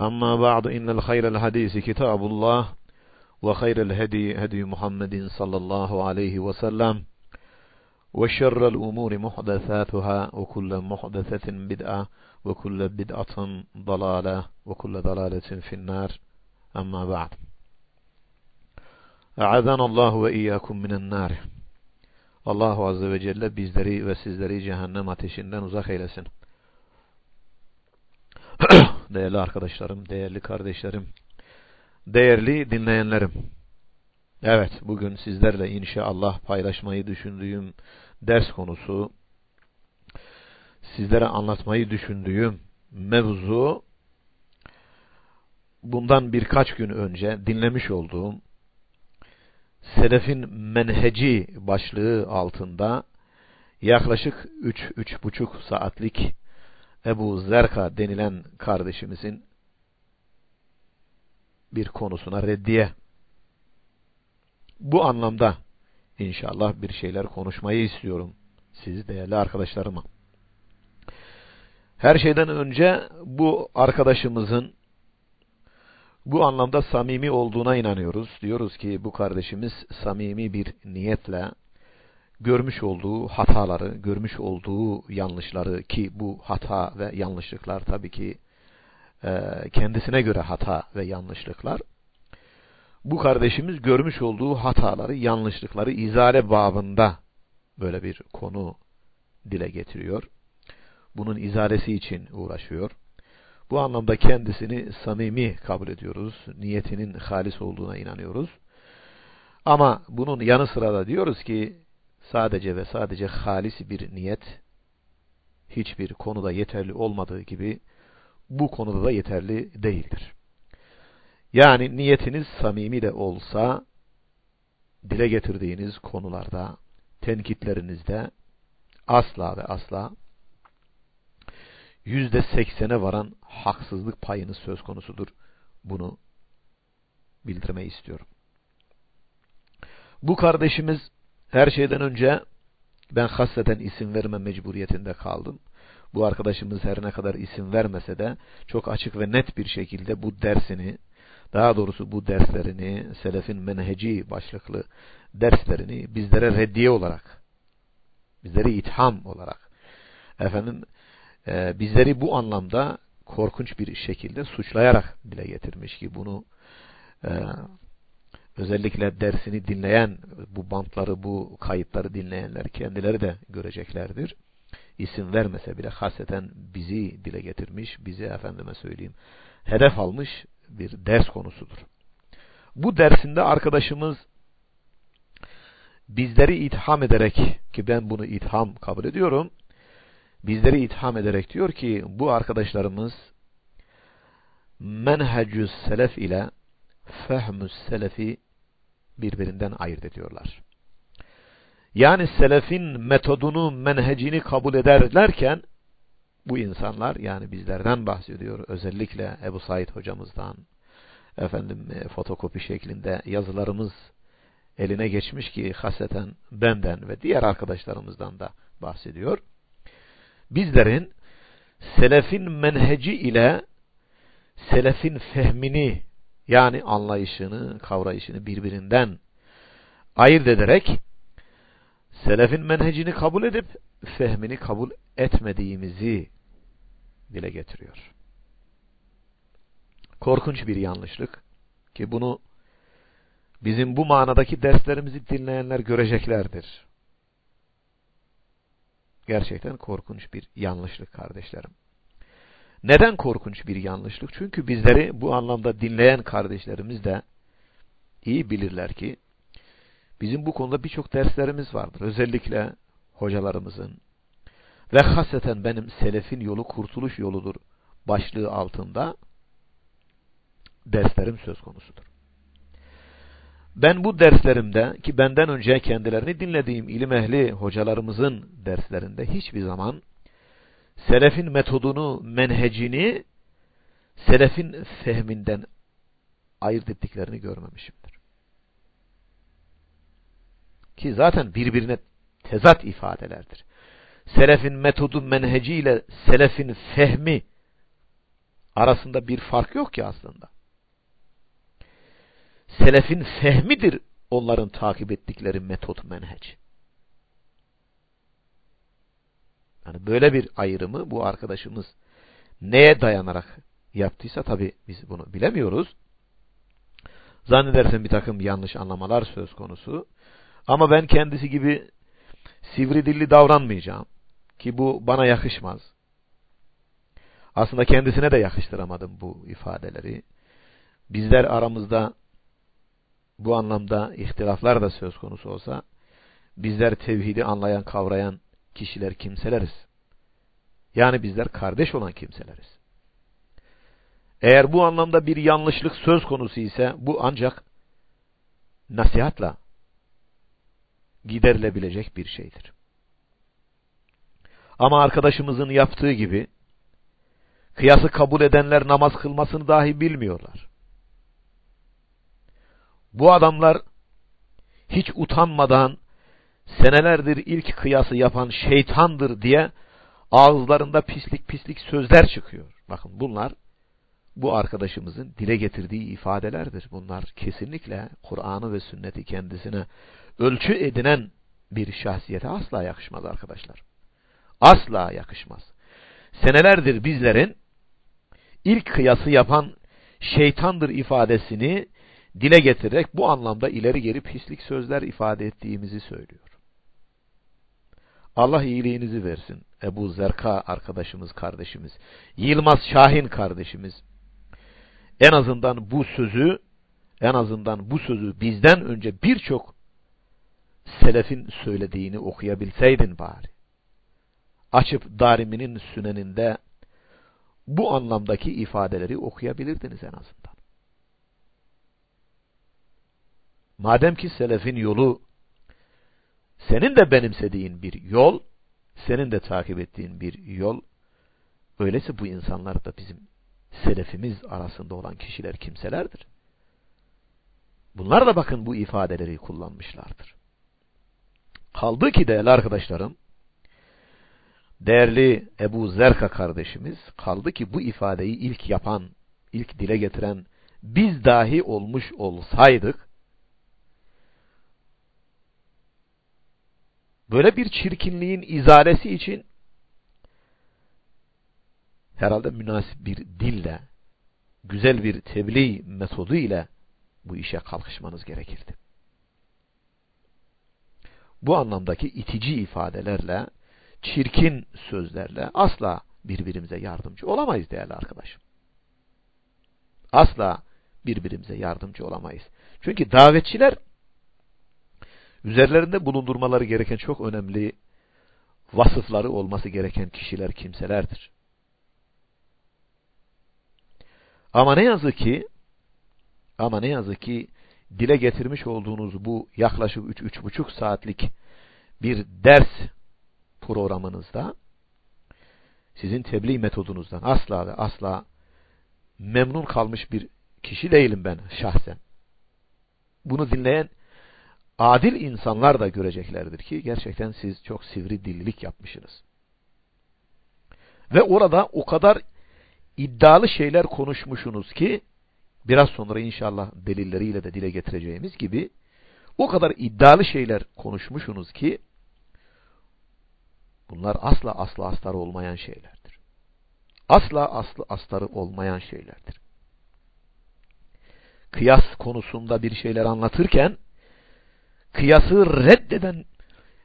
أما بعد إن الخير الحديث كتاب الله وخير الهدي هدي محمد صلى الله عليه وسلم وشر الأمور محدثاتها وكل محدثة بدعة وكل بدعة ضلالة وكل ضلالة في النار أما بعد أعاذنا الله وإياكم من النار Allahu Azze ve Celle bizleri ve sizleri cehennem ateşinden uzak eylesin. Değerli arkadaşlarım, değerli kardeşlerim, değerli dinleyenlerim. Evet, bugün sizlerle inşallah paylaşmayı düşündüğüm ders konusu, sizlere anlatmayı düşündüğüm mevzu, bundan birkaç gün önce dinlemiş olduğum Selefin menheci başlığı altında yaklaşık 3-3,5 saatlik Ebu Zerka denilen kardeşimizin bir konusuna reddiye. Bu anlamda inşallah bir şeyler konuşmayı istiyorum siz değerli arkadaşlarıma. Her şeyden önce bu arkadaşımızın bu anlamda samimi olduğuna inanıyoruz. Diyoruz ki bu kardeşimiz samimi bir niyetle görmüş olduğu hataları, görmüş olduğu yanlışları ki bu hata ve yanlışlıklar tabii ki kendisine göre hata ve yanlışlıklar. Bu kardeşimiz görmüş olduğu hataları, yanlışlıkları izale babında böyle bir konu dile getiriyor. Bunun izalesi için uğraşıyor. Bu anlamda kendisini samimi kabul ediyoruz. Niyetinin halis olduğuna inanıyoruz. Ama bunun yanı sıra da diyoruz ki sadece ve sadece halis bir niyet hiçbir konuda yeterli olmadığı gibi bu konuda da yeterli değildir. Yani niyetiniz samimi de olsa dile getirdiğiniz konularda, tenkitlerinizde asla ve asla yüzde seksene varan haksızlık payınız söz konusudur. Bunu bildirmeyi istiyorum. Bu kardeşimiz her şeyden önce ben hasreten isim verme mecburiyetinde kaldım. Bu arkadaşımız her ne kadar isim vermese de çok açık ve net bir şekilde bu dersini, daha doğrusu bu derslerini, selefin menheci başlıklı derslerini bizlere reddiye olarak, bizleri itham olarak, efendim e, bizleri bu anlamda korkunç bir şekilde suçlayarak dile getirmiş ki bunu e, özellikle dersini dinleyen, bu bantları, bu kayıtları dinleyenler kendileri de göreceklerdir. İsim vermese bile haseten bizi dile getirmiş, bizi efendime söyleyeyim, hedef almış bir ders konusudur. Bu dersinde arkadaşımız bizleri itham ederek, ki ben bunu itham kabul ediyorum, bizleri itham ederek diyor ki, bu arkadaşlarımız menhecü selef ile fehmü selefi birbirinden ayırt ediyorlar. Yani selefin metodunu, menhecini kabul ederlerken bu insanlar yani bizlerden bahsediyor. Özellikle Ebu Said hocamızdan efendim fotokopi şeklinde yazılarımız eline geçmiş ki haseten benden ve diğer arkadaşlarımızdan da bahsediyor. Bizlerin selefin menheci ile selefin fehmini yani anlayışını, kavrayışını birbirinden ayırt ederek selefin menhecini kabul edip fehmini kabul etmediğimizi dile getiriyor. Korkunç bir yanlışlık ki bunu bizim bu manadaki derslerimizi dinleyenler göreceklerdir. Gerçekten korkunç bir yanlışlık kardeşlerim. Neden korkunç bir yanlışlık? Çünkü bizleri bu anlamda dinleyen kardeşlerimiz de iyi bilirler ki bizim bu konuda birçok derslerimiz vardır. Özellikle hocalarımızın ve haseten benim selefin yolu kurtuluş yoludur başlığı altında derslerim söz konusudur. Ben bu derslerimde ki benden önce kendilerini dinlediğim ilim ehli hocalarımızın derslerinde hiçbir zaman selefin metodunu, menhecini selefin fehminden ayırt ettiklerini görmemişimdir. Ki zaten birbirine tezat ifadelerdir. Selefin metodu menheci ile selefin fehmi arasında bir fark yok ki aslında. Selefin fehmidir onların takip ettikleri metot menheç. Yani böyle bir ayrımı bu arkadaşımız neye dayanarak yaptıysa tabi biz bunu bilemiyoruz. Zannedersem bir takım yanlış anlamalar söz konusu. Ama ben kendisi gibi sivri dilli davranmayacağım. Ki bu bana yakışmaz. Aslında kendisine de yakıştıramadım bu ifadeleri. Bizler aramızda bu anlamda ihtilaflar da söz konusu olsa, bizler tevhidi anlayan, kavrayan kişiler, kimseleriz. Yani bizler kardeş olan kimseleriz. Eğer bu anlamda bir yanlışlık söz konusu ise, bu ancak nasihatla giderilebilecek bir şeydir. Ama arkadaşımızın yaptığı gibi, kıyası kabul edenler namaz kılmasını dahi bilmiyorlar. Bu adamlar hiç utanmadan senelerdir ilk kıyası yapan şeytandır diye ağızlarında pislik pislik sözler çıkıyor. Bakın bunlar bu arkadaşımızın dile getirdiği ifadelerdir. Bunlar kesinlikle Kur'an'ı ve sünneti kendisine ölçü edinen bir şahsiyete asla yakışmaz arkadaşlar. Asla yakışmaz. Senelerdir bizlerin ilk kıyası yapan şeytandır ifadesini dile getirerek bu anlamda ileri geri pislik sözler ifade ettiğimizi söylüyor. Allah iyiliğinizi versin. Ebu Zerka arkadaşımız, kardeşimiz. Yılmaz Şahin kardeşimiz. En azından bu sözü, en azından bu sözü bizden önce birçok selefin söylediğini okuyabilseydin bari. Açıp Darimi'nin süneninde bu anlamdaki ifadeleri okuyabilirdiniz en azından. Madem ki selefin yolu senin de benimsediğin bir yol, senin de takip ettiğin bir yol, öyleyse bu insanlar da bizim selefimiz arasında olan kişiler kimselerdir. Bunlar da bakın bu ifadeleri kullanmışlardır. Kaldı ki değerli arkadaşlarım, değerli Ebu Zerka kardeşimiz, kaldı ki bu ifadeyi ilk yapan, ilk dile getiren biz dahi olmuş olsaydık, Böyle bir çirkinliğin izalesi için herhalde münasip bir dille, güzel bir tebliğ metodu ile bu işe kalkışmanız gerekirdi. Bu anlamdaki itici ifadelerle, çirkin sözlerle asla birbirimize yardımcı olamayız değerli arkadaşım. Asla birbirimize yardımcı olamayız. Çünkü davetçiler üzerlerinde bulundurmaları gereken çok önemli vasıfları olması gereken kişiler, kimselerdir. Ama ne yazık ki ama ne yazık ki dile getirmiş olduğunuz bu yaklaşık 3-3,5 saatlik bir ders programınızda sizin tebliğ metodunuzdan asla ve asla memnun kalmış bir kişi değilim ben şahsen. Bunu dinleyen adil insanlar da göreceklerdir ki gerçekten siz çok sivri dillilik yapmışsınız. Ve orada o kadar iddialı şeyler konuşmuşsunuz ki biraz sonra inşallah delilleriyle de dile getireceğimiz gibi o kadar iddialı şeyler konuşmuşsunuz ki bunlar asla asla astarı olmayan şeylerdir. Asla aslı astarı olmayan şeylerdir. Kıyas konusunda bir şeyler anlatırken kıyası reddeden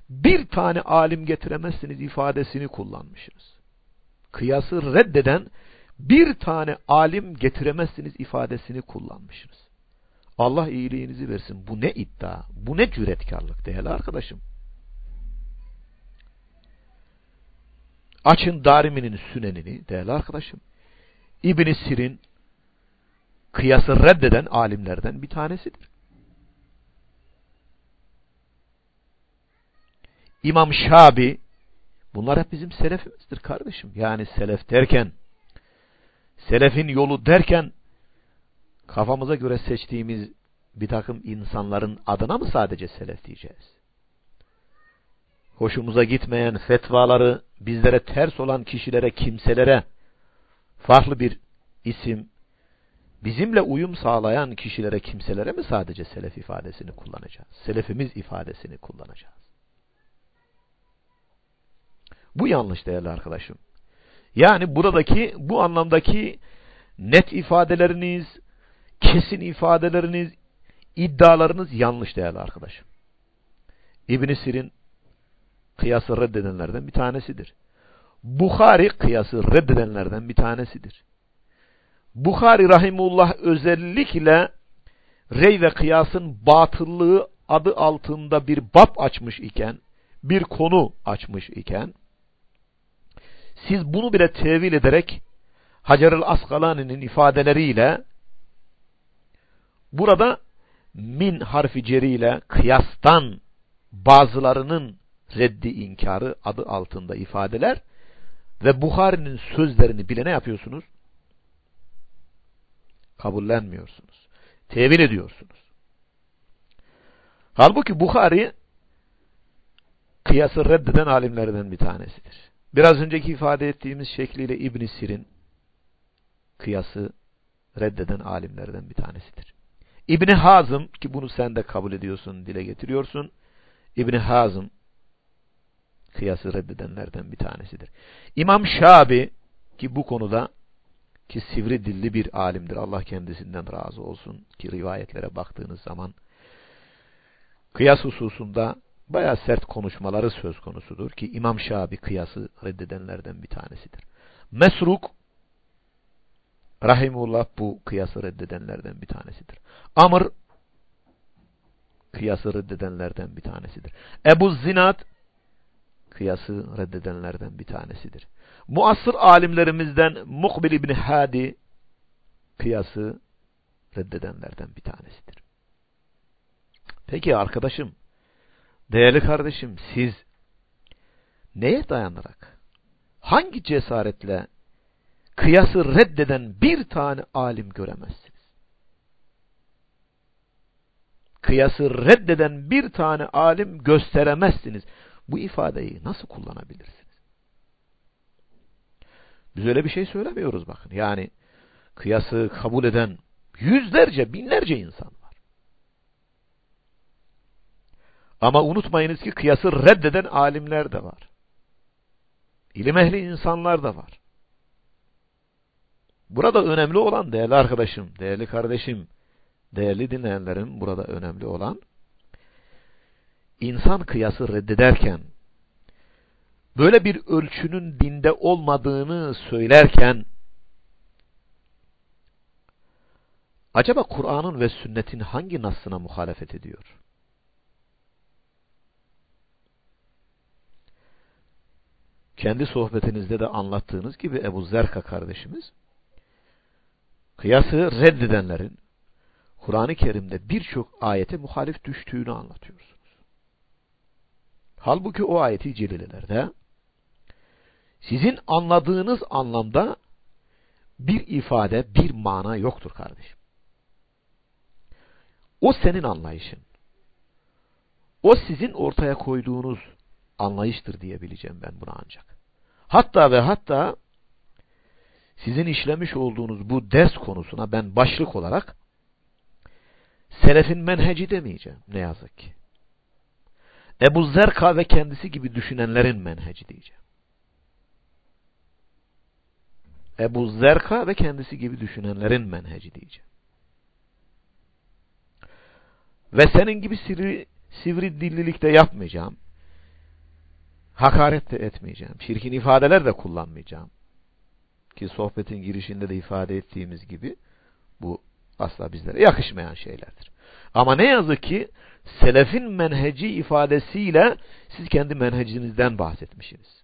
bir tane alim getiremezsiniz ifadesini kullanmışsınız. Kıyası reddeden bir tane alim getiremezsiniz ifadesini kullanmışsınız. Allah iyiliğinizi versin. Bu ne iddia? Bu ne cüretkarlık değerli arkadaşım? Açın Darimi'nin sünenini değerli arkadaşım. İbn Sir'in kıyası reddeden alimlerden bir tanesidir. İmam Şabi bunlar hep bizim selefimizdir kardeşim. Yani selef derken selefin yolu derken kafamıza göre seçtiğimiz bir takım insanların adına mı sadece selef diyeceğiz? Hoşumuza gitmeyen fetvaları bizlere ters olan kişilere, kimselere farklı bir isim, bizimle uyum sağlayan kişilere, kimselere mi sadece selef ifadesini kullanacağız? Selefimiz ifadesini kullanacağız. Bu yanlış değerli arkadaşım. Yani buradaki, bu anlamdaki net ifadeleriniz, kesin ifadeleriniz, iddialarınız yanlış değerli arkadaşım. İbn Sir'in kıyası reddedenlerden bir tanesidir. Bukhari kıyası reddedenlerden bir tanesidir. Bukhari rahimullah özellikle rey ve kıyasın batıllığı adı altında bir bab açmış iken, bir konu açmış iken, siz bunu bile tevil ederek Hacer-ül Askalani'nin ifadeleriyle burada min harfi ceriyle kıyastan bazılarının reddi inkarı adı altında ifadeler ve Bukhari'nin sözlerini bile ne yapıyorsunuz? Kabullenmiyorsunuz. Tevil ediyorsunuz. Halbuki Bukhari kıyası reddeden alimlerden bir tanesidir. Biraz önceki ifade ettiğimiz şekliyle İbn Sir'in kıyası reddeden alimlerden bir tanesidir. İbni Hazım ki bunu sen de kabul ediyorsun, dile getiriyorsun. İbni Hazım kıyası reddedenlerden bir tanesidir. İmam Şabi ki bu konuda ki sivri dilli bir alimdir. Allah kendisinden razı olsun ki rivayetlere baktığınız zaman kıyas hususunda baya sert konuşmaları söz konusudur ki İmam Şabi kıyası reddedenlerden bir tanesidir. Mesruk Rahimullah bu kıyası reddedenlerden bir tanesidir. Amr kıyası reddedenlerden bir tanesidir. Ebu Zinat kıyası reddedenlerden bir tanesidir. Muasır alimlerimizden Mukbil İbni Hadi kıyası reddedenlerden bir tanesidir. Peki arkadaşım, değerli kardeşim siz neye dayanarak, hangi cesaretle kıyası reddeden bir tane alim göremezsiniz? Kıyası reddeden bir tane alim gösteremezsiniz. Bu ifadeyi nasıl kullanabilirsiniz? Biz öyle bir şey söylemiyoruz bakın. Yani kıyası kabul eden yüzlerce, binlerce insan. Ama unutmayınız ki kıyası reddeden alimler de var. İlim ehli insanlar da var. Burada önemli olan değerli arkadaşım, değerli kardeşim, değerli dinleyenlerim burada önemli olan insan kıyası reddederken böyle bir ölçünün dinde olmadığını söylerken acaba Kur'an'ın ve sünnetin hangi nasına muhalefet ediyor? Kendi sohbetinizde de anlattığınız gibi Ebu Zerka kardeşimiz kıyası reddedenlerin Kur'an-ı Kerim'de birçok ayete muhalif düştüğünü anlatıyorsunuz. Halbuki o ayeti celilelerde sizin anladığınız anlamda bir ifade, bir mana yoktur kardeşim. O senin anlayışın. O sizin ortaya koyduğunuz anlayıştır diyebileceğim ben buna ancak. Hatta ve hatta sizin işlemiş olduğunuz bu ders konusuna ben başlık olarak selefin menheci demeyeceğim ne yazık ki. Ebu Zerka ve kendisi gibi düşünenlerin menheci diyeceğim. Ebu Zerka ve kendisi gibi düşünenlerin menheci diyeceğim. Ve senin gibi sivri, sivri dillilik de yapmayacağım. Hakaret de etmeyeceğim. Çirkin ifadeler de kullanmayacağım. Ki sohbetin girişinde de ifade ettiğimiz gibi bu asla bizlere yakışmayan şeylerdir. Ama ne yazık ki selefin menheci ifadesiyle siz kendi menhecinizden bahsetmişsiniz.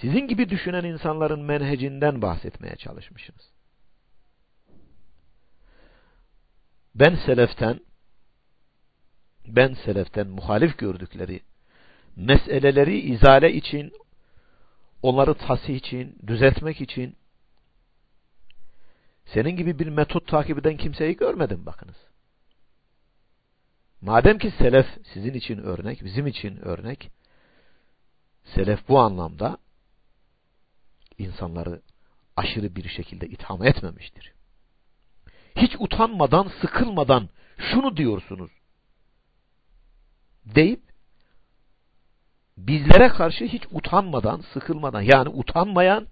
Sizin gibi düşünen insanların menhecinden bahsetmeye çalışmışsınız. ben seleften ben seleften muhalif gördükleri meseleleri izale için onları tasih için, düzeltmek için senin gibi bir metot takip eden kimseyi görmedim bakınız. Madem ki selef sizin için örnek, bizim için örnek, selef bu anlamda insanları aşırı bir şekilde itham etmemiştir. Hiç utanmadan, sıkılmadan şunu diyorsunuz deyip bizlere karşı hiç utanmadan, sıkılmadan yani utanmayan,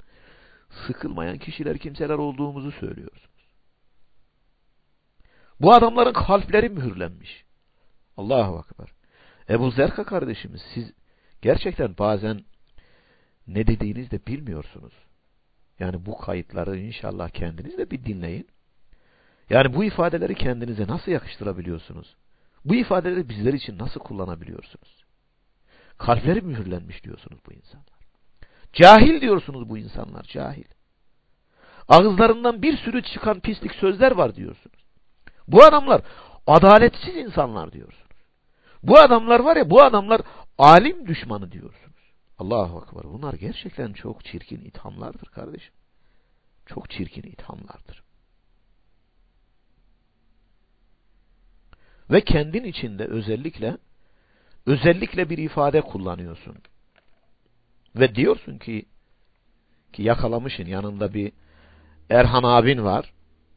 sıkılmayan kişiler, kimseler olduğumuzu söylüyorsunuz. Bu adamların kalpleri mühürlenmiş. Allahu Akbar. Ebu Zerka kardeşimiz siz gerçekten bazen ne dediğinizi de bilmiyorsunuz. Yani bu kayıtları inşallah kendiniz de bir dinleyin. Yani bu ifadeleri kendinize nasıl yakıştırabiliyorsunuz? Bu ifadeleri bizler için nasıl kullanabiliyorsunuz? Kalpleri mühürlenmiş diyorsunuz bu insanlar. Cahil diyorsunuz bu insanlar, cahil. Ağızlarından bir sürü çıkan pislik sözler var diyorsunuz. Bu adamlar adaletsiz insanlar diyorsunuz. Bu adamlar var ya, bu adamlar alim düşmanı diyorsunuz. Allahu Akbar. Bunlar gerçekten çok çirkin ithamlardır kardeşim. Çok çirkin ithamlardır. Ve kendin içinde özellikle özellikle bir ifade kullanıyorsun. Ve diyorsun ki ki yakalamışın yanında bir Erhan abin var.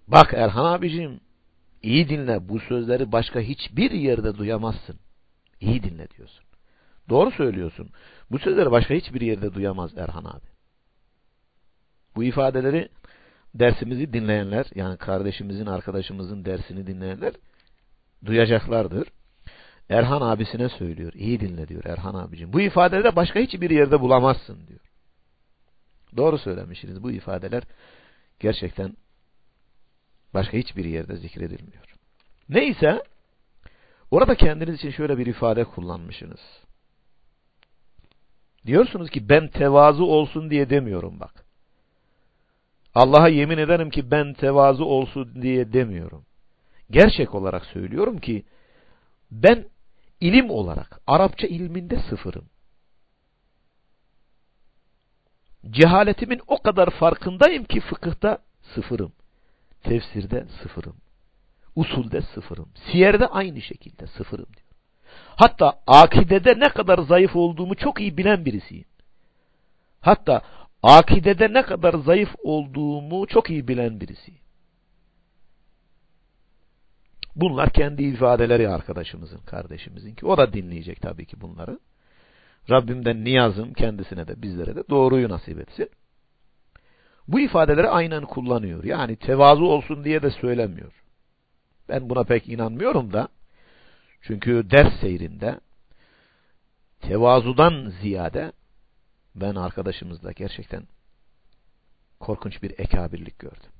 Bak Erhan abicim iyi dinle bu sözleri başka hiçbir yerde duyamazsın. İyi dinle diyorsun. Doğru söylüyorsun. Bu sözleri başka hiçbir yerde duyamaz Erhan abi. Bu ifadeleri dersimizi dinleyenler yani kardeşimizin arkadaşımızın dersini dinleyenler duyacaklardır. Erhan abisine söylüyor. İyi dinle diyor Erhan abicim. Bu ifadeleri başka hiçbir yerde bulamazsın diyor. Doğru söylemişsiniz. Bu ifadeler gerçekten başka hiçbir yerde zikredilmiyor. Neyse orada kendiniz için şöyle bir ifade kullanmışsınız. Diyorsunuz ki ben tevazu olsun diye demiyorum bak. Allah'a yemin ederim ki ben tevazu olsun diye demiyorum. Gerçek olarak söylüyorum ki ben ilim olarak Arapça ilminde sıfırım. Cehaletimin o kadar farkındayım ki fıkıhta sıfırım. Tefsirde sıfırım. Usulde sıfırım. Siyerde aynı şekilde sıfırım diyor. Hatta akidede ne kadar zayıf olduğumu çok iyi bilen birisiyim. Hatta akidede ne kadar zayıf olduğumu çok iyi bilen birisiyim. Bunlar kendi ifadeleri arkadaşımızın, kardeşimizin ki o da dinleyecek tabii ki bunları. Rabbimden niyazım kendisine de bizlere de doğruyu nasip etsin. Bu ifadeleri aynen kullanıyor. Yani tevazu olsun diye de söylemiyor. Ben buna pek inanmıyorum da. Çünkü ders seyrinde tevazudan ziyade ben arkadaşımızda gerçekten korkunç bir ekabirlik gördüm.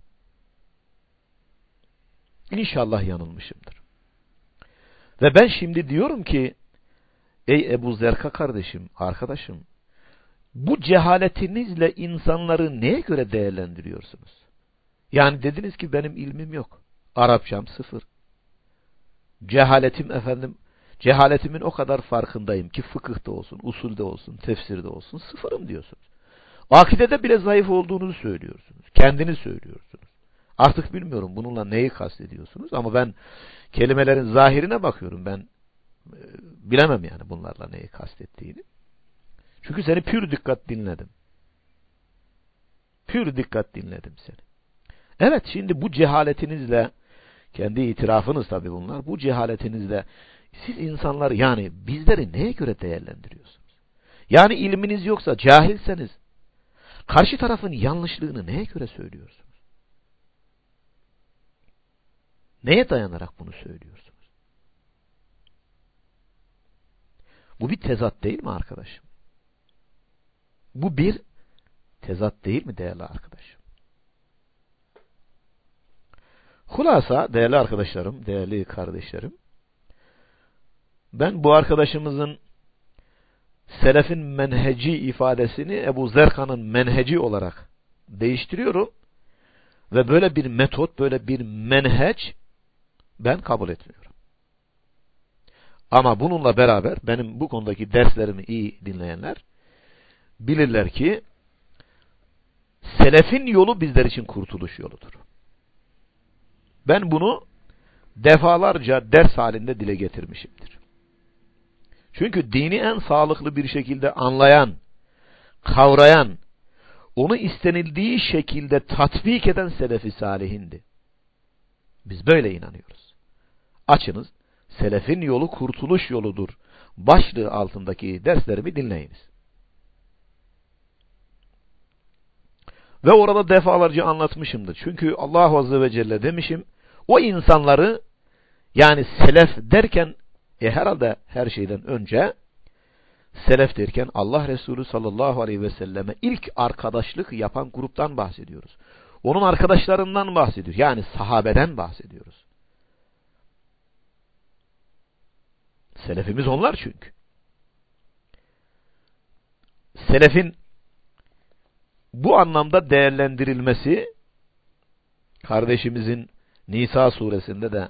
İnşallah yanılmışımdır. Ve ben şimdi diyorum ki ey Ebu Zerka kardeşim, arkadaşım bu cehaletinizle insanları neye göre değerlendiriyorsunuz? Yani dediniz ki benim ilmim yok. Arapçam sıfır. Cehaletim efendim, cehaletimin o kadar farkındayım ki fıkıhta olsun, usulde olsun, tefsirde olsun sıfırım diyorsunuz. Akidede bile zayıf olduğunuzu söylüyorsunuz. Kendini söylüyorsunuz. Artık bilmiyorum bununla neyi kastediyorsunuz ama ben kelimelerin zahirine bakıyorum. Ben e, bilemem yani bunlarla neyi kastettiğini. Çünkü seni pür dikkat dinledim. Pür dikkat dinledim seni. Evet şimdi bu cehaletinizle kendi itirafınız tabi bunlar. Bu cehaletinizle siz insanlar yani bizleri neye göre değerlendiriyorsunuz? Yani ilminiz yoksa cahilseniz karşı tarafın yanlışlığını neye göre söylüyorsunuz? Neye dayanarak bunu söylüyorsunuz? Bu bir tezat değil mi arkadaşım? Bu bir tezat değil mi değerli arkadaşım? Hulasa değerli arkadaşlarım, değerli kardeşlerim, ben bu arkadaşımızın selefin menheci ifadesini Ebu Zerkan'ın menheci olarak değiştiriyorum ve böyle bir metot, böyle bir menheç ben kabul etmiyorum. Ama bununla beraber benim bu konudaki derslerimi iyi dinleyenler bilirler ki selefin yolu bizler için kurtuluş yoludur. Ben bunu defalarca ders halinde dile getirmişimdir. Çünkü dini en sağlıklı bir şekilde anlayan, kavrayan, onu istenildiği şekilde tatbik eden selefi salihindi. Biz böyle inanıyoruz. Açınız, selefin yolu kurtuluş yoludur. Başlığı altındaki derslerimi dinleyiniz. Ve orada defalarca anlatmışımdır. Çünkü Allah Azze ve Celle demişim, o insanları yani selef derken e herhalde her şeyden önce selef derken Allah Resulü sallallahu aleyhi ve selleme ilk arkadaşlık yapan gruptan bahsediyoruz. Onun arkadaşlarından bahsediyoruz. Yani sahabeden bahsediyoruz. Selefimiz onlar çünkü. Selefin bu anlamda değerlendirilmesi kardeşimizin Nisa suresinde de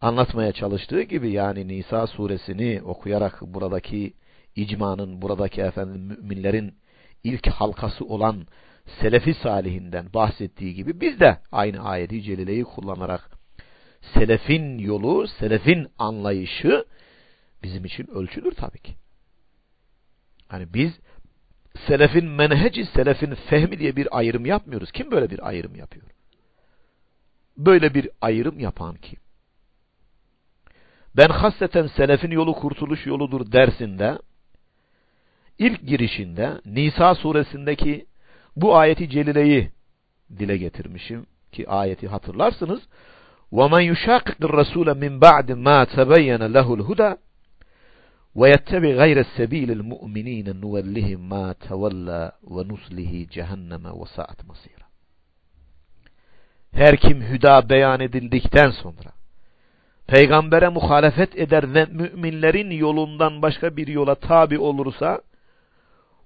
anlatmaya çalıştığı gibi yani Nisa suresini okuyarak buradaki icmanın, buradaki efendim müminlerin ilk halkası olan Selefi Salihinden bahsettiği gibi biz de aynı ayeti celileyi kullanarak Selefin yolu, Selefin anlayışı bizim için ölçüdür tabii ki. Hani biz Selefin menheci, Selefin fehmi diye bir ayrım yapmıyoruz. Kim böyle bir ayrım yapıyor? Böyle bir ayrım yapan kim? Ben hasreten selefin yolu kurtuluş yoludur dersinde ilk girişinde Nisa suresindeki bu ayeti celileyi dile getirmişim ki ayeti hatırlarsınız. وَمَنْ يُشَاقِقِ الرَّسُولَ مِنْ بَعْدِ مَا تَبَيَّنَ لَهُ الْهُدَى وَيَتَّبِعْ غَيْرَ السَّبِيلِ الْمُؤْمِنِينَ نُوَلِّهِ مَا تَوَلَّى وَنُسْلِهِ جَهَنَّمَ وَسَاءَتْ مَصِيرًا Her kim hüda beyan edildikten sonra peygambere muhalefet eder ve müminlerin yolundan başka bir yola tabi olursa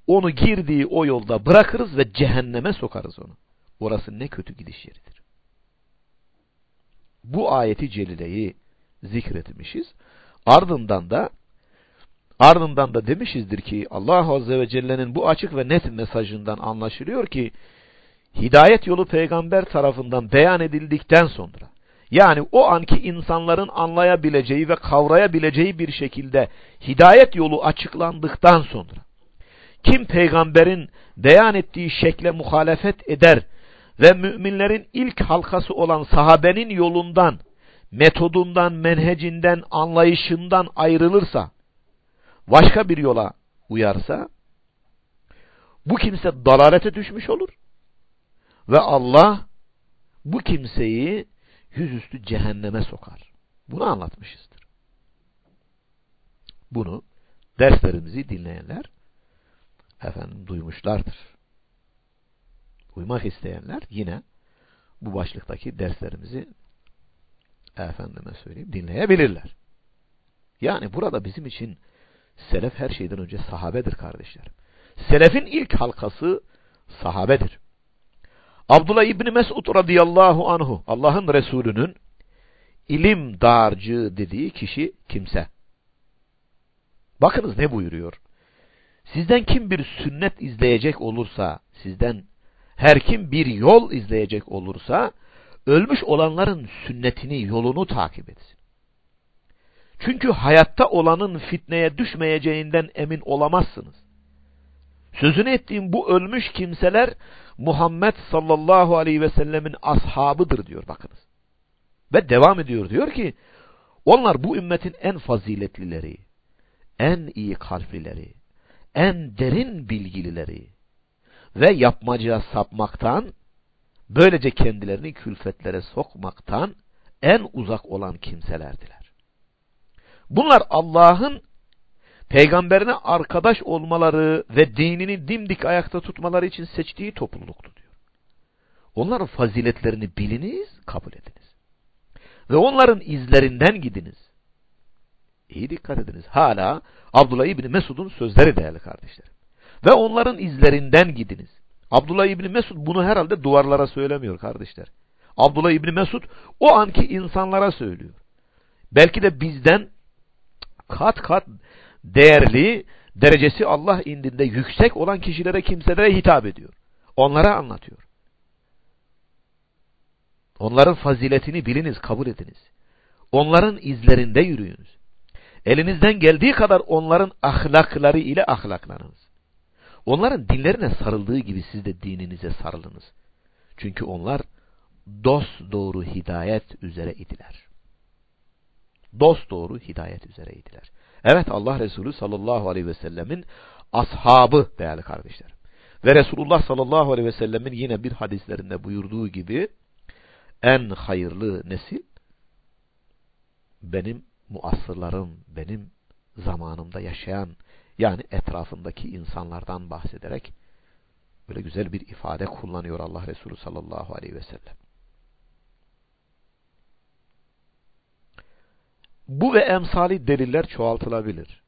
onu girdiği o yolda bırakırız ve cehenneme sokarız onu. Orası ne kötü gidiş yeridir. Bu ayeti celileyi zikretmişiz. Ardından da ardından da demişizdir ki Allah Azze ve Celle'nin bu açık ve net mesajından anlaşılıyor ki hidayet yolu peygamber tarafından beyan edildikten sonra yani o anki insanların anlayabileceği ve kavrayabileceği bir şekilde hidayet yolu açıklandıktan sonra kim peygamberin beyan ettiği şekle muhalefet eder ve müminlerin ilk halkası olan sahabenin yolundan, metodundan, menhecinden, anlayışından ayrılırsa, başka bir yola uyarsa, bu kimse dalalete düşmüş olur. Ve Allah bu kimseyi yüzüstü cehenneme sokar. Bunu anlatmışızdır. Bunu derslerimizi dinleyenler efendim duymuşlardır. Uymak isteyenler yine bu başlıktaki derslerimizi efendime söyleyeyim dinleyebilirler. Yani burada bizim için selef her şeyden önce sahabedir kardeşlerim. Selefin ilk halkası sahabedir. Abdullah İbni Mesud radıyallahu anhu Allah'ın Resulü'nün ilim dağarcığı dediği kişi kimse. Bakınız ne buyuruyor. Sizden kim bir sünnet izleyecek olursa, sizden her kim bir yol izleyecek olursa, ölmüş olanların sünnetini, yolunu takip etsin. Çünkü hayatta olanın fitneye düşmeyeceğinden emin olamazsınız. Sözünü ettiğim bu ölmüş kimseler Muhammed sallallahu aleyhi ve sellemin ashabıdır diyor bakınız. Ve devam ediyor diyor ki onlar bu ümmetin en faziletlileri, en iyi kalplileri, en derin bilgilileri ve yapmacıya sapmaktan, böylece kendilerini külfetlere sokmaktan en uzak olan kimselerdiler. Bunlar Allah'ın peygamberine arkadaş olmaları ve dinini dimdik ayakta tutmaları için seçtiği topluluktu diyor. Onların faziletlerini biliniz, kabul ediniz. Ve onların izlerinden gidiniz. İyi dikkat ediniz. Hala Abdullah İbni Mesud'un sözleri değerli kardeşlerim. Ve onların izlerinden gidiniz. Abdullah İbni Mesud bunu herhalde duvarlara söylemiyor kardeşler. Abdullah İbni Mesud o anki insanlara söylüyor. Belki de bizden kat kat değerli, derecesi Allah indinde yüksek olan kişilere, kimselere hitap ediyor. Onlara anlatıyor. Onların faziletini biliniz, kabul ediniz. Onların izlerinde yürüyünüz. Elinizden geldiği kadar onların ahlakları ile ahlaklanınız. Onların dinlerine sarıldığı gibi siz de dininize sarılınız. Çünkü onlar dost doğru hidayet üzere idiler. Dost doğru hidayet üzere idiler. Evet Allah Resulü sallallahu aleyhi ve sellemin ashabı değerli kardeşlerim. Ve Resulullah sallallahu aleyhi ve sellemin yine bir hadislerinde buyurduğu gibi en hayırlı nesil benim muasırlarım, benim zamanımda yaşayan yani etrafındaki insanlardan bahsederek böyle güzel bir ifade kullanıyor Allah Resulü sallallahu aleyhi ve sellem. Bu ve emsali deliller çoğaltılabilir.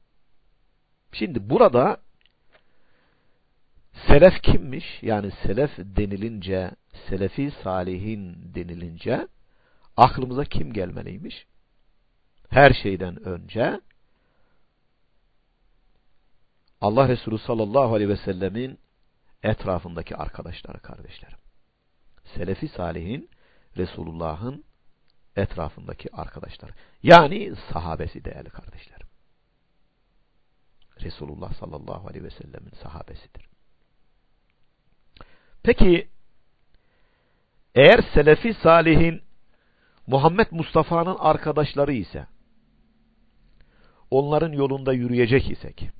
Şimdi burada selef kimmiş? Yani selef denilince, selefi salihin denilince aklımıza kim gelmeliymiş? Her şeyden önce Allah Resulü sallallahu aleyhi ve sellemin etrafındaki arkadaşları kardeşlerim. Selefi salihin Resulullah'ın etrafındaki arkadaşlar. Yani sahabesi değerli kardeşlerim. Resulullah sallallahu aleyhi ve sellemin sahabesidir. Peki eğer selefi salihin Muhammed Mustafa'nın arkadaşları ise onların yolunda yürüyecek isek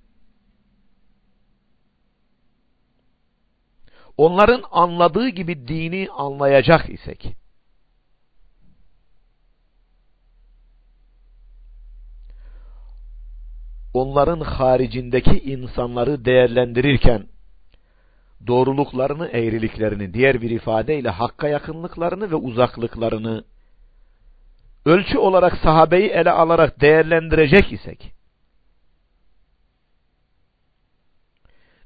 onların anladığı gibi dini anlayacak isek onların haricindeki insanları değerlendirirken doğruluklarını, eğriliklerini, diğer bir ifadeyle hakka yakınlıklarını ve uzaklıklarını ölçü olarak sahabeyi ele alarak değerlendirecek isek,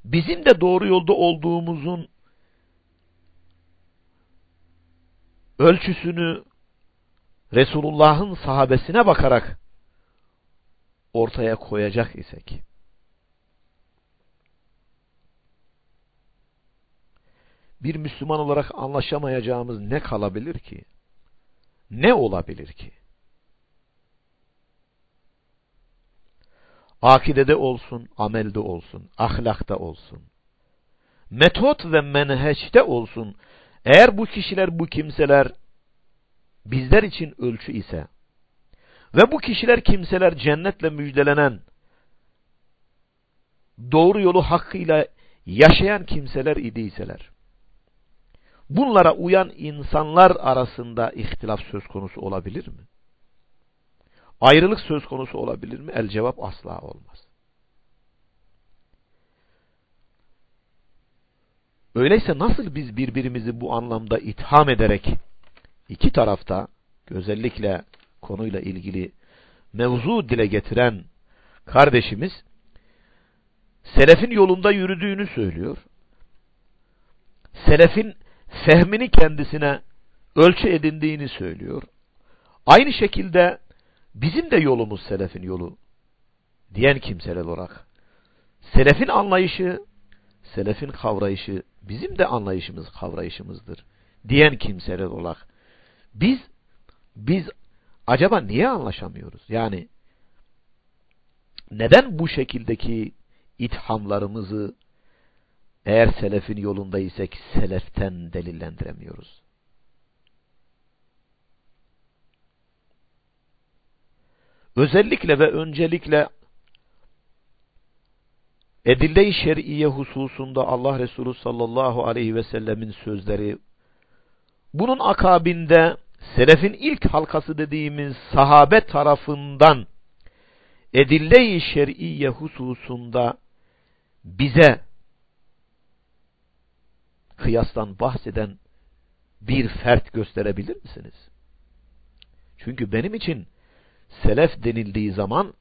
bizim de doğru yolda olduğumuzun ölçüsünü Resulullah'ın sahabesine bakarak ortaya koyacak isek, bir Müslüman olarak anlaşamayacağımız ne kalabilir ki? Ne olabilir ki? Akidede olsun, amelde olsun, ahlakta olsun, metot ve menheçte olsun, eğer bu kişiler, bu kimseler bizler için ölçü ise, ve bu kişiler kimseler cennetle müjdelenen, doğru yolu hakkıyla yaşayan kimseler idiyseler, bunlara uyan insanlar arasında ihtilaf söz konusu olabilir mi? Ayrılık söz konusu olabilir mi? El cevap asla olmaz. Öyleyse nasıl biz birbirimizi bu anlamda itham ederek iki tarafta özellikle konuyla ilgili mevzu dile getiren kardeşimiz selefin yolunda yürüdüğünü söylüyor. Selefin fehmini kendisine ölçü edindiğini söylüyor. Aynı şekilde bizim de yolumuz selefin yolu diyen kimseler olarak selefin anlayışı, selefin kavrayışı bizim de anlayışımız, kavrayışımızdır diyen kimseler olarak biz biz acaba niye anlaşamıyoruz? Yani neden bu şekildeki ithamlarımızı eğer selefin yolundaysek seleften delillendiremiyoruz? Özellikle ve öncelikle edille-i şer'iye hususunda Allah Resulü sallallahu aleyhi ve sellemin sözleri, bunun akabinde selefin ilk halkası dediğimiz sahabe tarafından edille-i şer'iye hususunda bize kıyastan bahseden bir fert gösterebilir misiniz? Çünkü benim için selef denildiği zaman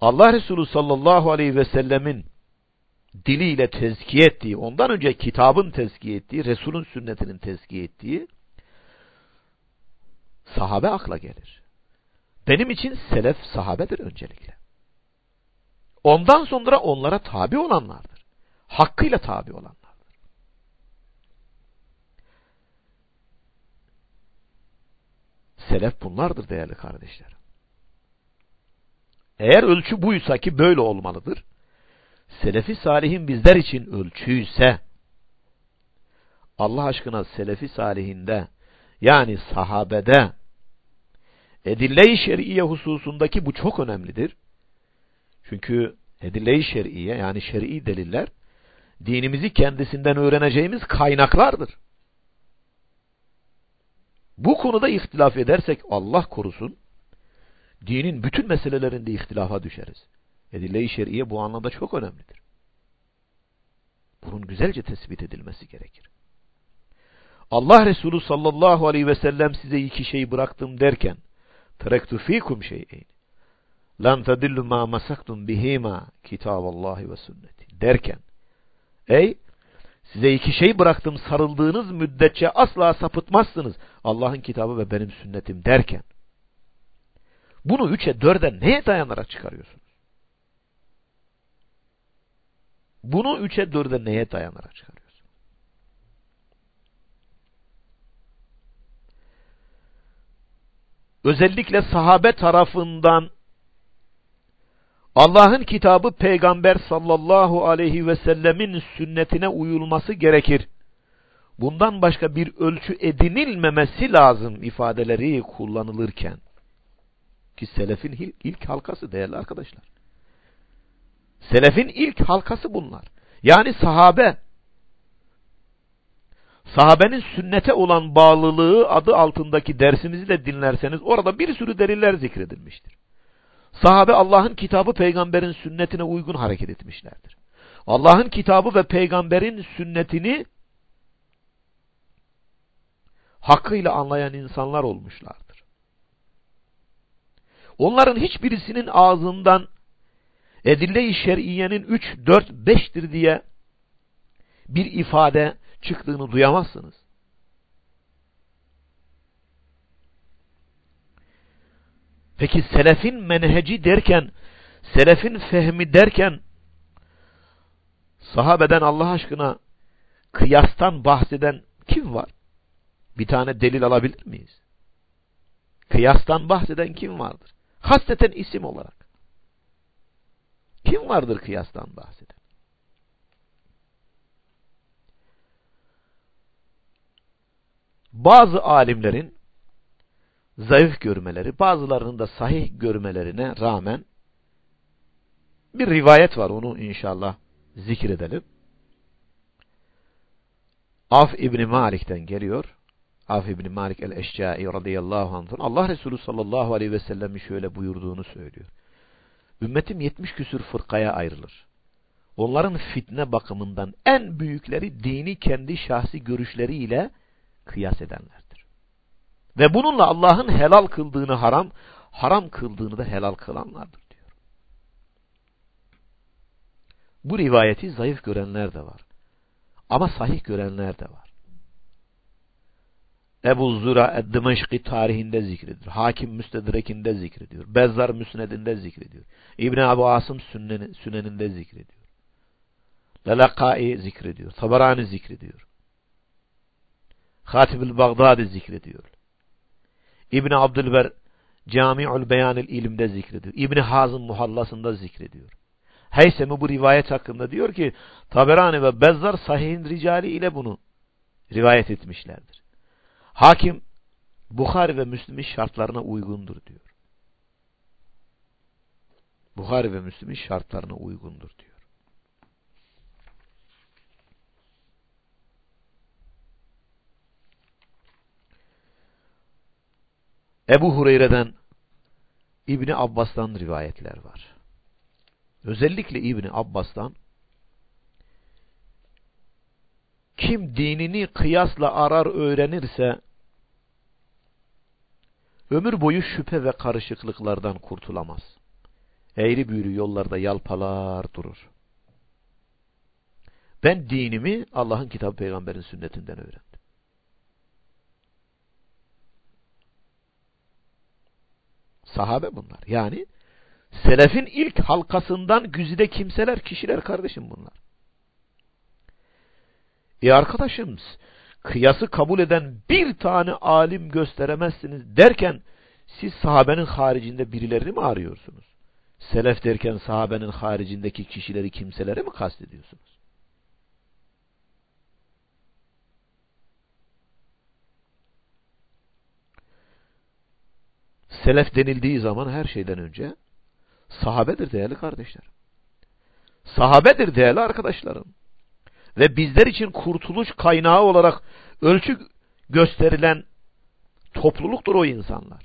Allah Resulü sallallahu aleyhi ve sellemin diliyle tezkiye ettiği, ondan önce kitabın tezkiye ettiği, Resulün sünnetinin tezkiye ettiği sahabe akla gelir. Benim için selef sahabedir öncelikle. Ondan sonra onlara tabi olanlardır. Hakkıyla tabi olanlardır. Selef bunlardır değerli kardeşlerim. Eğer ölçü buysa ki böyle olmalıdır. Selefi salihin bizler için ölçüyse Allah aşkına selefi salihinde yani sahabede edille-i şer'iye hususundaki bu çok önemlidir. Çünkü edille-i şer'iye yani şer'i deliller dinimizi kendisinden öğreneceğimiz kaynaklardır. Bu konuda ihtilaf edersek Allah korusun dinin bütün meselelerinde ihtilafa düşeriz. Edille-i şer'iye bu anlamda çok önemlidir. Bunun güzelce tespit edilmesi gerekir. Allah Resulü sallallahu aleyhi ve sellem size iki şey bıraktım derken terektu fikum şey'in lan tedillu ma masaktum bihima kitaballahi ve sünneti derken ey size iki şey bıraktım sarıldığınız müddetçe asla sapıtmazsınız Allah'ın kitabı ve benim sünnetim derken bunu üçe dörde neye dayanarak çıkarıyorsunuz? Bunu üçe dörde neye dayanarak çıkarıyorsunuz? Özellikle sahabe tarafından Allah'ın kitabı peygamber sallallahu aleyhi ve sellemin sünnetine uyulması gerekir. Bundan başka bir ölçü edinilmemesi lazım ifadeleri kullanılırken. Ki selefin ilk halkası değerli arkadaşlar. Selefin ilk halkası bunlar. Yani sahabe. Sahabenin sünnete olan bağlılığı adı altındaki dersimizi de dinlerseniz orada bir sürü deliller zikredilmiştir. Sahabe Allah'ın kitabı peygamberin sünnetine uygun hareket etmişlerdir. Allah'ın kitabı ve peygamberin sünnetini hakkıyla anlayan insanlar olmuşlardır. Onların hiçbirisinin ağzından edille-i şer'iyenin 3, 4, 5'tir diye bir ifade çıktığını duyamazsınız. Peki selefin menheci derken, selefin fehmi derken, sahabeden Allah aşkına kıyastan bahseden kim var? Bir tane delil alabilir miyiz? Kıyastan bahseden kim vardır? Hasreten isim olarak. Kim vardır kıyastan bahseden? Bazı alimlerin zayıf görmeleri, bazılarının da sahih görmelerine rağmen bir rivayet var. Onu inşallah zikredelim. Af İbni Malik'ten geliyor. Af İbni Malik el-Eşcai radıyallahu anh'ın Allah Resulü sallallahu aleyhi ve sellem'in şöyle buyurduğunu söylüyor. Ümmetim yetmiş küsür fırkaya ayrılır. Onların fitne bakımından en büyükleri dini kendi şahsi görüşleriyle kıyas edenlerdir. Ve bununla Allah'ın helal kıldığını haram, haram kıldığını da helal kılanlardır diyor. Bu rivayeti zayıf görenler de var. Ama sahih görenler de var. Ebu Zura Eddimeşki tarihinde zikrediyor. Hakim Müstedrek'inde zikrediyor. Bezzar Müsned'inde zikrediyor. İbn Ebu Asım Sünen'inde zikrediyor. Lelakai zikrediyor. Tabarani zikrediyor. Hatibül Bağdadi zikrediyor. İbn Abdülber Cami'ül Beyanil ilimde zikrediyor. İbn Hazım Muhallasında zikrediyor. Heysemi bu rivayet hakkında diyor ki Taberani ve Bezzar sahihin ricali ile bunu rivayet etmişlerdir. Hakim Bukhari ve Müslim'in şartlarına uygundur diyor. Bukhari ve Müslim'in şartlarına uygundur diyor. Ebu Hureyre'den İbni Abbas'tan rivayetler var. Özellikle İbni Abbas'tan kim dinini kıyasla arar öğrenirse ömür boyu şüphe ve karışıklıklardan kurtulamaz. Eğri büğrü yollarda yalpalar durur. Ben dinimi Allah'ın kitabı peygamberin sünnetinden öğrendim. Sahabe bunlar. Yani selefin ilk halkasından güzide kimseler, kişiler kardeşim bunlar. E arkadaşım, kıyası kabul eden bir tane alim gösteremezsiniz derken siz sahabenin haricinde birilerini mi arıyorsunuz? Selef derken sahabenin haricindeki kişileri, kimseleri mi kastediyorsunuz? Selef denildiği zaman her şeyden önce sahabedir değerli kardeşler. Sahabedir değerli arkadaşlarım. Ve bizler için kurtuluş kaynağı olarak ölçü gösterilen topluluktur o insanlar.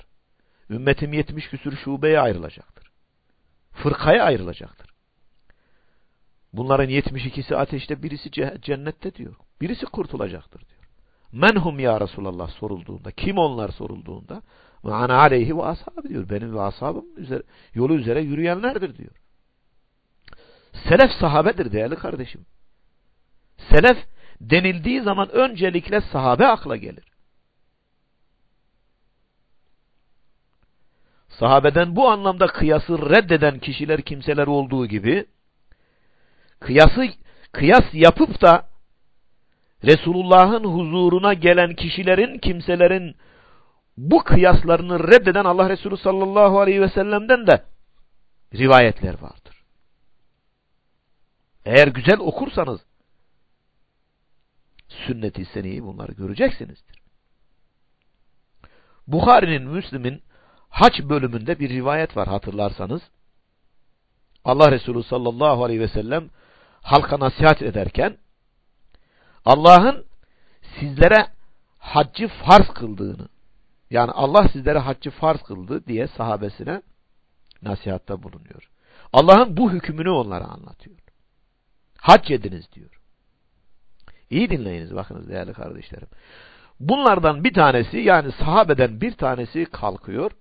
Ümmetim yetmiş küsür şubeye ayrılacaktır. Fırkaya ayrılacaktır. Bunların yetmiş ikisi ateşte, birisi cennette diyor. Birisi kurtulacaktır diyor. Menhum ya Resulallah sorulduğunda, kim onlar sorulduğunda, ve ana aleyhi ve ashabı diyor. Benim ve ashabım üzere, yolu üzere yürüyenlerdir diyor. Selef sahabedir değerli kardeşim. Selef denildiği zaman öncelikle sahabe akla gelir. Sahabeden bu anlamda kıyası reddeden kişiler kimseler olduğu gibi kıyası kıyas yapıp da Resulullah'ın huzuruna gelen kişilerin, kimselerin bu kıyaslarını reddeden Allah Resulü sallallahu aleyhi ve sellem'den de rivayetler vardır. Eğer güzel okursanız sünnet-i seniyi bunları göreceksinizdir. Bukhari'nin, Müslim'in haç bölümünde bir rivayet var hatırlarsanız. Allah Resulü sallallahu aleyhi ve sellem halka nasihat ederken Allah'ın sizlere haccı farz kıldığını yani Allah sizlere haccı farz kıldı diye sahabesine nasihatta bulunuyor. Allah'ın bu hükmünü onlara anlatıyor. Hac ediniz diyor. İyi dinleyiniz bakınız değerli kardeşlerim. Bunlardan bir tanesi yani sahabeden bir tanesi kalkıyor.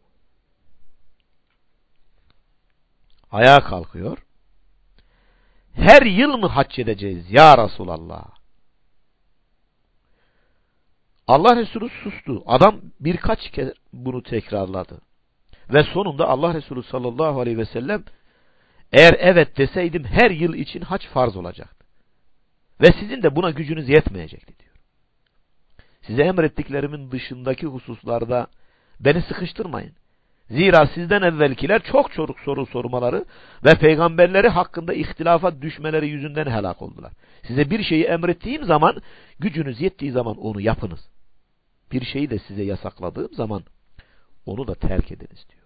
Ayağa kalkıyor. Her yıl mı hac edeceğiz ya Resulallah? Allah Resulü sustu. Adam birkaç kez bunu tekrarladı. Ve sonunda Allah Resulü sallallahu aleyhi ve sellem eğer evet deseydim her yıl için haç farz olacaktı. Ve sizin de buna gücünüz yetmeyecekti diyor. Size emrettiklerimin dışındaki hususlarda beni sıkıştırmayın. Zira sizden evvelkiler çok çocuk soru sormaları ve peygamberleri hakkında ihtilafa düşmeleri yüzünden helak oldular. Size bir şeyi emrettiğim zaman, gücünüz yettiği zaman onu yapınız. Bir şeyi de size yasakladığım zaman onu da terk ediniz diyor.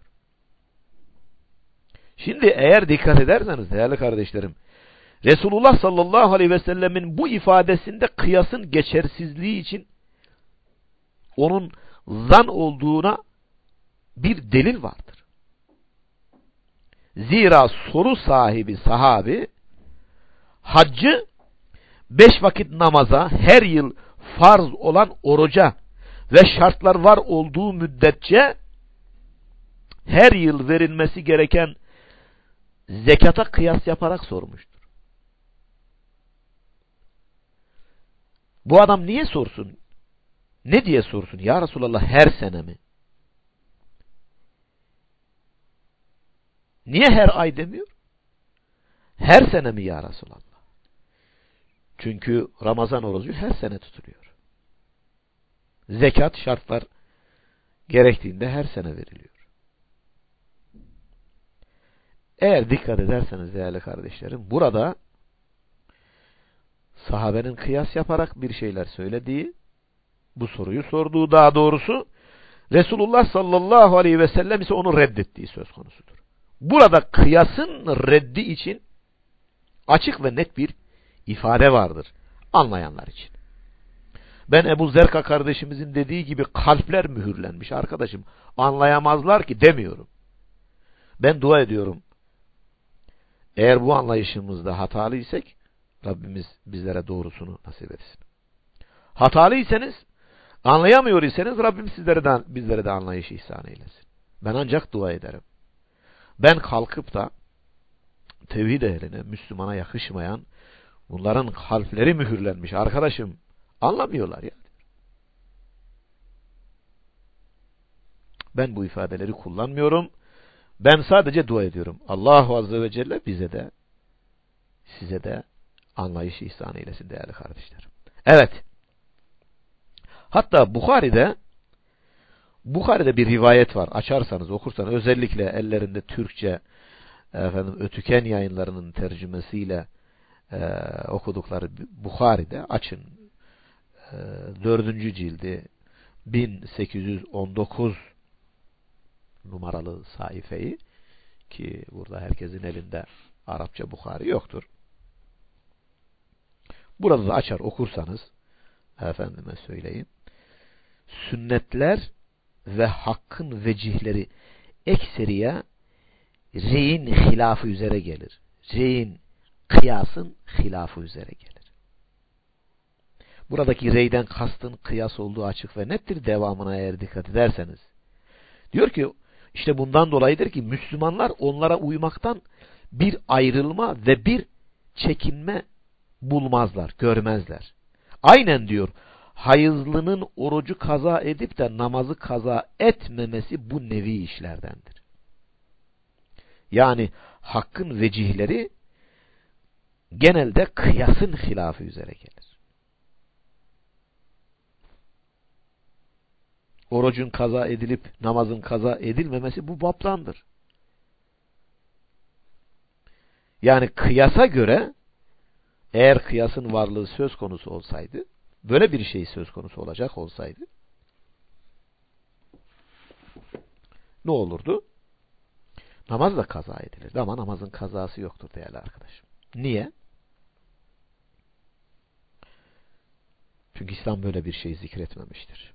Şimdi eğer dikkat ederseniz değerli kardeşlerim, Resulullah sallallahu aleyhi ve sellemin bu ifadesinde kıyasın geçersizliği için onun zan olduğuna bir delil vardır. Zira soru sahibi sahabi haccı beş vakit namaza her yıl farz olan oruca ve şartlar var olduğu müddetçe her yıl verilmesi gereken zekata kıyas yaparak sormuştur. Bu adam niye sorsun? Ne diye sorsun? Ya Resulallah her sene mi? Niye her ay demiyor? Her sene mi ya Resulallah? Çünkü Ramazan orucu her sene tutuluyor. Zekat şartlar gerektiğinde her sene veriliyor. Eğer dikkat ederseniz değerli kardeşlerim, burada sahabenin kıyas yaparak bir şeyler söylediği, bu soruyu sorduğu daha doğrusu, Resulullah sallallahu aleyhi ve sellem ise onu reddettiği söz konusudur. Burada kıyasın reddi için açık ve net bir ifade vardır anlayanlar için. Ben Ebu Zerka kardeşimizin dediği gibi kalpler mühürlenmiş arkadaşım. Anlayamazlar ki demiyorum. Ben dua ediyorum. Eğer bu anlayışımızda hatalıysak Rabbimiz bizlere doğrusunu nasip etsin. Hatalıysanız anlayamıyor iseniz Rabbim sizlere de, bizlere de anlayış ihsan eylesin. Ben ancak dua ederim. Ben kalkıp da tevhid ehline, Müslümana yakışmayan bunların kalpleri mühürlenmiş arkadaşım Anlamıyorlar ya. Ben bu ifadeleri kullanmıyorum. Ben sadece dua ediyorum. Allahu Azze ve Celle bize de size de anlayış ihsan eylesin değerli kardeşlerim. Evet. Hatta Bukhari'de Bukhari'de bir rivayet var. Açarsanız okursanız özellikle ellerinde Türkçe efendim ötüken yayınlarının tercümesiyle e, okudukları Bukhari'de açın. E, dördüncü cildi 1819 numaralı sayfayı ki burada herkesin elinde Arapça Bukhari yoktur. Burada da açar okursanız efendime söyleyeyim sünnetler ve hakkın vecihleri ekseriye reyin hilafı üzere gelir. Reyin kıyasın hilafı üzere gelir. Buradaki reyden kastın kıyas olduğu açık ve nettir devamına eğer dikkat ederseniz. Diyor ki işte bundan dolayıdır ki Müslümanlar onlara uymaktan bir ayrılma ve bir çekinme bulmazlar, görmezler. Aynen diyor hayızlının orucu kaza edip de namazı kaza etmemesi bu nevi işlerdendir. Yani hakkın vecihleri genelde kıyasın hilafı üzere gelir. Orucun kaza edilip namazın kaza edilmemesi bu bablandır. Yani kıyasa göre eğer kıyasın varlığı söz konusu olsaydı böyle bir şey söz konusu olacak olsaydı ne olurdu? Namaz da kaza edilirdi ama namazın kazası yoktur değerli arkadaşım. Niye? Çünkü İslam böyle bir şey zikretmemiştir.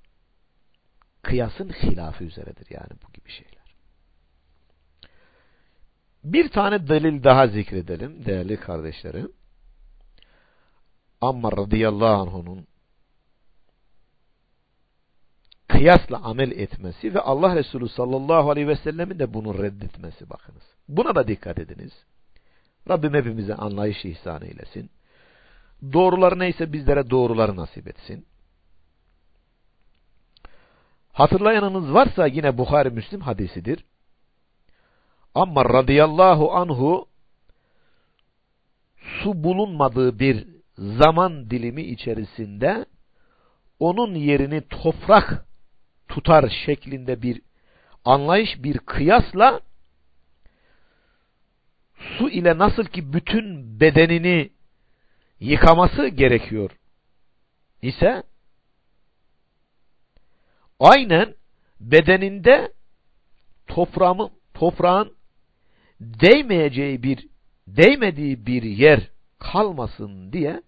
Kıyasın hilafı üzeredir yani bu gibi şeyler. Bir tane delil daha zikredelim değerli kardeşlerim. Ammar radıyallahu anh'unun kıyasla amel etmesi ve Allah Resulü sallallahu aleyhi ve sellemin de bunu reddetmesi bakınız. Buna da dikkat ediniz. Rabbim hepimize anlayış ihsan eylesin. Doğrular neyse bizlere doğruları nasip etsin. Hatırlayanınız varsa yine Bukhari Müslim hadisidir. Ama radıyallahu anhu su bulunmadığı bir zaman dilimi içerisinde onun yerini toprak tutar şeklinde bir anlayış, bir kıyasla su ile nasıl ki bütün bedenini yıkaması gerekiyor ise aynen bedeninde toprağın, toprağın değmeyeceği bir değmediği bir yer kalmasın diye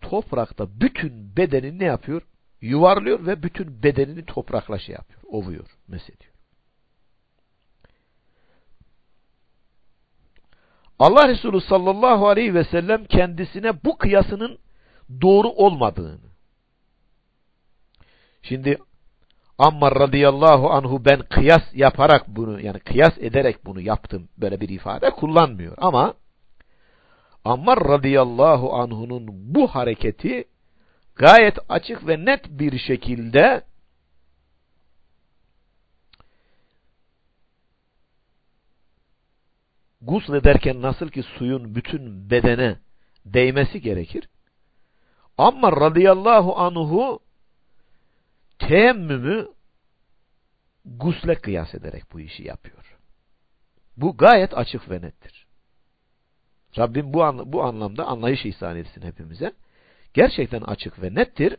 toprakta bütün bedenini ne yapıyor? Yuvarlıyor ve bütün bedenini toprakla şey yapıyor, ovuyor, mesediyor. Allah Resulü sallallahu aleyhi ve sellem kendisine bu kıyasının doğru olmadığını. Şimdi Ammar radıyallahu anhu ben kıyas yaparak bunu yani kıyas ederek bunu yaptım böyle bir ifade kullanmıyor. Ama Ammar radıyallahu anhu'nun bu hareketi gayet açık ve net bir şekilde gusl ederken nasıl ki suyun bütün bedene değmesi gerekir. Ama radıyallahu anhu teemmümü gusle kıyas ederek bu işi yapıyor. Bu gayet açık ve nettir. Rabbim bu, an, bu anlamda anlayış ihsan etsin hepimize. Gerçekten açık ve nettir.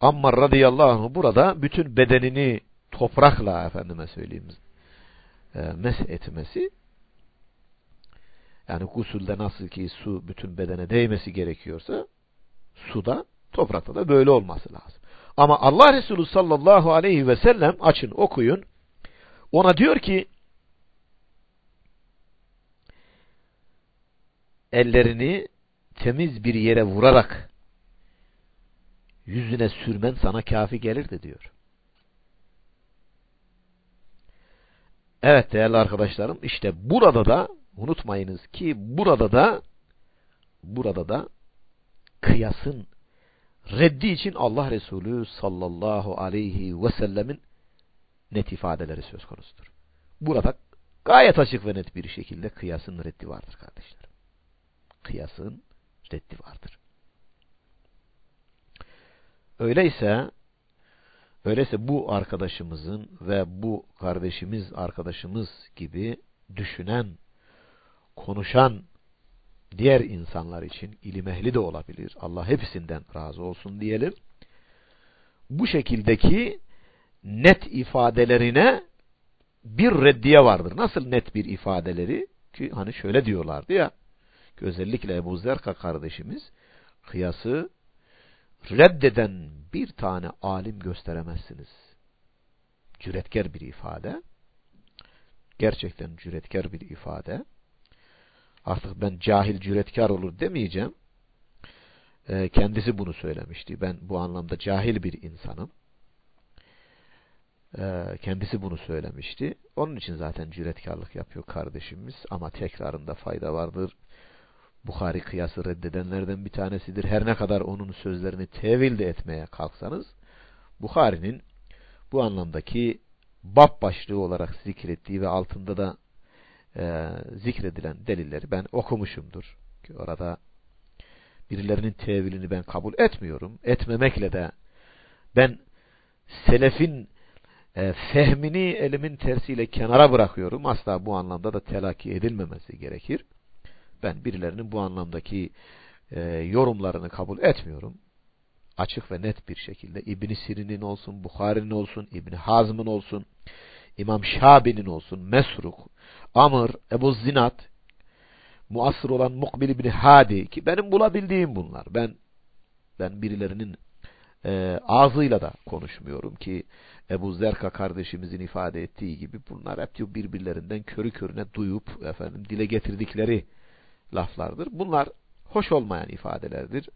Amma radıyallahu anh burada bütün bedenini toprakla efendime söyleyeyim e, mes etmesi yani gusülde nasıl ki su bütün bedene değmesi gerekiyorsa suda toprakta da böyle olması lazım. Ama Allah Resulü sallallahu aleyhi ve sellem açın okuyun ona diyor ki ellerini temiz bir yere vurarak yüzüne sürmen sana kafi gelirdi diyor. Evet değerli arkadaşlarım işte burada da unutmayınız ki burada da burada da kıyasın reddi için Allah Resulü sallallahu aleyhi ve sellemin net ifadeleri söz konusudur. Burada gayet açık ve net bir şekilde kıyasın reddi vardır kardeşlerim. Kıyasın reddi vardır. Öyleyse öyleyse bu arkadaşımızın ve bu kardeşimiz arkadaşımız gibi düşünen, konuşan diğer insanlar için ilim ehli de olabilir. Allah hepsinden razı olsun diyelim. Bu şekildeki net ifadelerine bir reddiye vardır. Nasıl net bir ifadeleri? Ki hani şöyle diyorlardı ya. Özellikle Ebu Zerka kardeşimiz kıyası reddeden bir tane alim gösteremezsiniz. Cüretkar bir ifade. Gerçekten cüretkar bir ifade. Artık ben cahil cüretkar olur demeyeceğim. Ee, kendisi bunu söylemişti. Ben bu anlamda cahil bir insanım. Ee, kendisi bunu söylemişti. Onun için zaten cüretkarlık yapıyor kardeşimiz. Ama tekrarında fayda vardır. Bukhari kıyası reddedenlerden bir tanesidir. Her ne kadar onun sözlerini tevil de etmeye kalksanız, Bukhari'nin bu anlamdaki bab başlığı olarak zikrettiği ve altında da e, zikredilen delilleri ben okumuşumdur. Ki orada birilerinin tevilini ben kabul etmiyorum. Etmemekle de ben selefin e, fehmini elimin tersiyle kenara bırakıyorum. Asla bu anlamda da telakki edilmemesi gerekir. Ben birilerinin bu anlamdaki e, yorumlarını kabul etmiyorum. Açık ve net bir şekilde İbn Sirin'in olsun, Bukhari'nin olsun, İbn Hazm'ın olsun, İmam Şabi'nin olsun, Mesruk, Amr, Ebu Zinat, muasır olan Mukbil İbni Hadi ki benim bulabildiğim bunlar. Ben ben birilerinin e, ağzıyla da konuşmuyorum ki Ebu Zerka kardeşimizin ifade ettiği gibi bunlar hep birbirlerinden körü körüne duyup efendim dile getirdikleri laflardır. Bunlar hoş olmayan ifadelerdir.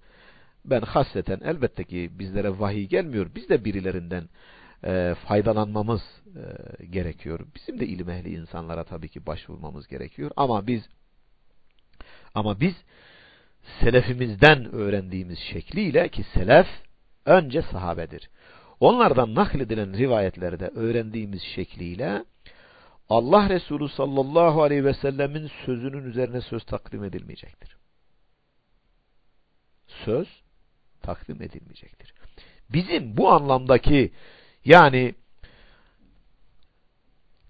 Ben hasreten elbette ki bizlere vahiy gelmiyor. Biz de birilerinden e, faydalanmamız e, gerekiyor. Bizim de ilim ehli insanlara tabii ki başvurmamız gerekiyor. Ama biz ama biz selefimizden öğrendiğimiz şekliyle ki selef önce sahabedir. Onlardan nakledilen rivayetlerde öğrendiğimiz şekliyle Allah Resulü sallallahu aleyhi ve sellemin sözünün üzerine söz takdim edilmeyecektir. Söz takdim edilmeyecektir. Bizim bu anlamdaki yani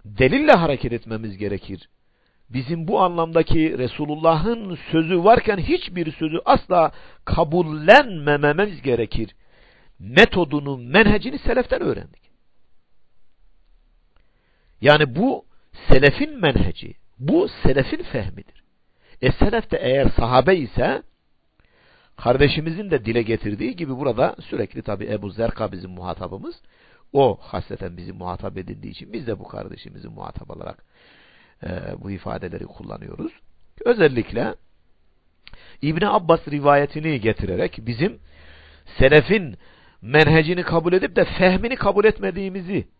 delille hareket etmemiz gerekir. Bizim bu anlamdaki Resulullah'ın sözü varken hiçbir sözü asla kabullenmememiz gerekir. Metodunu, menhecini seleften öğrendik. Yani bu selefin menheci, bu selefin fehmidir. E selef de eğer sahabe ise kardeşimizin de dile getirdiği gibi burada sürekli tabi Ebu Zerka bizim muhatabımız. O hasreten bizi muhatap edildiği için biz de bu kardeşimizi muhatap olarak e, bu ifadeleri kullanıyoruz. Özellikle İbni Abbas rivayetini getirerek bizim selefin menhecini kabul edip de fehmini kabul etmediğimizi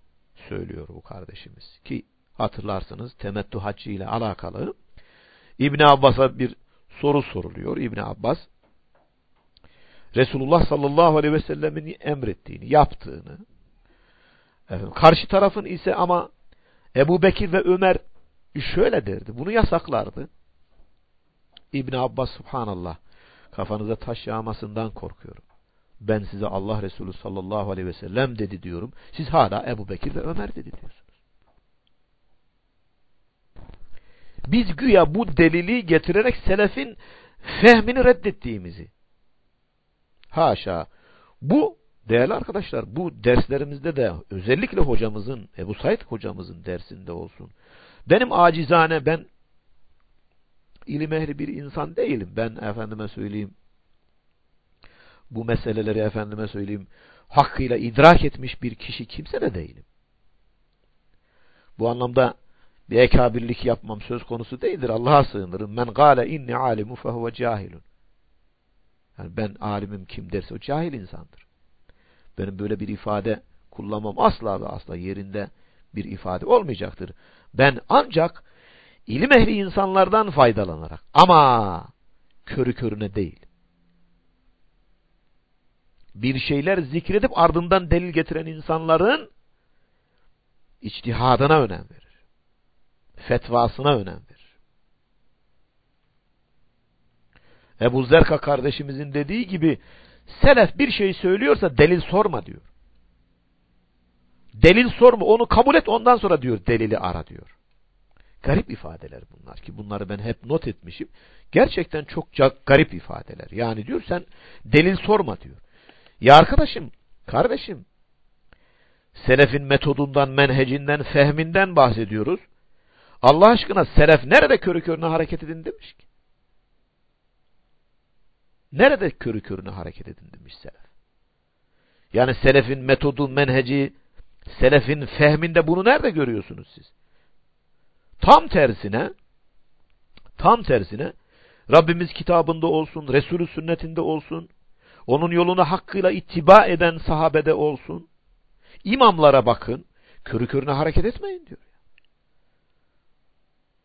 söylüyor bu kardeşimiz. Ki hatırlarsınız temettü haccı ile alakalı İbn Abbas'a bir soru soruluyor. İbn Abbas Resulullah sallallahu aleyhi ve sellemin emrettiğini, yaptığını efendim, karşı tarafın ise ama Ebu Bekir ve Ömer şöyle derdi. Bunu yasaklardı. İbn Abbas subhanallah kafanıza taş yağmasından korkuyorum. Ben size Allah Resulü sallallahu aleyhi ve sellem dedi diyorum. Siz hala Ebu Bekir ve Ömer dedi diyorsunuz. Biz güya bu delili getirerek selefin fehmini reddettiğimizi. Haşa. Bu değerli arkadaşlar bu derslerimizde de özellikle hocamızın Ebu Said hocamızın dersinde olsun. Benim acizane ben ilim ehli bir insan değilim. Ben efendime söyleyeyim bu meseleleri efendime söyleyeyim hakkıyla idrak etmiş bir kişi kimse de değilim. Bu anlamda bir ekabirlik yapmam söz konusu değildir. Allah'a sığınırım. Men gâle inni alimu fehuve cahilun. Yani ben alimim kim derse o cahil insandır. Benim böyle bir ifade kullanmam asla ve asla yerinde bir ifade olmayacaktır. Ben ancak ilim ehli insanlardan faydalanarak ama körü körüne değil. Bir şeyler zikredip ardından delil getiren insanların içtihadına önem verir. Fetvasına önem verir. Ebu Zerka kardeşimizin dediği gibi selef bir şey söylüyorsa delil sorma diyor. Delil sorma onu kabul et ondan sonra diyor delili ara diyor. Garip ifadeler bunlar ki bunları ben hep not etmişim. Gerçekten çok garip ifadeler. Yani diyor sen delil sorma diyor. Ya arkadaşım, kardeşim selefin metodundan, menhecinden, fehminden bahsediyoruz. Allah aşkına selef nerede körü körüne hareket edin demiş ki? Nerede körü körüne hareket edin demiş selef. Yani selefin metodu, menheci, selefin fehminde bunu nerede görüyorsunuz siz? Tam tersine, tam tersine, Rabbimiz kitabında olsun, Resulü sünnetinde olsun, onun yoluna hakkıyla ittiba eden sahabede olsun, imamlara bakın, körü körüne hareket etmeyin diyor.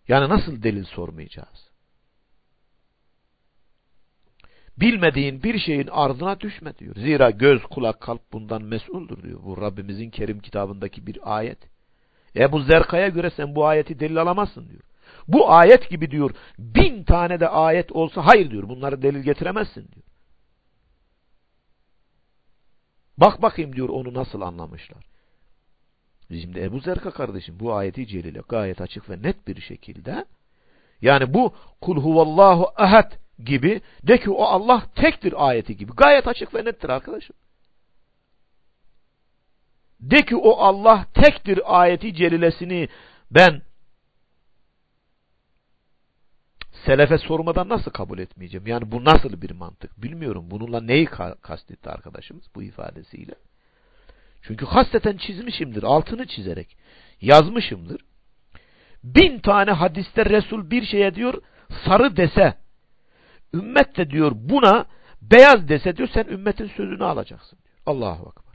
Yani nasıl delil sormayacağız? Bilmediğin bir şeyin ardına düşme diyor. Zira göz, kulak, kalp bundan mesuldür diyor. Bu Rabbimizin Kerim kitabındaki bir ayet. Ebu Zerka'ya göre sen bu ayeti delil alamazsın diyor. Bu ayet gibi diyor bin tane de ayet olsa hayır diyor bunları delil getiremezsin diyor. Bak bakayım diyor onu nasıl anlamışlar. Şimdi Ebu Zerka kardeşim bu ayeti celile gayet açık ve net bir şekilde yani bu kul huvallahu ahad gibi de ki o Allah tektir ayeti gibi gayet açık ve nettir arkadaşım. De ki o Allah tektir ayeti celilesini ben selefe sormadan nasıl kabul etmeyeceğim? Yani bu nasıl bir mantık? Bilmiyorum. Bununla neyi kastetti arkadaşımız bu ifadesiyle? Çünkü hasreten çizmişimdir. Altını çizerek. Yazmışımdır. Bin tane hadiste Resul bir şeye diyor sarı dese ümmet de diyor buna beyaz dese diyor sen ümmetin sözünü alacaksın diyor. Allahu Akbar.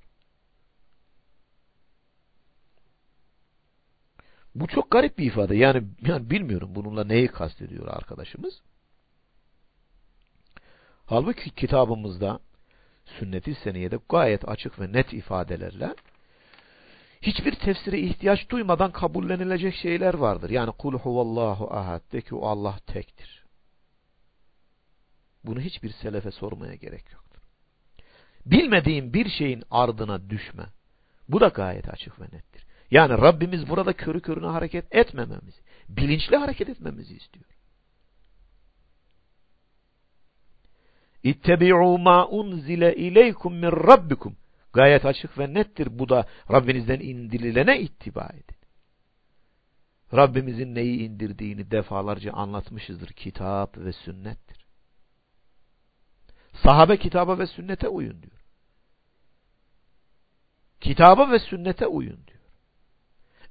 Bu çok garip bir ifade. Yani, yani bilmiyorum bununla neyi kastediyor arkadaşımız. Halbuki kitabımızda sünnet-i seniyede gayet açık ve net ifadelerle hiçbir tefsire ihtiyaç duymadan kabullenilecek şeyler vardır. Yani kul huvallahu ahad de ki o Allah tektir. Bunu hiçbir selefe sormaya gerek yoktur. Bilmediğin bir şeyin ardına düşme. Bu da gayet açık ve nettir. Yani Rabbimiz burada körü körüne hareket etmememizi, bilinçli hareket etmemizi istiyor. İttebi'u ma unzile ileykum min rabbikum. Gayet açık ve nettir bu da Rabbinizden indirilene ittiba edin. Rabbimizin neyi indirdiğini defalarca anlatmışızdır. Kitap ve sünnettir. Sahabe kitaba ve sünnete uyun diyor. Kitaba ve sünnete uyun diyor.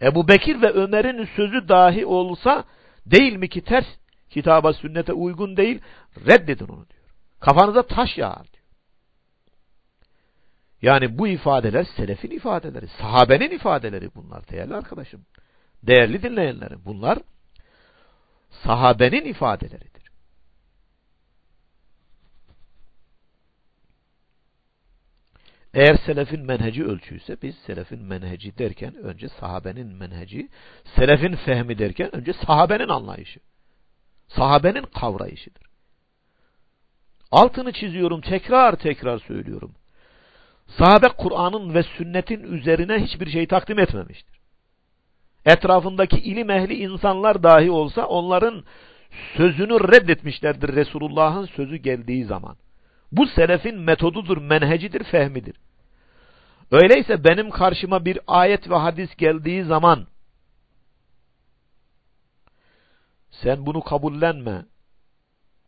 Ebu Bekir ve Ömer'in sözü dahi olsa değil mi ki ters kitaba sünnete uygun değil reddedin onu diyor. Kafanıza taş yağar diyor. Yani bu ifadeler selefin ifadeleri, sahabenin ifadeleri bunlar değerli arkadaşım. Değerli dinleyenlerim bunlar sahabenin ifadeleridir. Eğer selefin menheci ölçüyse biz selefin menheci derken önce sahabenin menheci, selefin fehmi derken önce sahabenin anlayışı. Sahabenin kavrayışıdır. Altını çiziyorum, tekrar tekrar söylüyorum. Sahabe Kur'an'ın ve sünnetin üzerine hiçbir şey takdim etmemiştir. Etrafındaki ilim ehli insanlar dahi olsa onların sözünü reddetmişlerdir Resulullah'ın sözü geldiği zaman. Bu selefin metodudur, menhecidir, fehmidir. Öyleyse benim karşıma bir ayet ve hadis geldiği zaman sen bunu kabullenme.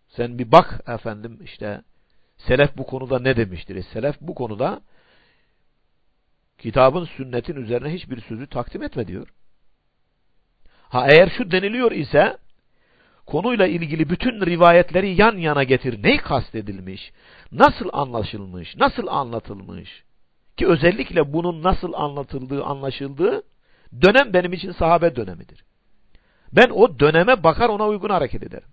Sen bir bak efendim işte selef bu konuda ne demiştir? E, selef bu konuda kitabın sünnetin üzerine hiçbir sözü takdim etme diyor. Ha eğer şu deniliyor ise konuyla ilgili bütün rivayetleri yan yana getir. Ne kastedilmiş? Nasıl anlaşılmış? Nasıl anlatılmış? Ki özellikle bunun nasıl anlatıldığı, anlaşıldığı dönem benim için sahabe dönemidir. Ben o döneme bakar ona uygun hareket ederim.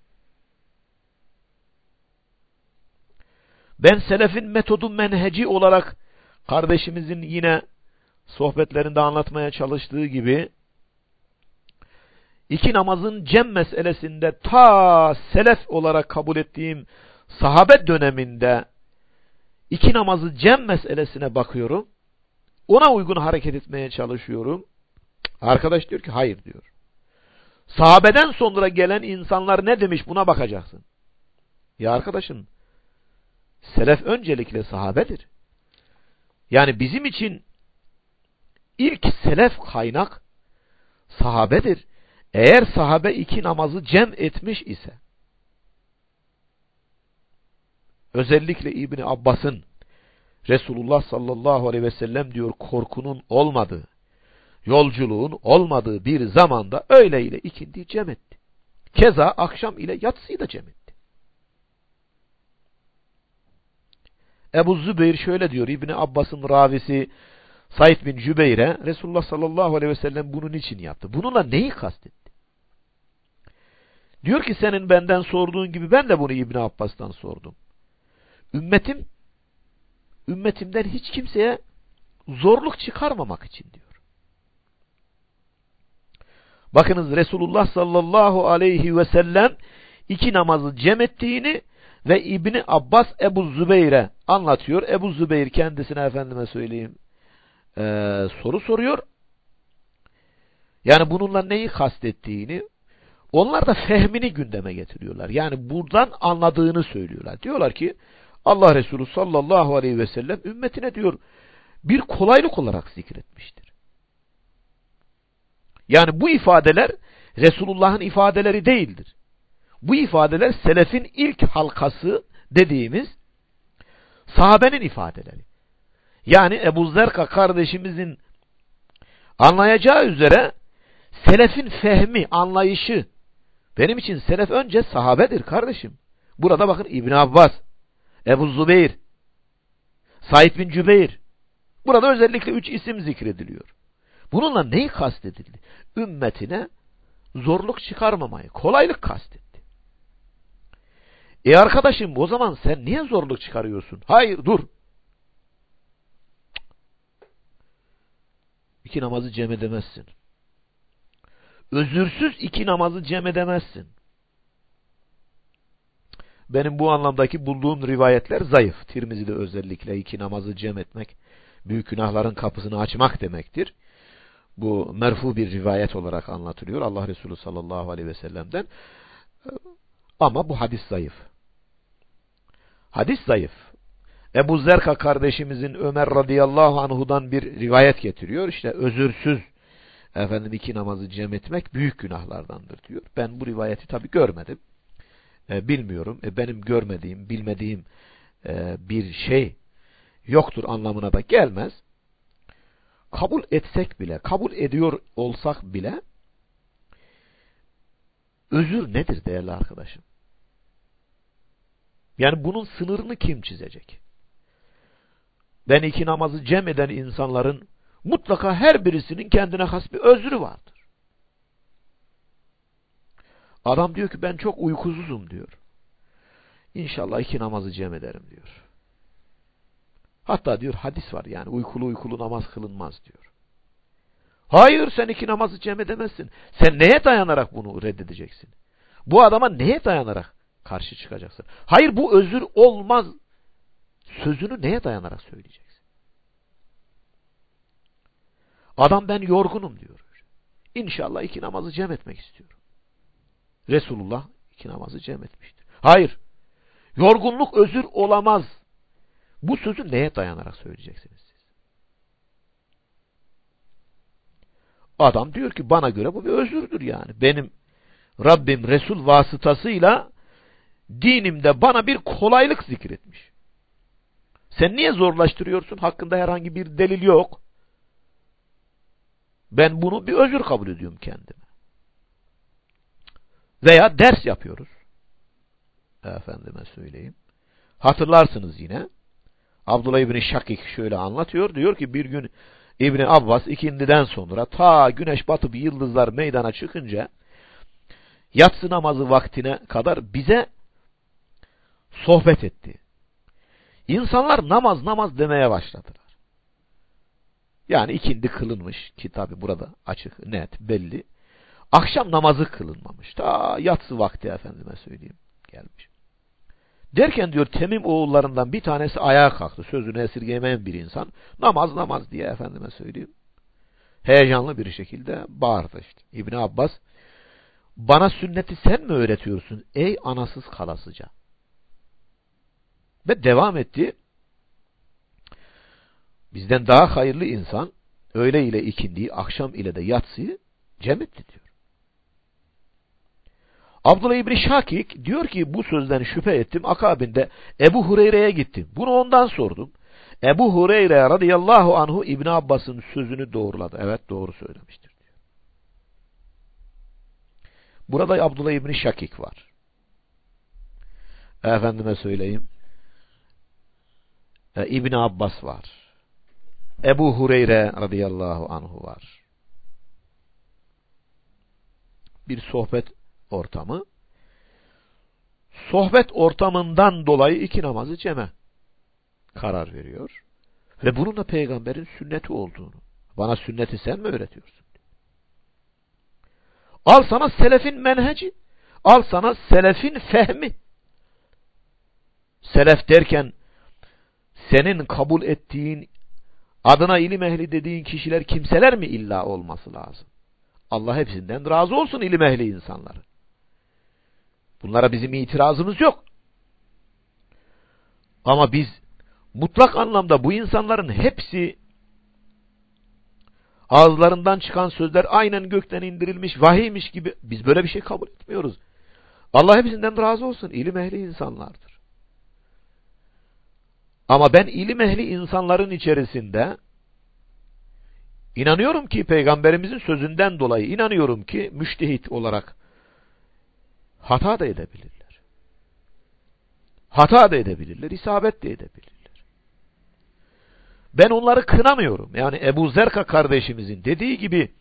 Ben selefin metodu menheci olarak kardeşimizin yine sohbetlerinde anlatmaya çalıştığı gibi iki namazın cem meselesinde ta selef olarak kabul ettiğim sahabe döneminde iki namazı cem meselesine bakıyorum. Ona uygun hareket etmeye çalışıyorum. Arkadaş diyor ki hayır diyor. Sahabeden sonra gelen insanlar ne demiş buna bakacaksın. Ya arkadaşım selef öncelikle sahabedir. Yani bizim için ilk selef kaynak sahabedir. Eğer sahabe iki namazı cem etmiş ise özellikle İbni Abbas'ın Resulullah sallallahu aleyhi ve sellem diyor korkunun olmadığı, yolculuğun olmadığı bir zamanda öğle ile ikindi cem etti. Keza akşam ile yatsıyı da cem etti. Ebu Zübeyir şöyle diyor İbni Abbas'ın ravisi Said bin Cübeyr'e Resulullah sallallahu aleyhi ve sellem bunun için yaptı. Bununla neyi kastetti? Diyor ki senin benden sorduğun gibi ben de bunu İbni Abbas'tan sordum. Ümmetim ümmetimden hiç kimseye zorluk çıkarmamak için diyor. Bakınız Resulullah sallallahu aleyhi ve sellem iki namazı cem ettiğini ve İbni Abbas Ebu Zübeyir'e anlatıyor. Ebu Zübeyir kendisine efendime söyleyeyim e, soru soruyor. Yani bununla neyi kastettiğini onlar da fehmini gündeme getiriyorlar. Yani buradan anladığını söylüyorlar. Diyorlar ki Allah Resulü sallallahu aleyhi ve sellem ümmetine diyor bir kolaylık olarak zikretmiştir. Yani bu ifadeler Resulullah'ın ifadeleri değildir. Bu ifadeler selefin ilk halkası dediğimiz sahabenin ifadeleri. Yani Ebu Zerka kardeşimizin anlayacağı üzere selefin fehmi, anlayışı benim için selef önce sahabedir kardeşim. Burada bakın İbn Abbas, Ebu Zubeyr, Said bin Cübeyr. Burada özellikle üç isim zikrediliyor. Bununla neyi kastedildi? Ümmetine zorluk çıkarmamayı, kolaylık kastetti. E arkadaşım o zaman sen niye zorluk çıkarıyorsun? Hayır dur. İki namazı cem edemezsin. Özürsüz iki namazı cem edemezsin. Benim bu anlamdaki bulduğum rivayetler zayıf. Tirmizi'de özellikle iki namazı cem etmek, büyük günahların kapısını açmak demektir. Bu merfu bir rivayet olarak anlatılıyor Allah Resulü sallallahu aleyhi ve sellem'den. Ama bu hadis zayıf. Hadis zayıf. Ebu Zerka kardeşimizin Ömer radıyallahu anhudan bir rivayet getiriyor. İşte özürsüz efendim iki namazı cem etmek büyük günahlardandır diyor. Ben bu rivayeti tabi görmedim. E, bilmiyorum. E, benim görmediğim, bilmediğim e, bir şey yoktur anlamına da gelmez. Kabul etsek bile, kabul ediyor olsak bile özür nedir değerli arkadaşım? Yani bunun sınırını kim çizecek? Ben iki namazı cem eden insanların mutlaka her birisinin kendine has bir özrü vardır. Adam diyor ki ben çok uykusuzum diyor. İnşallah iki namazı cem ederim diyor. Hatta diyor hadis var yani uykulu uykulu namaz kılınmaz diyor. Hayır sen iki namazı cem edemezsin. Sen neye dayanarak bunu reddedeceksin? Bu adama neye dayanarak karşı çıkacaksın? Hayır bu özür olmaz. Sözünü neye dayanarak söyleyeceksin? Adam ben yorgunum diyor. İnşallah iki namazı cem etmek istiyorum. Resulullah iki namazı cem etmiştir. Hayır. Yorgunluk özür olamaz. Bu sözü neye dayanarak söyleyeceksiniz siz? Adam diyor ki bana göre bu bir özürdür yani. Benim Rabbim Resul vasıtasıyla dinimde bana bir kolaylık zikretmiş. Sen niye zorlaştırıyorsun? Hakkında herhangi bir delil yok. Ben bunu bir özür kabul ediyorum kendime. Veya ders yapıyoruz. Efendime söyleyeyim. Hatırlarsınız yine. Abdullah İbni Şakik şöyle anlatıyor. Diyor ki bir gün İbni Abbas ikindiden sonra ta güneş batıp yıldızlar meydana çıkınca yatsı namazı vaktine kadar bize sohbet etti. İnsanlar namaz namaz demeye başladılar. Yani ikindi kılınmış ki tabi burada açık, net, belli. Akşam namazı kılınmamış. Ta yatsı vakti efendime söyleyeyim gelmiş. Derken diyor Temim oğullarından bir tanesi ayağa kalktı. Sözünü esirgemeyen bir insan. Namaz namaz diye efendime söyleyeyim. Heyecanlı bir şekilde bağırdı işte. İbni Abbas bana sünneti sen mi öğretiyorsun ey anasız kalasıca? Ve devam etti. Bizden daha hayırlı insan öğle ile ikindiyi, akşam ile de yatsıyı cem etti diyor. Abdullah İbni Şakik diyor ki bu sözden şüphe ettim. Akabinde Ebu Hureyre'ye gittim. Bunu ondan sordum. Ebu Hureyre radıyallahu anhu İbni Abbas'ın sözünü doğruladı. Evet doğru söylemiştir. Diyor. Burada Abdullah İbni Şakik var. Efendime söyleyeyim. E, İbni Abbas var. Ebu Hureyre radıyallahu anhu var. Bir sohbet ortamı. Sohbet ortamından dolayı iki namazı ceme karar veriyor. Ve bunun da peygamberin sünneti olduğunu. Bana sünneti sen mi öğretiyorsun? Al sana selefin menheci. Al sana selefin fehmi. Selef derken senin kabul ettiğin adına ilim ehli dediğin kişiler kimseler mi illa olması lazım? Allah hepsinden razı olsun ilim ehli insanları. Bunlara bizim itirazımız yok. Ama biz mutlak anlamda bu insanların hepsi ağızlarından çıkan sözler aynen gökten indirilmiş vahiymiş gibi biz böyle bir şey kabul etmiyoruz. Allah hepsinden razı olsun. İlim ehli insanlardır. Ama ben ilim ehli insanların içerisinde inanıyorum ki peygamberimizin sözünden dolayı inanıyorum ki müştehit olarak hata da edebilirler. Hata da edebilirler, isabet de edebilirler. Ben onları kınamıyorum. Yani Ebu Zerka kardeşimizin dediği gibi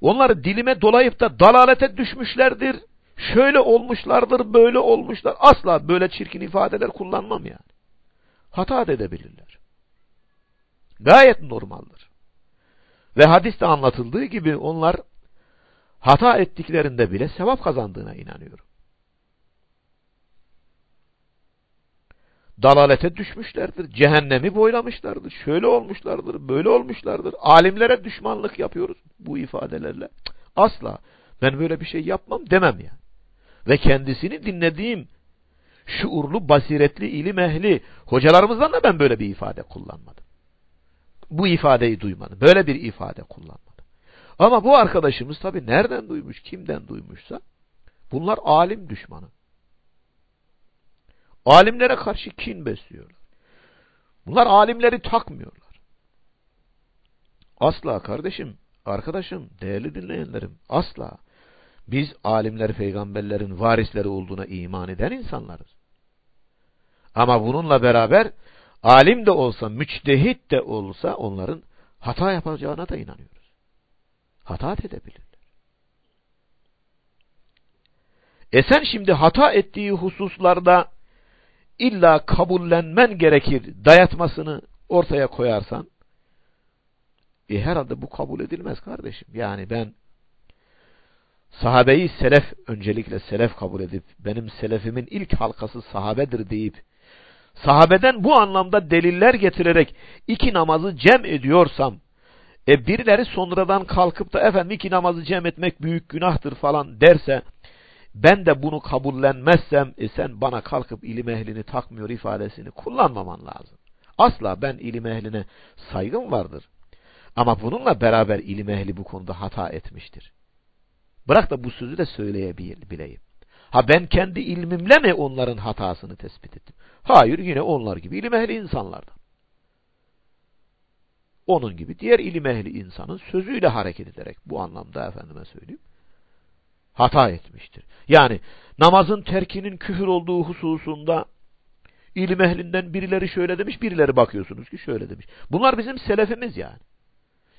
onları dilime dolayıp da dalalete düşmüşlerdir. Şöyle olmuşlardır, böyle olmuşlar. Asla böyle çirkin ifadeler kullanmam yani. Hata edebilirler. Gayet normaldir. Ve hadiste anlatıldığı gibi onlar hata ettiklerinde bile sevap kazandığına inanıyorum. Dalalete düşmüşlerdir, cehennemi boylamışlardır, şöyle olmuşlardır, böyle olmuşlardır. Alimlere düşmanlık yapıyoruz bu ifadelerle. Asla ben böyle bir şey yapmam demem yani. Ve kendisini dinlediğim şuurlu, basiretli, ilim ehli hocalarımızdan da ben böyle bir ifade kullanmadım. Bu ifadeyi duymadım. Böyle bir ifade kullanmadım. Ama bu arkadaşımız tabi nereden duymuş, kimden duymuşsa bunlar alim düşmanı. Alimlere karşı kin besliyorlar. Bunlar alimleri takmıyorlar. Asla kardeşim, arkadaşım, değerli dinleyenlerim, asla. Biz alimler peygamberlerin varisleri olduğuna iman eden insanlarız. Ama bununla beraber alim de olsa, müçtehit de olsa onların hata yapacağına da inanıyoruz hata edebilirler. E sen şimdi hata ettiği hususlarda illa kabullenmen gerekir dayatmasını ortaya koyarsan e herhalde bu kabul edilmez kardeşim. Yani ben sahabeyi selef öncelikle selef kabul edip benim selefimin ilk halkası sahabedir deyip sahabeden bu anlamda deliller getirerek iki namazı cem ediyorsam e birileri sonradan kalkıp da efendim iki namazı cem etmek büyük günahtır falan derse ben de bunu kabullenmezsem e sen bana kalkıp ilim ehlini takmıyor ifadesini kullanmaman lazım. Asla ben ilim ehline saygım vardır. Ama bununla beraber ilim ehli bu konuda hata etmiştir. Bırak da bu sözü de söyleyebileyim. Ha ben kendi ilmimle mi onların hatasını tespit ettim? Hayır yine onlar gibi ilim ehli insanlardan. Onun gibi diğer ilim ehli insanın sözüyle hareket ederek bu anlamda efendime söyleyeyim hata etmiştir. Yani namazın terkinin küfür olduğu hususunda ilim ehlinden birileri şöyle demiş, birileri bakıyorsunuz ki şöyle demiş. Bunlar bizim selefimiz yani.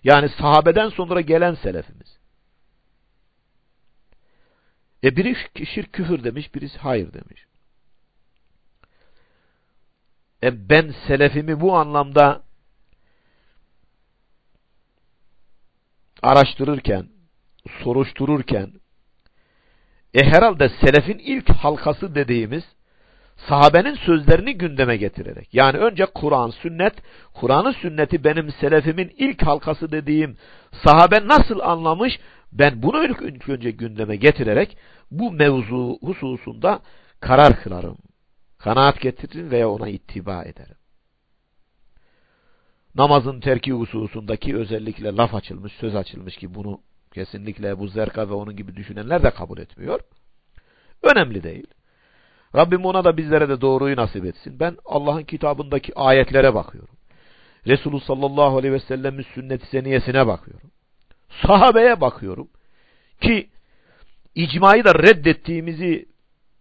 Yani sahabeden sonra gelen selefimiz. E biri şirk küfür demiş, birisi hayır demiş. E ben selefimi bu anlamda araştırırken, soruştururken, e herhalde selefin ilk halkası dediğimiz sahabenin sözlerini gündeme getirerek. Yani önce Kur'an, sünnet, Kur'an'ı sünneti benim selefimin ilk halkası dediğim sahabe nasıl anlamış, ben bunu ilk önce gündeme getirerek bu mevzu hususunda karar kılarım. Kanaat getiririm veya ona ittiba ederim. Namazın terki hususundaki özellikle laf açılmış, söz açılmış ki bunu kesinlikle bu Zerka ve onun gibi düşünenler de kabul etmiyor. Önemli değil. Rabbim ona da bizlere de doğruyu nasip etsin. Ben Allah'ın kitabındaki ayetlere bakıyorum. Resulü sallallahu aleyhi ve sellemin sünnet-i seniyesine bakıyorum. Sahabeye bakıyorum. Ki icmayı da reddettiğimizi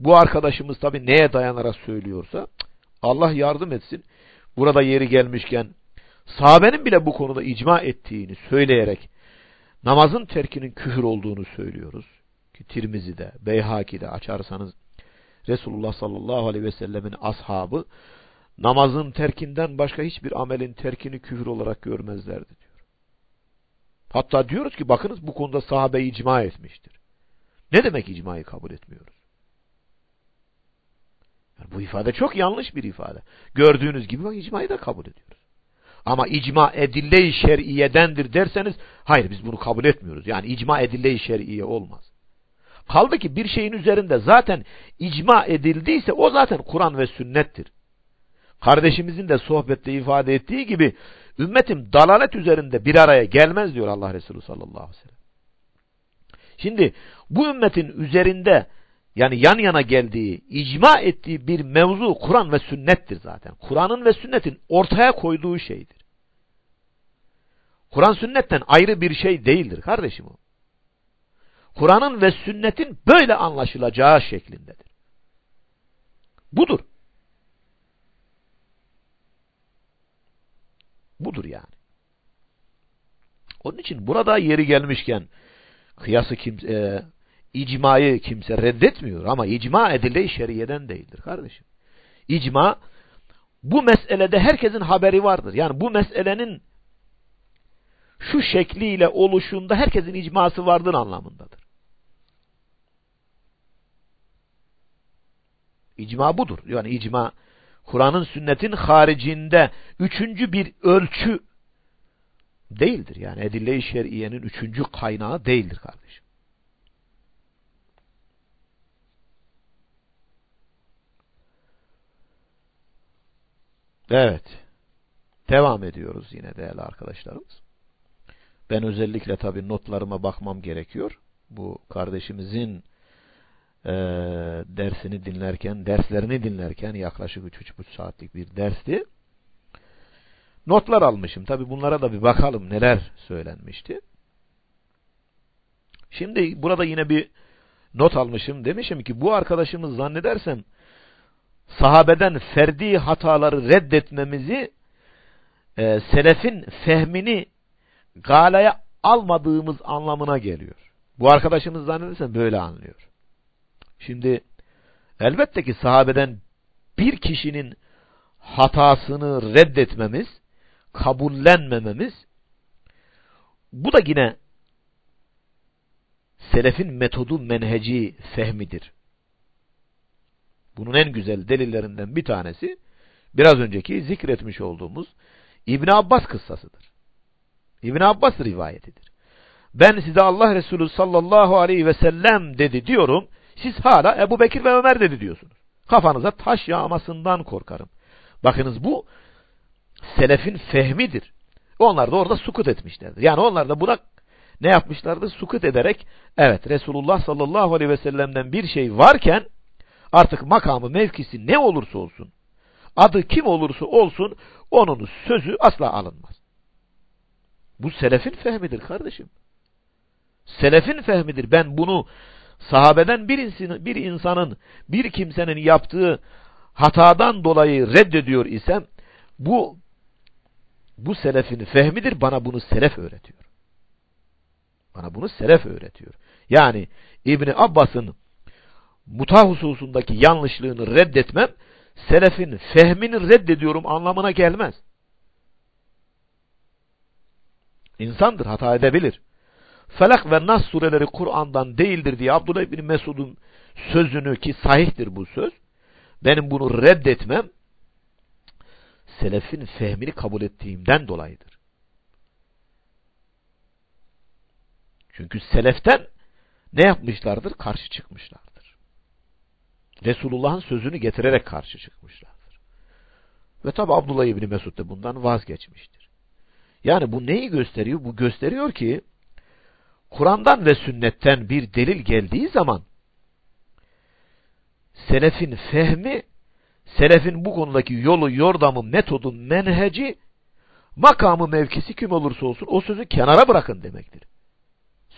bu arkadaşımız tabi neye dayanarak söylüyorsa Allah yardım etsin. Burada yeri gelmişken sahabenin bile bu konuda icma ettiğini söyleyerek namazın terkinin küfür olduğunu söylüyoruz. Ki Tirmizi'de, Beyhaki'de açarsanız Resulullah sallallahu aleyhi ve sellemin ashabı namazın terkinden başka hiçbir amelin terkini küfür olarak görmezlerdi. Hatta diyoruz ki bakınız bu konuda sahabe icma etmiştir. Ne demek icmayı kabul etmiyoruz? Yani bu ifade çok yanlış bir ifade. Gördüğünüz gibi bak icmayı da kabul ediyoruz. Ama icma edille-i şer'iyedendir derseniz hayır biz bunu kabul etmiyoruz. Yani icma edille-i şer'iye olmaz. Kaldı ki bir şeyin üzerinde zaten icma edildiyse o zaten Kur'an ve sünnettir. Kardeşimizin de sohbette ifade ettiği gibi ümmetim dalalet üzerinde bir araya gelmez diyor Allah Resulü sallallahu aleyhi ve sellem. Şimdi bu ümmetin üzerinde yani yan yana geldiği, icma ettiği bir mevzu Kur'an ve sünnettir zaten. Kur'an'ın ve sünnetin ortaya koyduğu şeydir. Kur'an sünnetten ayrı bir şey değildir kardeşim o. Kur'an'ın ve sünnetin böyle anlaşılacağı şeklindedir. Budur. Budur yani. Onun için burada yeri gelmişken kıyası kimse, e, icmayı kimse reddetmiyor ama icma edile şeriyeden değildir kardeşim. İcma bu meselede herkesin haberi vardır. Yani bu meselenin şu şekliyle oluşunda herkesin icması vardır anlamındadır. İcma budur. Yani icma Kur'an'ın sünnetin haricinde üçüncü bir ölçü değildir. Yani edille-i şer'iyenin üçüncü kaynağı değildir kardeşim. Evet. Devam ediyoruz yine değerli arkadaşlarımız. Ben özellikle tabi notlarıma bakmam gerekiyor. Bu kardeşimizin e, dersini dinlerken, derslerini dinlerken yaklaşık 3-3,5 saatlik bir dersti. Notlar almışım. Tabi bunlara da bir bakalım neler söylenmişti. Şimdi burada yine bir not almışım. Demişim ki bu arkadaşımız zannedersem sahabeden ferdi hataları reddetmemizi e, selefin fehmini galaya almadığımız anlamına geliyor. Bu arkadaşımız zannedersem böyle anlıyor. Şimdi elbette ki sahabeden bir kişinin hatasını reddetmemiz, kabullenmememiz bu da yine selefin metodu, menheci, fehmidir. Bunun en güzel delillerinden bir tanesi biraz önceki zikretmiş olduğumuz İbn Abbas kıssasıdır. İbn Abbas rivayetidir. Ben size Allah Resulü sallallahu aleyhi ve sellem dedi diyorum. Siz hala Ebu Bekir ve Ömer dedi diyorsunuz. Kafanıza taş yağmasından korkarım. Bakınız bu selefin fehmidir. Onlar da orada sukut etmişlerdir. Yani onlar da buna ne yapmışlardı? Sukut ederek evet Resulullah sallallahu aleyhi ve sellem'den bir şey varken artık makamı mevkisi ne olursa olsun adı kim olursa olsun onun sözü asla alınmaz. Bu selefin fehmidir kardeşim. Selefin fehmidir. Ben bunu sahabeden bir, insan, bir insanın, bir kimsenin yaptığı hatadan dolayı reddediyor isem bu bu selefin fehmidir. Bana bunu selef öğretiyor. Bana bunu selef öğretiyor. Yani İbni Abbas'ın muta hususundaki yanlışlığını reddetmem selefin fehmini reddediyorum anlamına gelmez. İnsandır, hata edebilir. Felak ve Nas sureleri Kur'an'dan değildir diye Abdullah bin Mesud'un sözünü ki sahihtir bu söz. Benim bunu reddetmem selefin fehmini kabul ettiğimden dolayıdır. Çünkü seleften ne yapmışlardır? Karşı çıkmışlardır. Resulullah'ın sözünü getirerek karşı çıkmışlardır. Ve tabi Abdullah İbni Mesud da bundan vazgeçmiştir. Yani bu neyi gösteriyor? Bu gösteriyor ki Kur'an'dan ve sünnetten bir delil geldiği zaman selefin fehmi, selefin bu konudaki yolu, yordamı, metodu, menheci, makamı, mevkisi kim olursa olsun o sözü kenara bırakın demektir.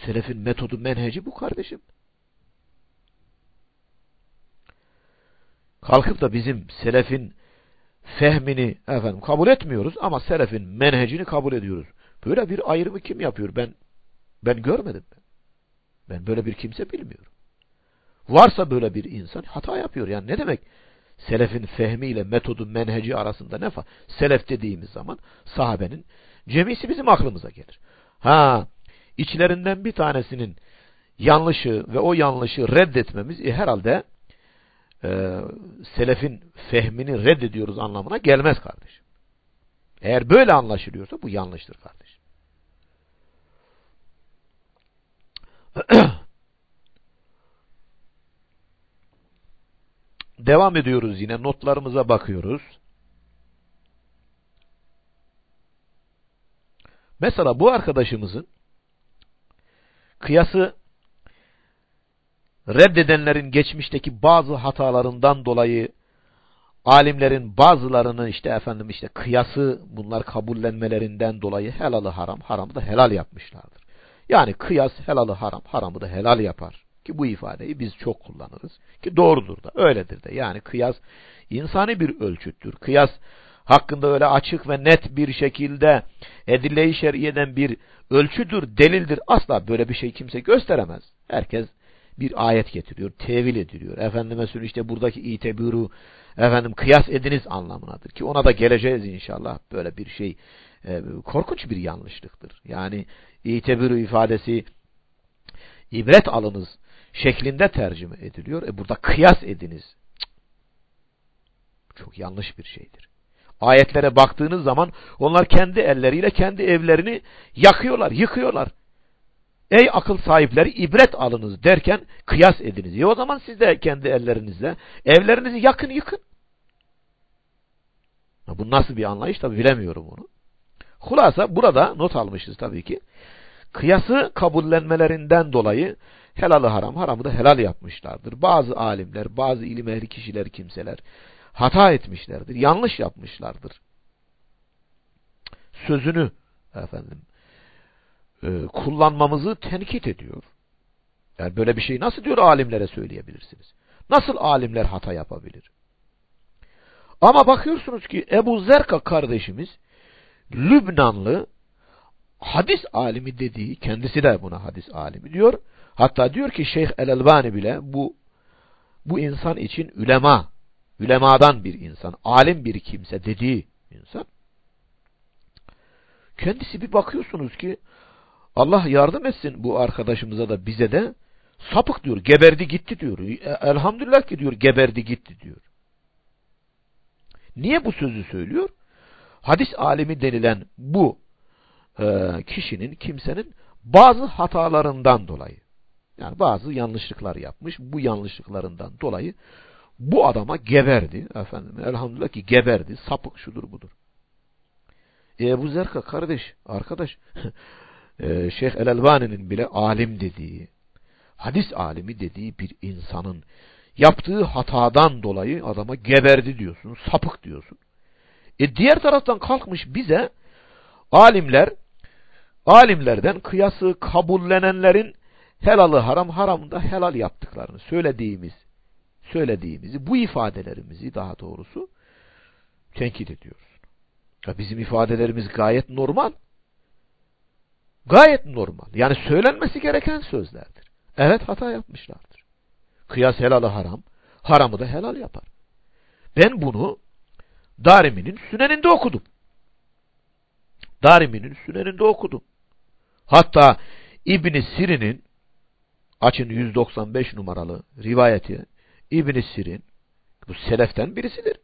Selefin metodu, menheci bu kardeşim. Kalkıp da bizim selefin fehmini efendim kabul etmiyoruz ama selefin menhecini kabul ediyoruz. Böyle bir ayrımı kim yapıyor? Ben ben görmedim. Ben böyle bir kimse bilmiyorum. Varsa böyle bir insan hata yapıyor. Yani ne demek? Selefin fehmiyle metodu menheci arasında ne fark? Selef dediğimiz zaman sahabenin cemisi bizim aklımıza gelir. Ha, içlerinden bir tanesinin yanlışı ve o yanlışı reddetmemiz e, herhalde e, selefin fehmini reddediyoruz anlamına gelmez kardeşim. Eğer böyle anlaşılıyorsa bu yanlıştır kardeşim. Devam ediyoruz yine notlarımıza bakıyoruz. Mesela bu arkadaşımızın kıyası reddedenlerin geçmişteki bazı hatalarından dolayı alimlerin bazılarını işte efendim işte kıyası bunlar kabullenmelerinden dolayı helalı haram, haramı da helal yapmışlardır. Yani kıyas helalı haram, haramı da helal yapar. Ki bu ifadeyi biz çok kullanırız. Ki doğrudur da, öyledir de. Yani kıyas insani bir ölçüttür. Kıyas hakkında öyle açık ve net bir şekilde edille-i şeriyeden bir ölçüdür, delildir. Asla böyle bir şey kimse gösteremez. Herkes bir ayet getiriyor, tevil ediliyor. Efendime söylüyor işte buradaki itebiru, efendim kıyas ediniz anlamınadır. Ki ona da geleceğiz inşallah. Böyle bir şey e, korkunç bir yanlışlıktır. Yani itebiru ifadesi ibret alınız şeklinde tercüme ediliyor. E burada kıyas ediniz. Çok yanlış bir şeydir. Ayetlere baktığınız zaman onlar kendi elleriyle kendi evlerini yakıyorlar, yıkıyorlar. Ey akıl sahipleri ibret alınız derken kıyas ediniz. E o zaman siz de kendi ellerinizle evlerinizi yakın yıkın. Bu nasıl bir anlayış tabi bilemiyorum onu. Hulasa burada not almışız tabii ki. Kıyası kabullenmelerinden dolayı helalı haram, haramı da helal yapmışlardır. Bazı alimler, bazı ilim ehli kişiler, kimseler hata etmişlerdir, yanlış yapmışlardır. Sözünü efendim e, kullanmamızı tenkit ediyor. Yani böyle bir şey nasıl diyor alimlere söyleyebilirsiniz? Nasıl alimler hata yapabilir? Ama bakıyorsunuz ki Ebu Zerka kardeşimiz Lübnanlı hadis alimi dediği, kendisi de buna hadis alimi diyor. Hatta diyor ki Şeyh El-Elbani bile bu bu insan için ülema, ülemadan bir insan, alim bir kimse dediği insan. Kendisi bir bakıyorsunuz ki Allah yardım etsin bu arkadaşımıza da bize de sapık diyor, geberdi gitti diyor. E, elhamdülillah ki diyor geberdi gitti diyor. Niye bu sözü söylüyor? Hadis alimi denilen bu e, kişinin, kimsenin bazı hatalarından dolayı yani bazı yanlışlıklar yapmış. Bu yanlışlıklarından dolayı bu adama geberdi. Efendim elhamdülillah ki geberdi. Sapık şudur budur. E, Ebu Zerka kardeş, arkadaş e, Şeyh El-Elbani'nin bile alim dediği, hadis alimi dediği bir insanın yaptığı hatadan dolayı adama geberdi diyorsun, sapık diyorsun. E diğer taraftan kalkmış bize alimler alimlerden kıyası kabullenenlerin helalı haram haramda helal yaptıklarını söylediğimiz söylediğimizi bu ifadelerimizi daha doğrusu tenkit ediyoruz. Ya bizim ifadelerimiz gayet normal. Gayet normal. Yani söylenmesi gereken sözlerdir. Evet hata yapmışlardır. Kıyas helalı haram, haramı da helal yapar. Ben bunu Darimi'nin süneninde okudum. Darimi'nin süneninde okudum. Hatta İbn Sirin'in açın 195 numaralı rivayeti İbn Sirin bu seleften birisidir.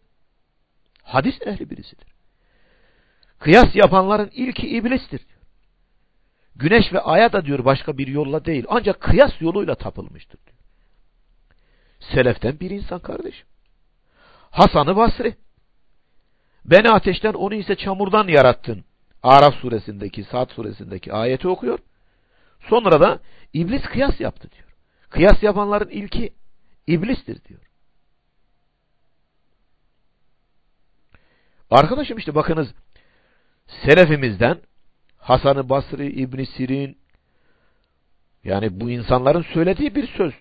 Hadis ehli birisidir. Kıyas yapanların ilki iblistir. Güneş ve aya da diyor başka bir yolla değil. Ancak kıyas yoluyla tapılmıştır diyor. Seleften bir insan kardeşim. Hasan-ı Basri. Beni ateşten onu ise çamurdan yarattın. Araf suresindeki, Saat suresindeki ayeti okuyor. Sonra da iblis kıyas yaptı diyor. Kıyas yapanların ilki iblistir diyor. Arkadaşım işte bakınız selefimizden Hasan-ı Basri, İbn Sirin yani bu insanların söylediği bir söz.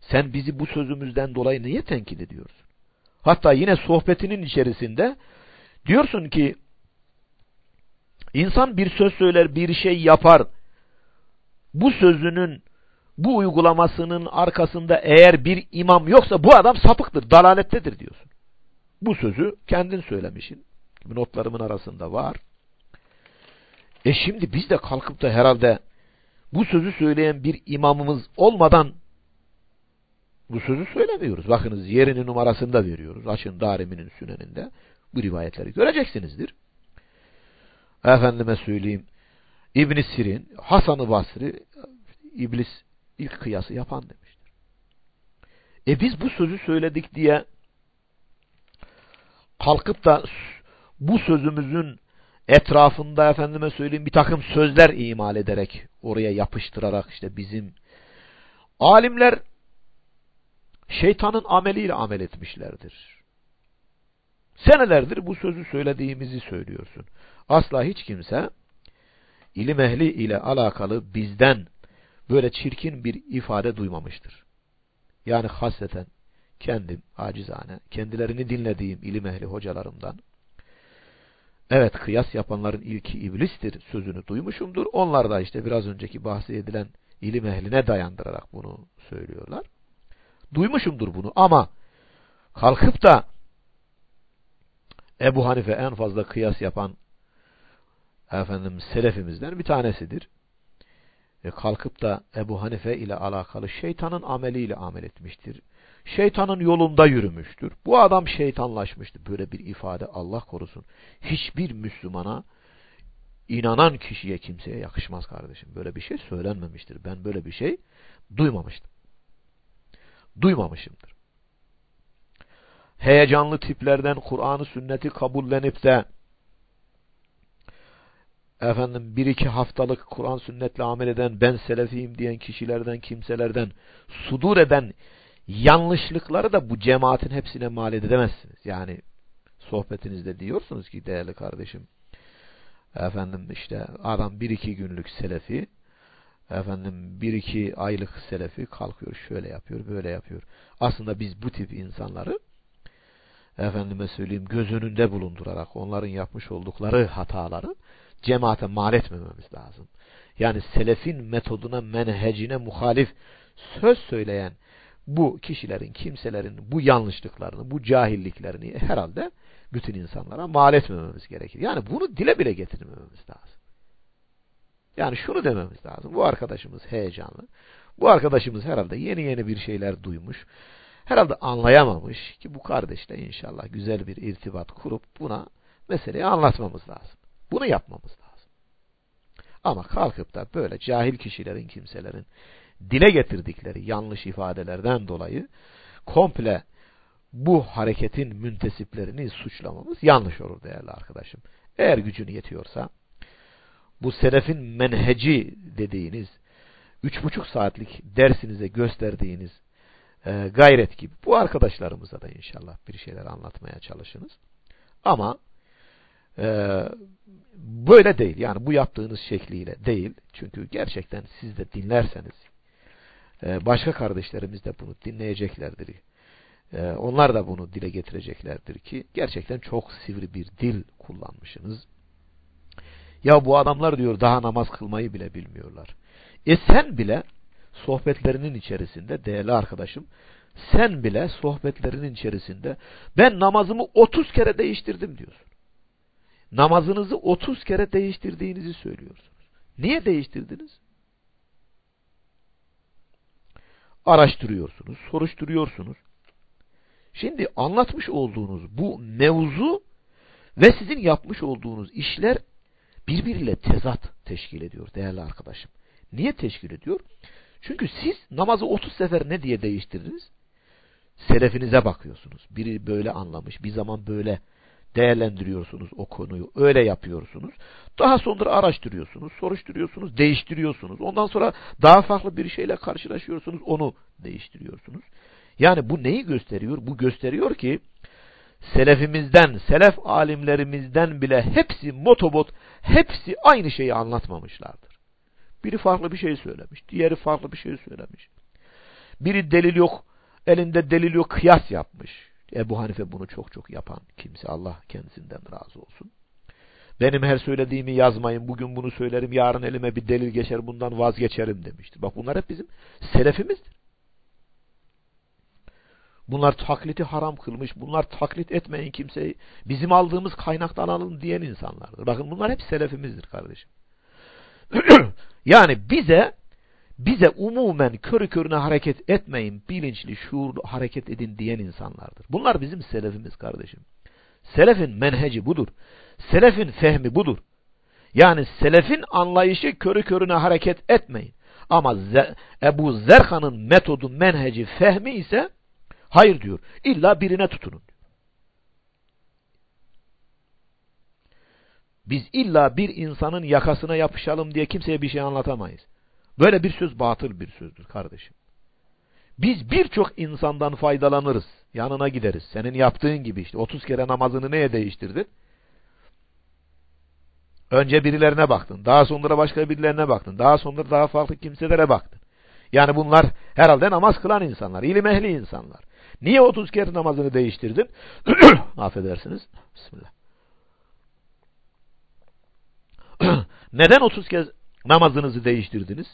Sen bizi bu sözümüzden dolayı niye tenkit ediyorsun? Hatta yine sohbetinin içerisinde diyorsun ki insan bir söz söyler, bir şey yapar. Bu sözünün, bu uygulamasının arkasında eğer bir imam yoksa bu adam sapıktır, dalalettedir diyorsun. Bu sözü kendin söylemişsin. Notlarımın arasında var. E şimdi biz de kalkıp da herhalde bu sözü söyleyen bir imamımız olmadan bu sözü söylemiyoruz. Bakınız yerini numarasında veriyoruz. Açın Darimi'nin süneninde bu rivayetleri göreceksinizdir. Efendime söyleyeyim İbn Sirin, Hasan-ı Basri İblis ilk kıyası yapan demiştir. E biz bu sözü söyledik diye kalkıp da bu sözümüzün etrafında efendime söyleyeyim bir takım sözler imal ederek oraya yapıştırarak işte bizim alimler şeytanın ameliyle amel etmişlerdir. Senelerdir bu sözü söylediğimizi söylüyorsun. Asla hiç kimse ilim ehli ile alakalı bizden böyle çirkin bir ifade duymamıştır. Yani hasreten kendim acizane, kendilerini dinlediğim ilim ehli hocalarımdan evet kıyas yapanların ilki iblistir sözünü duymuşumdur. Onlar da işte biraz önceki bahsi edilen ilim ehline dayandırarak bunu söylüyorlar. Duymuşumdur bunu ama kalkıp da Ebu Hanife en fazla kıyas yapan efendim selefimizden bir tanesidir. E kalkıp da Ebu Hanife ile alakalı şeytanın ameliyle amel etmiştir. Şeytanın yolunda yürümüştür. Bu adam şeytanlaşmıştır. Böyle bir ifade Allah korusun. Hiçbir Müslümana inanan kişiye kimseye yakışmaz kardeşim. Böyle bir şey söylenmemiştir. Ben böyle bir şey duymamıştım. Duymamışımdır. Heyecanlı tiplerden Kur'an'ı sünneti kabullenip de efendim bir iki haftalık Kur'an sünnetle amel eden ben selefiyim diyen kişilerden kimselerden sudur eden yanlışlıkları da bu cemaatin hepsine mal edemezsiniz. Yani sohbetinizde diyorsunuz ki değerli kardeşim efendim işte adam bir iki günlük selefi efendim bir iki aylık selefi kalkıyor şöyle yapıyor böyle yapıyor. Aslında biz bu tip insanları efendime söyleyeyim göz önünde bulundurarak onların yapmış oldukları hataları cemaate mal etmememiz lazım. Yani selefin metoduna, menhecine muhalif söz söyleyen bu kişilerin, kimselerin bu yanlışlıklarını, bu cahilliklerini herhalde bütün insanlara mal etmememiz gerekir. Yani bunu dile bile getirmememiz lazım. Yani şunu dememiz lazım. Bu arkadaşımız heyecanlı. Bu arkadaşımız herhalde yeni yeni bir şeyler duymuş. Herhalde anlayamamış ki bu kardeşle inşallah güzel bir irtibat kurup buna meseleyi anlatmamız lazım. Bunu yapmamız lazım. Ama kalkıp da böyle cahil kişilerin, kimselerin dile getirdikleri yanlış ifadelerden dolayı komple bu hareketin müntesiplerini suçlamamız yanlış olur değerli arkadaşım. Eğer gücün yetiyorsa bu selefin menheci dediğiniz üç buçuk saatlik dersinize gösterdiğiniz e, gayret gibi bu arkadaşlarımıza da inşallah bir şeyler anlatmaya çalışınız. Ama e, böyle değil. Yani bu yaptığınız şekliyle değil. Çünkü gerçekten siz de dinlerseniz ee, başka kardeşlerimiz de bunu dinleyeceklerdir. Ee, onlar da bunu dile getireceklerdir ki gerçekten çok sivri bir dil kullanmışsınız. Ya bu adamlar diyor daha namaz kılmayı bile bilmiyorlar. E sen bile sohbetlerinin içerisinde değerli arkadaşım sen bile sohbetlerinin içerisinde ben namazımı 30 kere değiştirdim diyorsun. Namazınızı 30 kere değiştirdiğinizi söylüyorsunuz. Niye değiştirdiniz? Araştırıyorsunuz, soruşturuyorsunuz. Şimdi anlatmış olduğunuz bu mevzu ve sizin yapmış olduğunuz işler birbiriyle tezat teşkil ediyor değerli arkadaşım. Niye teşkil ediyor? Çünkü siz namazı 30 sefer ne diye değiştirdiniz? Selefinize bakıyorsunuz. Biri böyle anlamış, bir zaman böyle değerlendiriyorsunuz o konuyu. Öyle yapıyorsunuz. Daha sonra araştırıyorsunuz, soruşturuyorsunuz, değiştiriyorsunuz. Ondan sonra daha farklı bir şeyle karşılaşıyorsunuz, onu değiştiriyorsunuz. Yani bu neyi gösteriyor? Bu gösteriyor ki selefimizden, selef alimlerimizden bile hepsi motobot, hepsi aynı şeyi anlatmamışlardır. Biri farklı bir şey söylemiş, diğeri farklı bir şey söylemiş. Biri delil yok, elinde delil yok, kıyas yapmış. Ebu Hanife bunu çok çok yapan kimse. Allah kendisinden razı olsun. Benim her söylediğimi yazmayın. Bugün bunu söylerim. Yarın elime bir delil geçer. Bundan vazgeçerim demiştir. Bak bunlar hep bizim selefimizdir. Bunlar takliti haram kılmış. Bunlar taklit etmeyin kimseyi. Bizim aldığımız kaynaktan alın diyen insanlardır. Bakın bunlar hep selefimizdir kardeşim. yani bize bize umumen körü körüne hareket etmeyin, bilinçli, şuurlu hareket edin diyen insanlardır. Bunlar bizim selefimiz kardeşim. Selefin menheci budur. Selefin fehmi budur. Yani selefin anlayışı körü körüne hareket etmeyin. Ama Ebu Zerkan'ın metodu, menheci, fehmi ise hayır diyor. İlla birine tutunun. Biz illa bir insanın yakasına yapışalım diye kimseye bir şey anlatamayız. Böyle bir söz batıl bir sözdür kardeşim. Biz birçok insandan faydalanırız. Yanına gideriz. Senin yaptığın gibi işte 30 kere namazını neye değiştirdin? Önce birilerine baktın. Daha sonra başka birilerine baktın. Daha sonra daha farklı kimselere baktın. Yani bunlar herhalde namaz kılan insanlar. ilim ehli insanlar. Niye 30 kere namazını değiştirdin? Affedersiniz. Bismillah. Neden 30 kez namazınızı değiştirdiniz?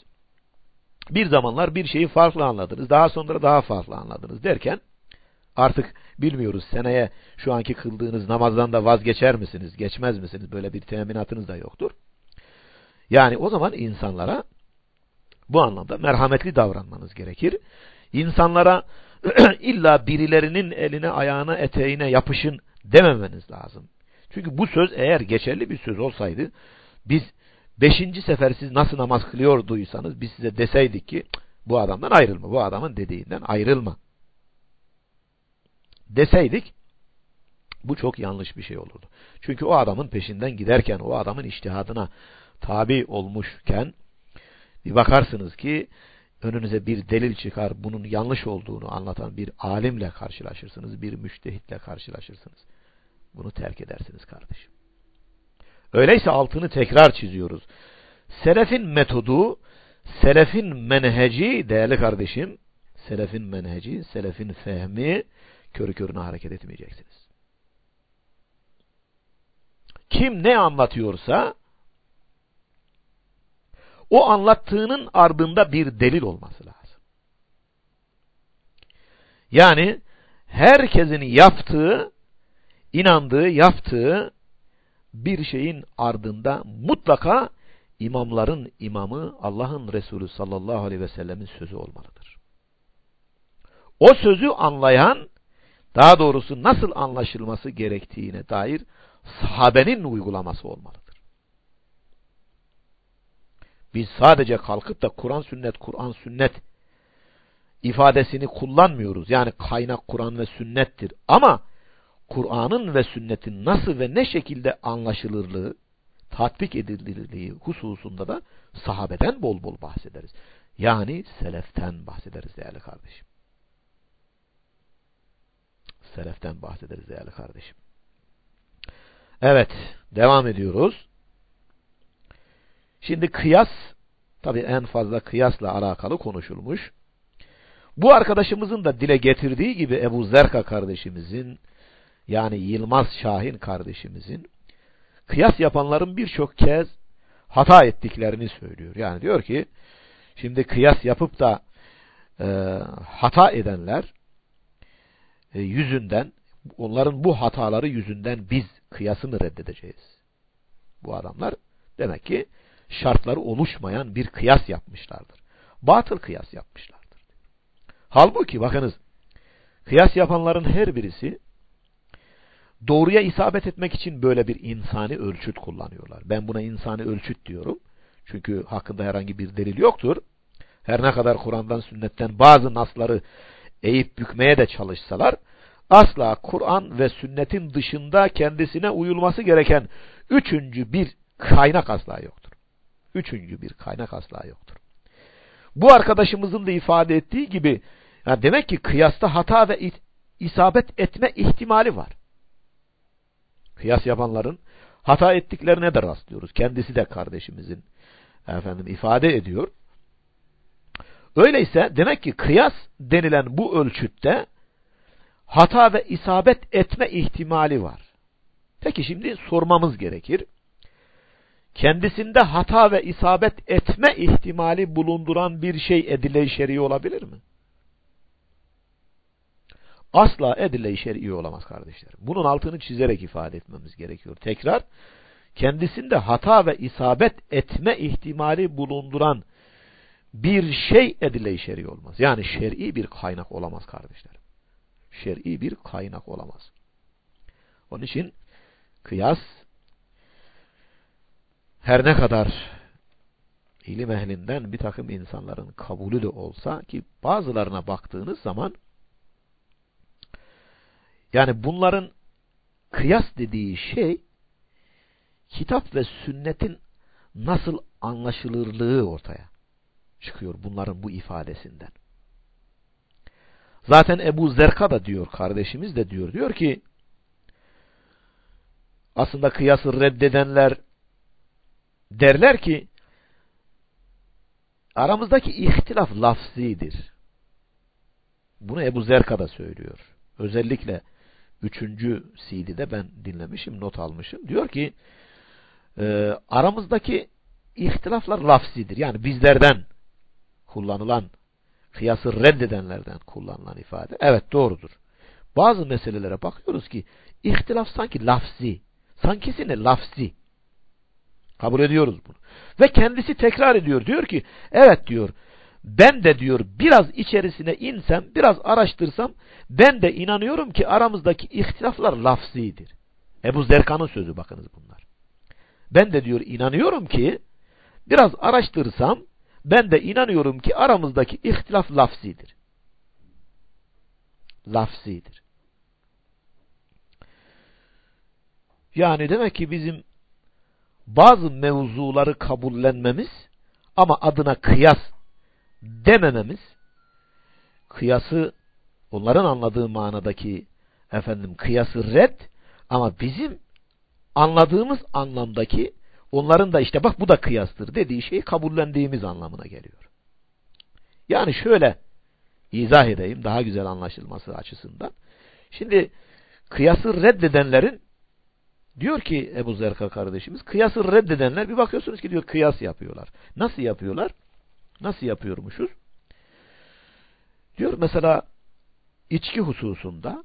Bir zamanlar bir şeyi farklı anladınız. Daha sonra daha farklı anladınız derken artık bilmiyoruz seneye şu anki kıldığınız namazdan da vazgeçer misiniz? Geçmez misiniz? Böyle bir teminatınız da yoktur. Yani o zaman insanlara bu anlamda merhametli davranmanız gerekir. İnsanlara illa birilerinin eline, ayağına, eteğine yapışın dememeniz lazım. Çünkü bu söz eğer geçerli bir söz olsaydı biz beşinci sefer siz nasıl namaz kılıyorduysanız biz size deseydik ki bu adamdan ayrılma, bu adamın dediğinden ayrılma deseydik bu çok yanlış bir şey olurdu. Çünkü o adamın peşinden giderken, o adamın iştihadına tabi olmuşken bir bakarsınız ki önünüze bir delil çıkar, bunun yanlış olduğunu anlatan bir alimle karşılaşırsınız, bir müştehitle karşılaşırsınız. Bunu terk edersiniz kardeşim. Öyleyse altını tekrar çiziyoruz. Selefin metodu, selefin menheci değerli kardeşim, selefin menheci, selefin fehmi körü körüne hareket etmeyeceksiniz. Kim ne anlatıyorsa o anlattığının ardında bir delil olması lazım. Yani herkesin yaptığı, inandığı, yaptığı bir şeyin ardında mutlaka imamların imamı Allah'ın Resulü sallallahu aleyhi ve sellemin sözü olmalıdır. O sözü anlayan, daha doğrusu nasıl anlaşılması gerektiğine dair sahabenin uygulaması olmalıdır. Biz sadece kalkıp da Kur'an sünnet, Kur'an sünnet ifadesini kullanmıyoruz. Yani kaynak Kur'an ve sünnettir. Ama Kur'an'ın ve sünnetin nasıl ve ne şekilde anlaşılırlığı, tatbik edilirliği hususunda da sahabeden bol bol bahsederiz. Yani seleften bahsederiz değerli kardeşim. Seleften bahsederiz değerli kardeşim. Evet, devam ediyoruz. Şimdi kıyas, tabi en fazla kıyasla alakalı konuşulmuş. Bu arkadaşımızın da dile getirdiği gibi Ebu Zerka kardeşimizin, yani Yılmaz Şahin kardeşimizin kıyas yapanların birçok kez hata ettiklerini söylüyor. Yani diyor ki şimdi kıyas yapıp da e, hata edenler e, yüzünden onların bu hataları yüzünden biz kıyası mı reddedeceğiz? Bu adamlar demek ki şartları oluşmayan bir kıyas yapmışlardır. Batıl kıyas yapmışlardır. Halbuki bakınız kıyas yapanların her birisi doğruya isabet etmek için böyle bir insani ölçüt kullanıyorlar. Ben buna insani ölçüt diyorum. Çünkü hakkında herhangi bir delil yoktur. Her ne kadar Kur'an'dan sünnetten bazı nasları eğip bükmeye de çalışsalar asla Kur'an ve sünnetin dışında kendisine uyulması gereken üçüncü bir kaynak asla yoktur. Üçüncü bir kaynak asla yoktur. Bu arkadaşımızın da ifade ettiği gibi yani demek ki kıyasta hata ve isabet etme ihtimali var. Kıyas yapanların hata ettiklerine de rastlıyoruz. Kendisi de kardeşimizin efendim ifade ediyor. Öyleyse demek ki kıyas denilen bu ölçütte hata ve isabet etme ihtimali var. Peki şimdi sormamız gerekir. Kendisinde hata ve isabet etme ihtimali bulunduran bir şey edile-i şer'i olabilir mi? Asla edile-i şer'i olamaz kardeşlerim. Bunun altını çizerek ifade etmemiz gerekiyor. Tekrar, kendisinde hata ve isabet etme ihtimali bulunduran bir şey edile-i şer'i olmaz. Yani şer'i bir kaynak olamaz kardeşlerim. Şer'i bir kaynak olamaz. Onun için kıyas her ne kadar ilim ehlinden bir takım insanların kabulü de olsa ki bazılarına baktığınız zaman yani bunların kıyas dediği şey kitap ve sünnetin nasıl anlaşılırlığı ortaya çıkıyor bunların bu ifadesinden. Zaten Ebu Zerka da diyor, kardeşimiz de diyor, diyor ki aslında kıyası reddedenler derler ki aramızdaki ihtilaf lafzidir. Bunu Ebu Zerka da söylüyor. Özellikle üçüncü CD'de ben dinlemişim, not almışım. Diyor ki e, aramızdaki ihtilaflar lafzidir. Yani bizlerden kullanılan, kıyası reddedenlerden kullanılan ifade. Evet doğrudur. Bazı meselelere bakıyoruz ki ihtilaf sanki lafzi. Sankisine lafzi. Kabul ediyoruz bunu. Ve kendisi tekrar ediyor. Diyor ki evet diyor ben de diyor biraz içerisine insem, biraz araştırsam ben de inanıyorum ki aramızdaki ihtilaflar lafzidir. Ebu Zerkan'ın sözü bakınız bunlar. Ben de diyor inanıyorum ki biraz araştırsam ben de inanıyorum ki aramızdaki ihtilaf lafzidir. Lafzidir. Yani demek ki bizim bazı mevzuları kabullenmemiz ama adına kıyas demememiz kıyası onların anladığı manadaki efendim kıyası red ama bizim anladığımız anlamdaki onların da işte bak bu da kıyastır dediği şeyi kabullendiğimiz anlamına geliyor. Yani şöyle izah edeyim daha güzel anlaşılması açısından. Şimdi kıyası reddedenlerin diyor ki Ebu Zerka kardeşimiz kıyası reddedenler bir bakıyorsunuz ki diyor kıyas yapıyorlar. Nasıl yapıyorlar? Nasıl yapıyormuşuz? Diyor mesela içki hususunda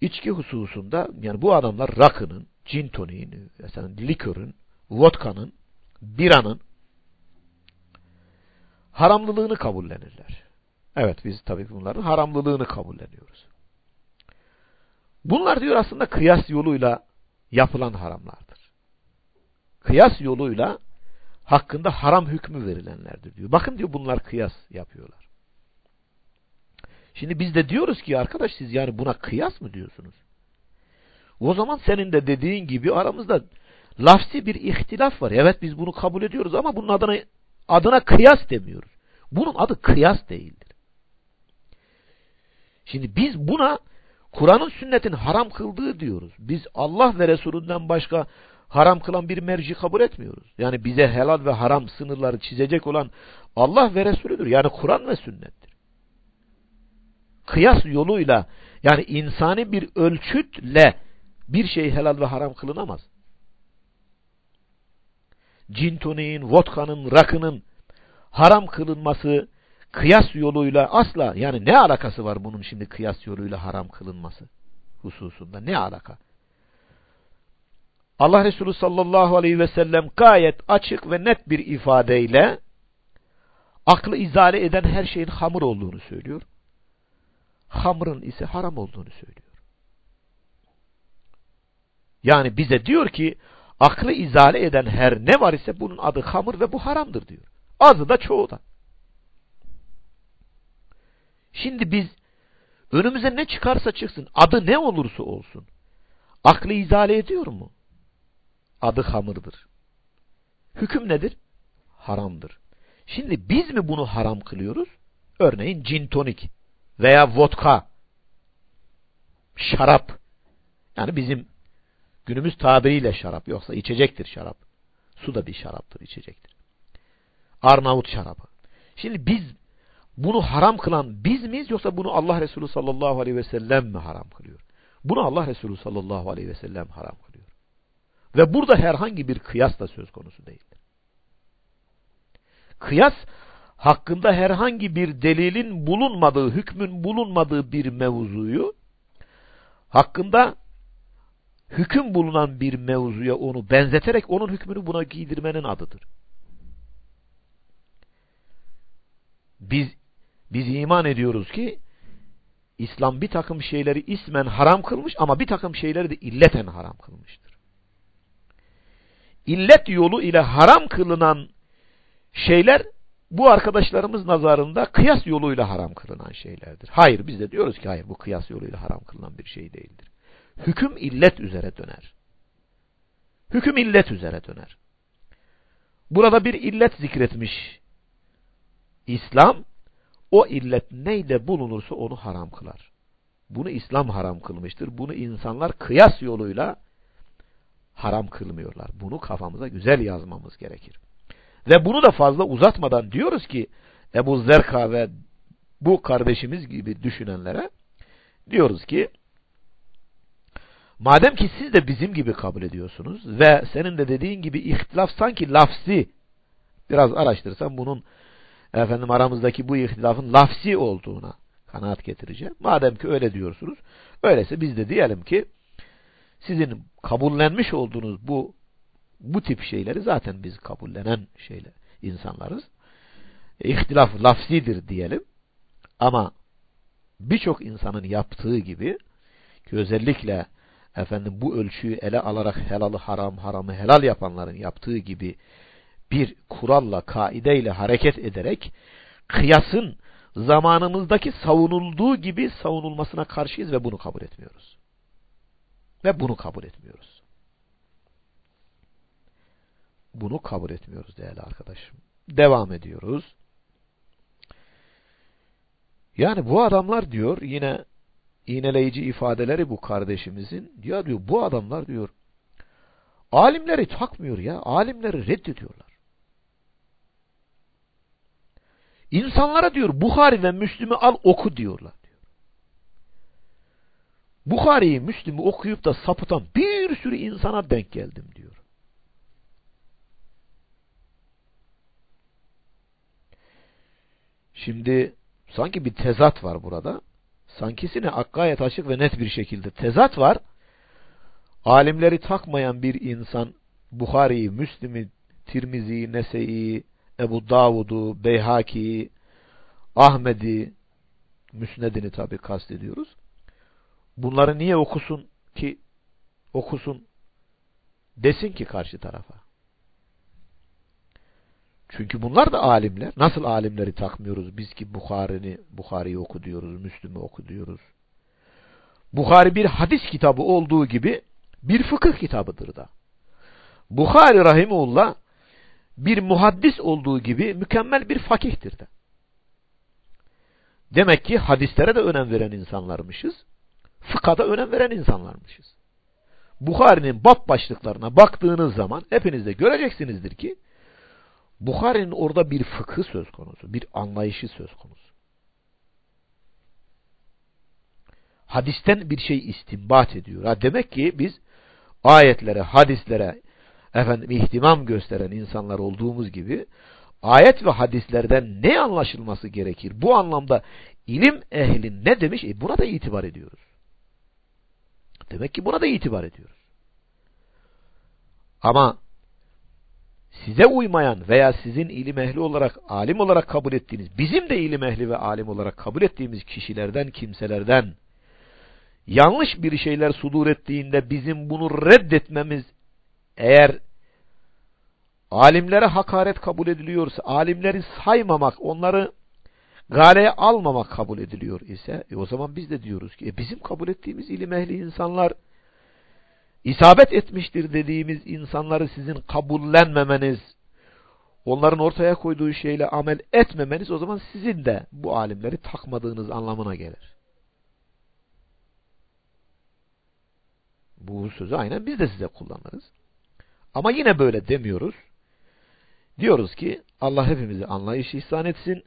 içki hususunda yani bu adamlar rakının, cin toniğin, mesela likörün, vodkanın, biranın haramlılığını kabullenirler. Evet biz tabii bunların haramlılığını kabulleniyoruz. Bunlar diyor aslında kıyas yoluyla yapılan haramlardır. Kıyas yoluyla hakkında haram hükmü verilenlerdir diyor. Bakın diyor bunlar kıyas yapıyorlar. Şimdi biz de diyoruz ki arkadaş siz yani buna kıyas mı diyorsunuz? O zaman senin de dediğin gibi aramızda lafsi bir ihtilaf var. Evet biz bunu kabul ediyoruz ama bunun adına adına kıyas demiyoruz. Bunun adı kıyas değildir. Şimdi biz buna Kur'an'ın sünnetin haram kıldığı diyoruz. Biz Allah ve Resulünden başka haram kılan bir merci kabul etmiyoruz. Yani bize helal ve haram sınırları çizecek olan Allah ve Resulüdür. Yani Kur'an ve sünnettir. Kıyas yoluyla yani insani bir ölçütle bir şey helal ve haram kılınamaz. Cin toniğin, vodkanın, rakının haram kılınması kıyas yoluyla asla yani ne alakası var bunun şimdi kıyas yoluyla haram kılınması hususunda ne alaka? Allah Resulü sallallahu aleyhi ve sellem gayet açık ve net bir ifadeyle aklı izale eden her şeyin hamur olduğunu söylüyor. Hamrın ise haram olduğunu söylüyor. Yani bize diyor ki aklı izale eden her ne var ise bunun adı hamur ve bu haramdır diyor. Azı da çoğu da. Şimdi biz önümüze ne çıkarsa çıksın, adı ne olursa olsun, aklı izale ediyor mu? Adı hamırdır. Hüküm nedir? Haramdır. Şimdi biz mi bunu haram kılıyoruz? Örneğin cin tonik veya vodka, şarap. Yani bizim günümüz tabiriyle şarap yoksa içecektir şarap. Su da bir şaraptır, içecektir. Arnavut şarabı. Şimdi biz bunu haram kılan biz miyiz yoksa bunu Allah Resulü sallallahu aleyhi ve sellem mi haram kılıyor? Bunu Allah Resulü sallallahu aleyhi ve sellem haram kılıyor. Ve burada herhangi bir kıyas da söz konusu değildir. Kıyas hakkında herhangi bir delilin bulunmadığı, hükmün bulunmadığı bir mevzuyu hakkında hüküm bulunan bir mevzuya onu benzeterek onun hükmünü buna giydirmenin adıdır. Biz biz iman ediyoruz ki İslam bir takım şeyleri ismen haram kılmış ama bir takım şeyleri de illeten haram kılmıştır. İllet yolu ile haram kılınan şeyler bu arkadaşlarımız nazarında kıyas yoluyla haram kılınan şeylerdir. Hayır biz de diyoruz ki hayır bu kıyas yoluyla haram kılınan bir şey değildir. Hüküm illet üzere döner. Hüküm illet üzere döner. Burada bir illet zikretmiş İslam o illet neyle bulunursa onu haram kılar. Bunu İslam haram kılmıştır. Bunu insanlar kıyas yoluyla haram kılmıyorlar. Bunu kafamıza güzel yazmamız gerekir. Ve bunu da fazla uzatmadan diyoruz ki Ebu Zerka ve bu kardeşimiz gibi düşünenlere diyoruz ki madem ki siz de bizim gibi kabul ediyorsunuz ve senin de dediğin gibi ihtilaf sanki lafzi biraz araştırsan bunun efendim aramızdaki bu ihtilafın lafsi olduğuna kanaat getireceğim. Madem ki öyle diyorsunuz, öyleyse biz de diyelim ki sizin kabullenmiş olduğunuz bu bu tip şeyleri zaten biz kabullenen şeyler insanlarız. E, ihtilaf lafzidir diyelim. Ama birçok insanın yaptığı gibi ki özellikle efendim bu ölçüyü ele alarak helalı haram haramı helal yapanların yaptığı gibi bir kuralla, kaideyle hareket ederek kıyasın zamanımızdaki savunulduğu gibi savunulmasına karşıyız ve bunu kabul etmiyoruz. Ve bunu kabul etmiyoruz. Bunu kabul etmiyoruz değerli arkadaşım. Devam ediyoruz. Yani bu adamlar diyor yine iğneleyici ifadeleri bu kardeşimizin ya diyor bu adamlar diyor alimleri takmıyor ya alimleri reddediyorlar. İnsanlara diyor Bukhari ve Müslüm'ü al oku diyorlar. Diyor. Bukhari'yi, Müslüm'ü okuyup da sapıtan bir sürü insana denk geldim diyor. Şimdi sanki bir tezat var burada. Sankisine gayet açık ve net bir şekilde tezat var. Alimleri takmayan bir insan Bukhari'yi, Müslim'i, Tirmizi'yi, Nese'yi, Ebu Davud'u, Beyhaki'yi, Ahmet'i, Müsned'ini tabi kastediyoruz. Bunları niye okusun ki okusun desin ki karşı tarafa. Çünkü bunlar da alimler. Nasıl alimleri takmıyoruz biz ki Bukhari'ni Bukhari'yi oku diyoruz, Müslüm'ü oku diyoruz. Bukhari bir hadis kitabı olduğu gibi bir fıkıh kitabıdır da. Bukhari rahimullah bir muhaddis olduğu gibi mükemmel bir fakihtir de. Demek ki hadislere de önem veren insanlarmışız. Fıkada önem veren insanlarmışız. Bukhari'nin bab başlıklarına baktığınız zaman hepiniz de göreceksinizdir ki Bukhari'nin orada bir fıkı söz konusu, bir anlayışı söz konusu. Hadisten bir şey istinbat ediyor. Ha demek ki biz ayetlere, hadislere efendim ihtimam gösteren insanlar olduğumuz gibi ayet ve hadislerden ne anlaşılması gerekir? Bu anlamda ilim ehli ne demiş? E buna da itibar ediyoruz. Demek ki buna da itibar ediyoruz. Ama size uymayan veya sizin ilim ehli olarak, alim olarak kabul ettiğiniz, bizim de ilim ehli ve alim olarak kabul ettiğimiz kişilerden, kimselerden yanlış bir şeyler sudur ettiğinde bizim bunu reddetmemiz eğer alimlere hakaret kabul ediliyorsa, alimleri saymamak, onları galeye almamak kabul ediliyor ise, e o zaman biz de diyoruz ki, e bizim kabul ettiğimiz ilim ehli insanlar, isabet etmiştir dediğimiz insanları sizin kabullenmemeniz, onların ortaya koyduğu şeyle amel etmemeniz, o zaman sizin de bu alimleri takmadığınız anlamına gelir. Bu sözü aynen biz de size kullanırız. Ama yine böyle demiyoruz. Diyoruz ki Allah hepimizi anlayış ihsan etsin.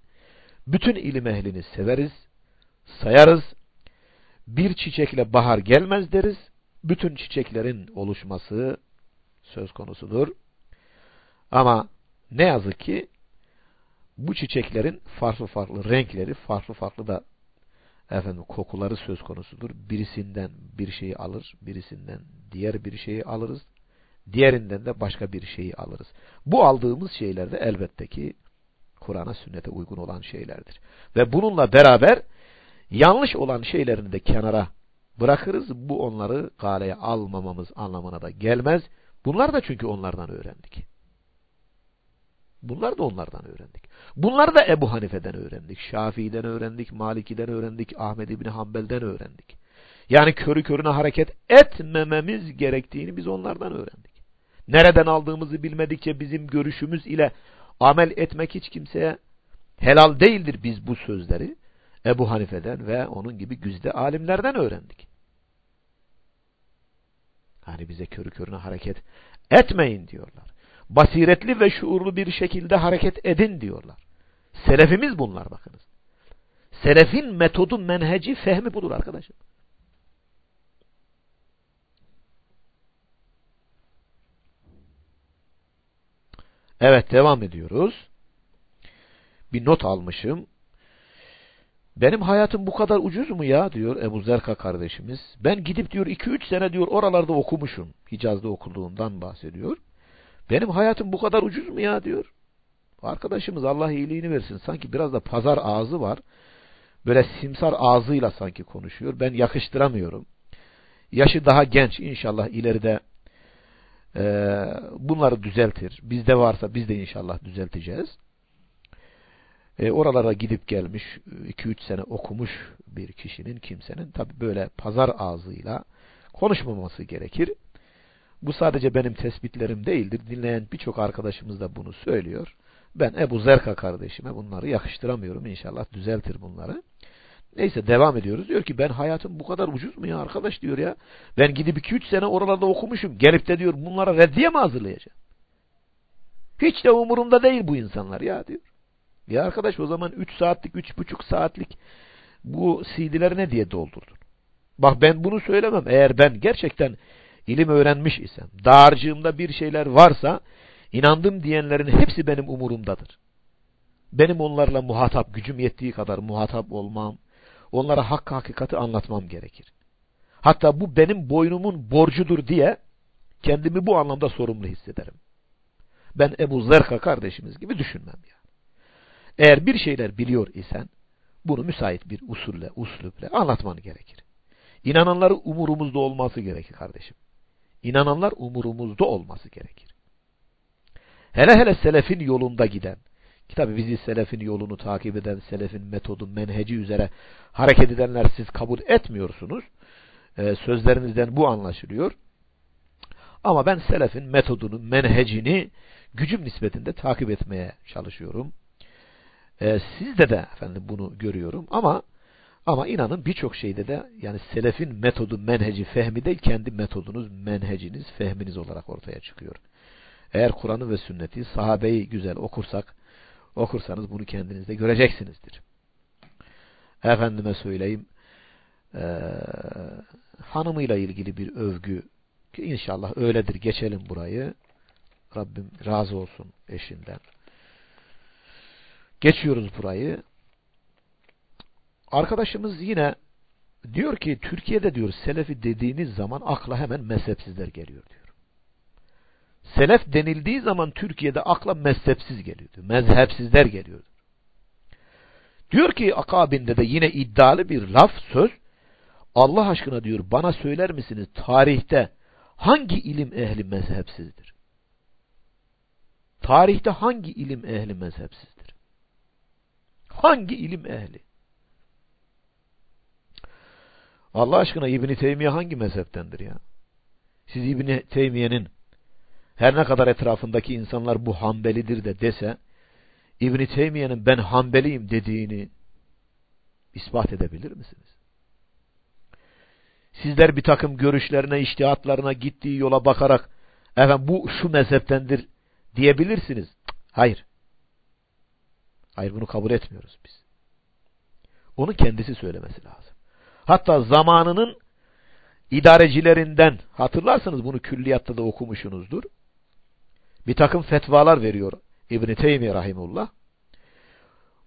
Bütün ilim ehlini severiz, sayarız. Bir çiçekle bahar gelmez deriz. Bütün çiçeklerin oluşması söz konusudur. Ama ne yazık ki bu çiçeklerin farklı farklı renkleri, farklı farklı da efendim kokuları söz konusudur. Birisinden bir şeyi alır, birisinden diğer bir şeyi alırız. Diğerinden de başka bir şeyi alırız. Bu aldığımız şeyler de elbette ki Kur'an'a sünnete uygun olan şeylerdir. Ve bununla beraber yanlış olan şeylerini de kenara bırakırız. Bu onları galeye almamamız anlamına da gelmez. Bunlar da çünkü onlardan öğrendik. Bunlar da onlardan öğrendik. Bunları da Ebu Hanife'den öğrendik. Şafii'den öğrendik, Maliki'den öğrendik, Ahmed İbni Hanbel'den öğrendik. Yani körü körüne hareket etmememiz gerektiğini biz onlardan öğrendik. Nereden aldığımızı bilmedikçe bizim görüşümüz ile amel etmek hiç kimseye helal değildir biz bu sözleri. Ebu Hanife'den ve onun gibi güzde alimlerden öğrendik. Yani bize körü körüne hareket etmeyin diyorlar. Basiretli ve şuurlu bir şekilde hareket edin diyorlar. Selefimiz bunlar bakınız. Selefin metodu, menheci, fehmi budur arkadaşım. Evet devam ediyoruz. Bir not almışım. Benim hayatım bu kadar ucuz mu ya diyor Ebu Zerka kardeşimiz. Ben gidip diyor 2-3 sene diyor oralarda okumuşum. Hicaz'da okuduğundan bahsediyor. Benim hayatım bu kadar ucuz mu ya diyor. Arkadaşımız Allah iyiliğini versin. Sanki biraz da pazar ağzı var. Böyle simsar ağzıyla sanki konuşuyor. Ben yakıştıramıyorum. Yaşı daha genç inşallah ileride e, bunları düzeltir. Bizde varsa biz de inşallah düzelteceğiz. E, oralara gidip gelmiş 2-3 sene okumuş bir kişinin kimsenin tabi böyle pazar ağzıyla konuşmaması gerekir. Bu sadece benim tespitlerim değildir. Dinleyen birçok arkadaşımız da bunu söylüyor. Ben Ebu Zerka kardeşime bunları yakıştıramıyorum. İnşallah düzeltir bunları. Neyse devam ediyoruz. Diyor ki ben hayatım bu kadar ucuz mu ya arkadaş diyor ya. Ben gidip 2-3 sene oralarda okumuşum. Gelip de diyor bunlara reddiye mi hazırlayacağım? Hiç de umurumda değil bu insanlar ya diyor. Ya arkadaş o zaman 3 saatlik, 3,5 saatlik bu CD'leri ne diye doldurdun? Bak ben bunu söylemem. Eğer ben gerçekten ilim öğrenmiş isem, dağarcığımda bir şeyler varsa, inandım diyenlerin hepsi benim umurumdadır. Benim onlarla muhatap, gücüm yettiği kadar muhatap olmam, onlara hakkı hakikati anlatmam gerekir. Hatta bu benim boynumun borcudur diye kendimi bu anlamda sorumlu hissederim. Ben Ebu Zerka kardeşimiz gibi düşünmem ya. Eğer bir şeyler biliyor isen bunu müsait bir usulle, usluple anlatman gerekir. İnananları umurumuzda olması gerekir kardeşim. İnananlar umurumuzda olması gerekir. Hele hele selefin yolunda giden, ki tabi bizi selefin yolunu takip eden, selefin metodu, menheci üzere hareket edenler siz kabul etmiyorsunuz. Ee, sözlerinizden bu anlaşılıyor. Ama ben selefin metodunu, menhecini gücüm nispetinde takip etmeye çalışıyorum. Ee, sizde de efendim bunu görüyorum ama ama inanın birçok şeyde de yani selefin metodu, menheci, fehmi değil kendi metodunuz, menheciniz, fehminiz olarak ortaya çıkıyor. Eğer Kur'an'ı ve sünneti, sahabeyi güzel okursak, okursanız bunu kendinizde göreceksinizdir. Efendime söyleyeyim, e, hanımıyla ilgili bir övgü, ki inşallah öyledir, geçelim burayı. Rabbim razı olsun eşinden. Geçiyoruz burayı. Arkadaşımız yine diyor ki Türkiye'de diyor Selefi dediğiniz zaman akla hemen mezhepsizler geliyor diyor. Selef denildiği zaman Türkiye'de akla mezhepsiz geliyordu. Mezhepsizler geliyordu. Diyor ki akabinde de yine iddialı bir laf, söz. Allah aşkına diyor bana söyler misiniz tarihte hangi ilim ehli mezhepsizdir? Tarihte hangi ilim ehli mezhepsizdir? Hangi ilim ehli? Allah aşkına İbni Teymiye hangi mezheptendir ya? Siz İbni Teymiye'nin her ne kadar etrafındaki insanlar bu Hanbelidir de dese, İbni Teymiye'nin ben Hanbeliyim dediğini ispat edebilir misiniz? Sizler bir takım görüşlerine, iştihatlarına, gittiği yola bakarak, efendim bu şu mezheptendir diyebilirsiniz. Hayır. Hayır bunu kabul etmiyoruz biz. Onu kendisi söylemesi lazım. Hatta zamanının idarecilerinden, hatırlarsanız bunu külliyatta da okumuşsunuzdur. Bir takım fetvalar veriyor İbn-i Teymiye Rahimullah.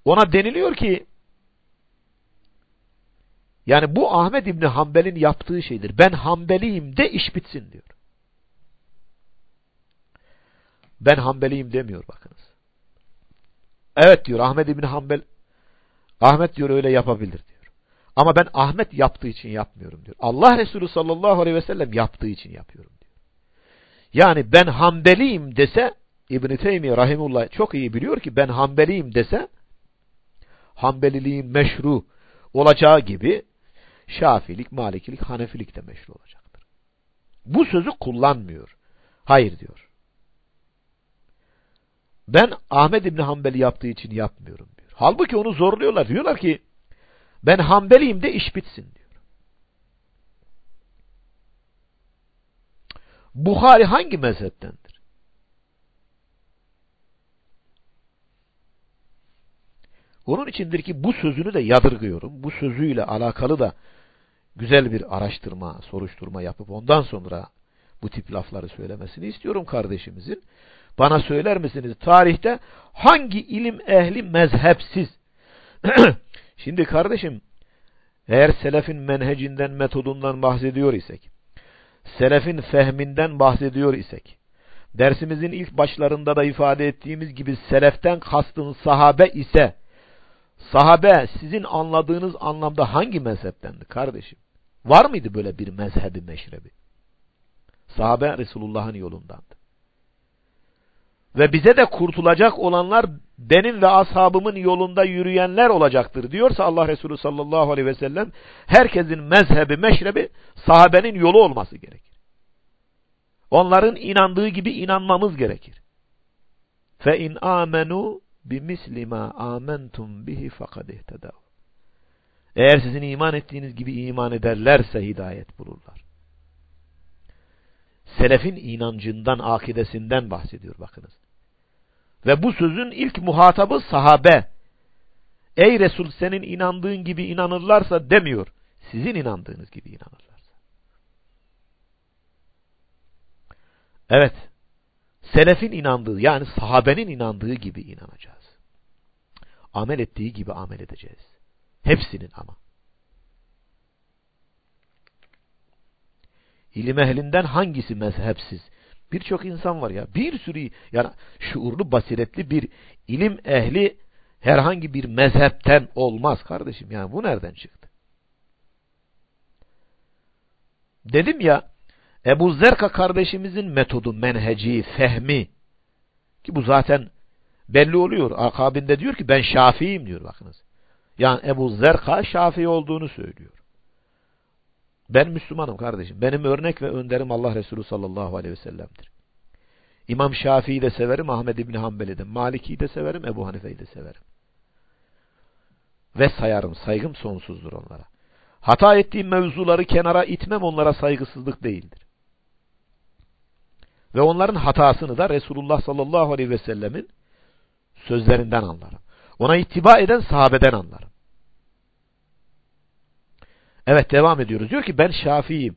Ona deniliyor ki yani bu Ahmet İbni Hanbel'in yaptığı şeydir. Ben Hanbeliyim de iş bitsin diyor. Ben Hanbeliyim demiyor bakınız. Evet diyor Ahmet İbni Hanbel Ahmet diyor öyle yapabilir diyor. Ama ben Ahmet yaptığı için yapmıyorum diyor. Allah Resulü sallallahu aleyhi ve sellem yaptığı için yapıyorum. Yani ben Hanbeliyim dese İbn-i Rahimullah çok iyi biliyor ki ben Hanbeliyim dese Hanbeliliğin meşru olacağı gibi Şafilik, Malikilik, Hanefilik de meşru olacaktır. Bu sözü kullanmıyor. Hayır diyor. Ben Ahmet İbni Hanbel'i yaptığı için yapmıyorum diyor. Halbuki onu zorluyorlar. Diyorlar ki ben Hanbeliyim de iş bitsin diyor. Bukhari hangi mezheptendir? Onun içindir ki bu sözünü de yadırgıyorum. Bu sözüyle alakalı da güzel bir araştırma, soruşturma yapıp ondan sonra bu tip lafları söylemesini istiyorum kardeşimizin. Bana söyler misiniz tarihte hangi ilim ehli mezhepsiz? Şimdi kardeşim eğer selefin menhecinden, metodundan bahsediyor isek, selefin fehminden bahsediyor isek, dersimizin ilk başlarında da ifade ettiğimiz gibi seleften kastın sahabe ise, sahabe sizin anladığınız anlamda hangi mezheptendi kardeşim? Var mıydı böyle bir mezhebi meşrebi? Sahabe Resulullah'ın yolundandı. Ve bize de kurtulacak olanlar benim ve ashabımın yolunda yürüyenler olacaktır diyorsa Allah Resulü sallallahu aleyhi ve sellem herkesin mezhebi, meşrebi sahabenin yolu olması gerekir. Onların inandığı gibi inanmamız gerekir. Fe in amenu bimisli ma amentum bihi fakad ihtedav. Eğer sizin iman ettiğiniz gibi iman ederlerse hidayet bulurlar. Selefin inancından, akidesinden bahsediyor bakınız. Ve bu sözün ilk muhatabı sahabe. Ey Resul senin inandığın gibi inanırlarsa demiyor. Sizin inandığınız gibi inanırlarsa. Evet. Selefin inandığı yani sahabenin inandığı gibi inanacağız. Amel ettiği gibi amel edeceğiz. Hepsinin ama. İlim ehlinden hangisi mezhepsiz? Birçok insan var ya. Bir sürü yani şuurlu, basiretli bir ilim ehli herhangi bir mezhepten olmaz kardeşim. Yani bu nereden çıktı? Dedim ya Ebu Zerka kardeşimizin metodu, menheci, fehmi ki bu zaten belli oluyor. Akabinde diyor ki ben Şafii'yim diyor bakınız. Yani Ebu Zerka Şafii olduğunu söylüyor. Ben Müslümanım kardeşim. Benim örnek ve önderim Allah Resulü sallallahu aleyhi ve sellem'dir. İmam Şafii'yi de severim, Ahmed İbni Hanbel'i de, Maliki'yi de severim, Ebu Hanife'yi de severim. Ve sayarım, saygım sonsuzdur onlara. Hata ettiğim mevzuları kenara itmem onlara saygısızlık değildir. Ve onların hatasını da Resulullah sallallahu aleyhi ve sellemin sözlerinden anlarım. Ona ittiba eden sahabeden anlarım. Evet devam ediyoruz. Diyor ki ben Şafiiyim.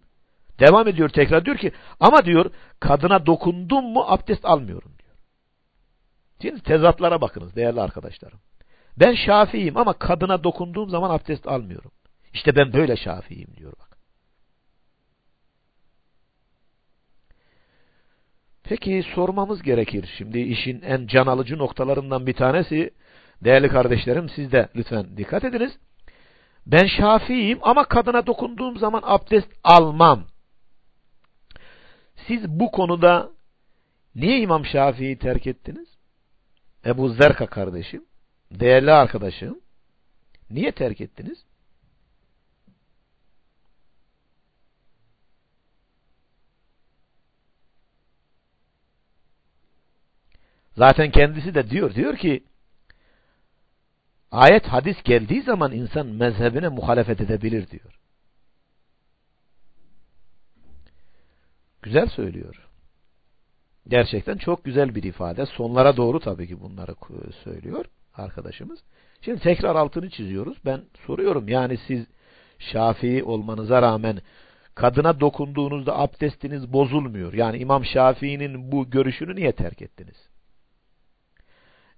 Devam ediyor tekrar diyor ki ama diyor kadına dokundum mu abdest almıyorum diyor. Şimdi tezatlara bakınız değerli arkadaşlarım. Ben Şafiiyim ama kadına dokunduğum zaman abdest almıyorum. İşte ben böyle Şafiiyim diyor bak. Peki sormamız gerekir. Şimdi işin en can alıcı noktalarından bir tanesi, değerli kardeşlerim siz de lütfen dikkat ediniz. Ben Şafiiyim ama kadına dokunduğum zaman abdest almam. Siz bu konuda niye İmam Şafii'yi terk ettiniz? Ebu Zerka kardeşim, değerli arkadaşım, niye terk ettiniz? Zaten kendisi de diyor, diyor ki ayet hadis geldiği zaman insan mezhebine muhalefet edebilir diyor. Güzel söylüyor. Gerçekten çok güzel bir ifade. Sonlara doğru tabii ki bunları söylüyor arkadaşımız. Şimdi tekrar altını çiziyoruz. Ben soruyorum yani siz Şafii olmanıza rağmen kadına dokunduğunuzda abdestiniz bozulmuyor. Yani İmam Şafii'nin bu görüşünü niye terk ettiniz?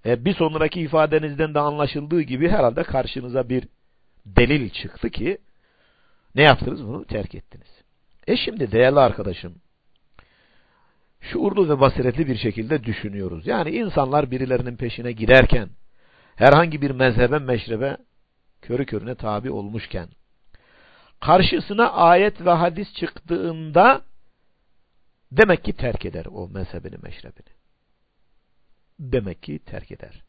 E, bir sonraki ifadenizden de anlaşıldığı gibi herhalde karşınıza bir delil çıktı ki ne yaptınız bunu terk ettiniz. E şimdi değerli arkadaşım şuurlu ve basiretli bir şekilde düşünüyoruz. Yani insanlar birilerinin peşine giderken herhangi bir mezhebe meşrebe körü körüne tabi olmuşken karşısına ayet ve hadis çıktığında demek ki terk eder o mezhebini meşrebini. Demek ki terk eder.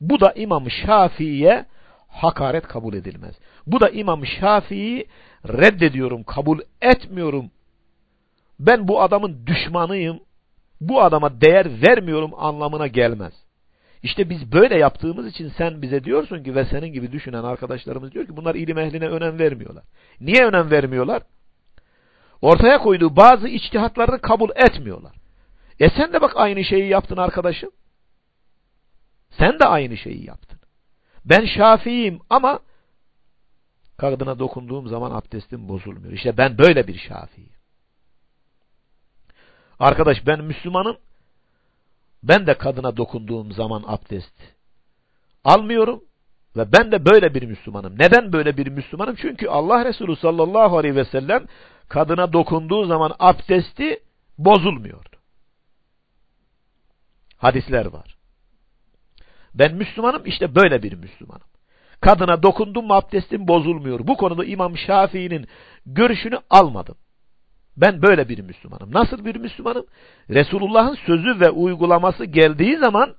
Bu da İmam Şafii'ye hakaret kabul edilmez. Bu da İmam Şafii'yi reddediyorum, kabul etmiyorum ben bu adamın düşmanıyım, bu adama değer vermiyorum anlamına gelmez. İşte biz böyle yaptığımız için sen bize diyorsun ki ve senin gibi düşünen arkadaşlarımız diyor ki bunlar ilim ehline önem vermiyorlar. Niye önem vermiyorlar? Ortaya koyduğu bazı içtihatlarını kabul etmiyorlar. E sen de bak aynı şeyi yaptın arkadaşım. Sen de aynı şeyi yaptın. Ben Şafiiyim ama kadına dokunduğum zaman abdestim bozulmuyor. İşte ben böyle bir Şafiiyim. Arkadaş ben Müslümanım. Ben de kadına dokunduğum zaman abdest almıyorum. Ve ben de böyle bir Müslümanım. Neden böyle bir Müslümanım? Çünkü Allah Resulü sallallahu aleyhi ve sellem kadına dokunduğu zaman abdesti bozulmuyordu. Hadisler var. Ben Müslümanım işte böyle bir Müslümanım. Kadına dokundum mu abdestim bozulmuyor. Bu konuda İmam Şafii'nin görüşünü almadım. Ben böyle bir Müslümanım. Nasıl bir Müslümanım? Resulullah'ın sözü ve uygulaması geldiği zaman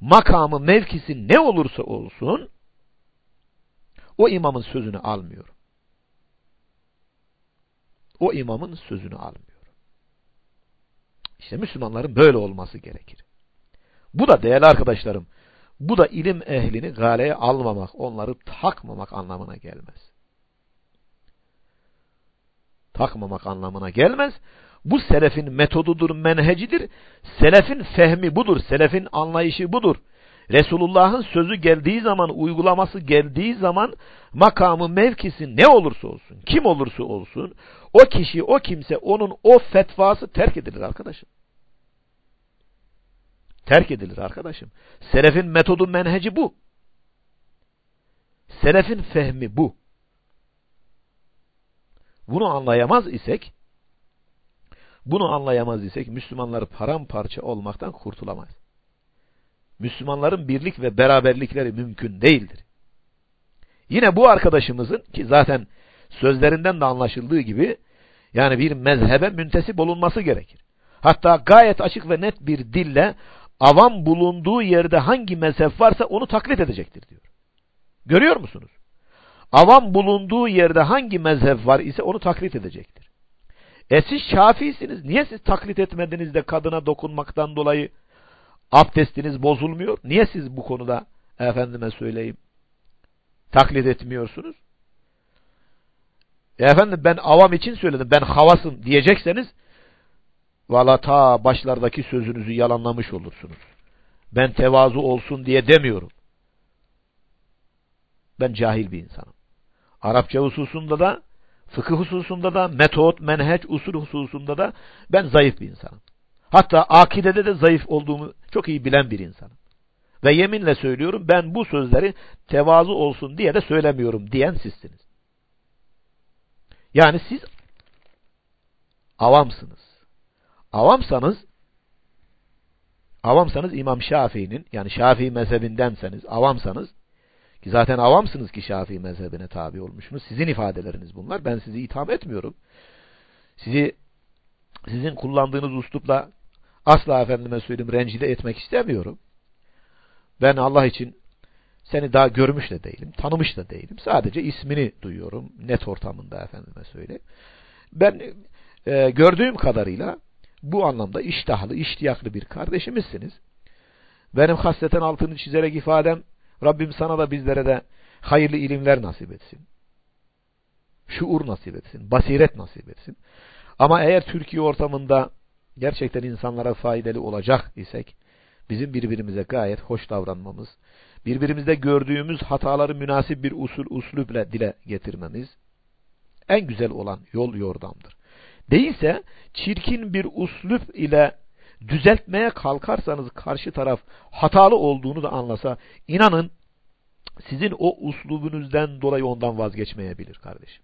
makamı, mevkisi ne olursa olsun o imamın sözünü almıyorum. O imamın sözünü almıyorum. İşte Müslümanların böyle olması gerekir. Bu da değerli arkadaşlarım, bu da ilim ehlini galeye almamak, onları takmamak anlamına gelmez takmamak anlamına gelmez. Bu selefin metodudur, menhecidir. Selefin fehmi budur, selefin anlayışı budur. Resulullah'ın sözü geldiği zaman, uygulaması geldiği zaman makamı, mevkisi ne olursa olsun, kim olursa olsun, o kişi, o kimse, onun o fetvası terk edilir arkadaşım. Terk edilir arkadaşım. Selefin metodu, menheci bu. Selefin fehmi bu. Bunu anlayamaz isek, bunu anlayamaz isek Müslümanlar paramparça olmaktan kurtulamaz. Müslümanların birlik ve beraberlikleri mümkün değildir. Yine bu arkadaşımızın ki zaten sözlerinden de anlaşıldığı gibi yani bir mezhebe müntesip olunması gerekir. Hatta gayet açık ve net bir dille avam bulunduğu yerde hangi mezhep varsa onu taklit edecektir diyor. Görüyor musunuz? avam bulunduğu yerde hangi mezhep var ise onu taklit edecektir. E siz şafisiniz. Niye siz taklit etmediniz de kadına dokunmaktan dolayı abdestiniz bozulmuyor? Niye siz bu konuda efendime söyleyeyim taklit etmiyorsunuz? E efendim ben avam için söyledim. Ben havasım diyecekseniz valla ta başlardaki sözünüzü yalanlamış olursunuz. Ben tevazu olsun diye demiyorum. Ben cahil bir insanım. Arapça hususunda da, fıkıh hususunda da, metot, menheç, usul hususunda da ben zayıf bir insanım. Hatta akidede de zayıf olduğumu çok iyi bilen bir insanım. Ve yeminle söylüyorum ben bu sözleri tevazu olsun diye de söylemiyorum diyen sizsiniz. Yani siz avamsınız. Avamsanız Avamsanız İmam Şafii'nin yani Şafii mezhebindenseniz, avamsanız ki zaten avamsınız ki Şafii mezhebine tabi olmuşsunuz. Sizin ifadeleriniz bunlar. Ben sizi itham etmiyorum. Sizi sizin kullandığınız uslupla asla efendime söyleyeyim rencide etmek istemiyorum. Ben Allah için seni daha görmüş de değilim, tanımış da değilim. Sadece ismini duyuyorum net ortamında efendime söyleyeyim. Ben e, gördüğüm kadarıyla bu anlamda iştahlı, iştiyaklı bir kardeşimizsiniz. Benim hasleten altını çizerek ifadem Rabbim sana da bizlere de hayırlı ilimler nasip etsin. Şuur nasip etsin, basiret nasip etsin. Ama eğer Türkiye ortamında gerçekten insanlara faydalı olacak isek, bizim birbirimize gayet hoş davranmamız, birbirimizde gördüğümüz hataları münasip bir usul uslüple dile getirmemiz, en güzel olan yol yordamdır. Değilse çirkin bir uslup ile düzeltmeye kalkarsanız karşı taraf hatalı olduğunu da anlasa inanın sizin o uslubunuzdan dolayı ondan vazgeçmeyebilir kardeşim.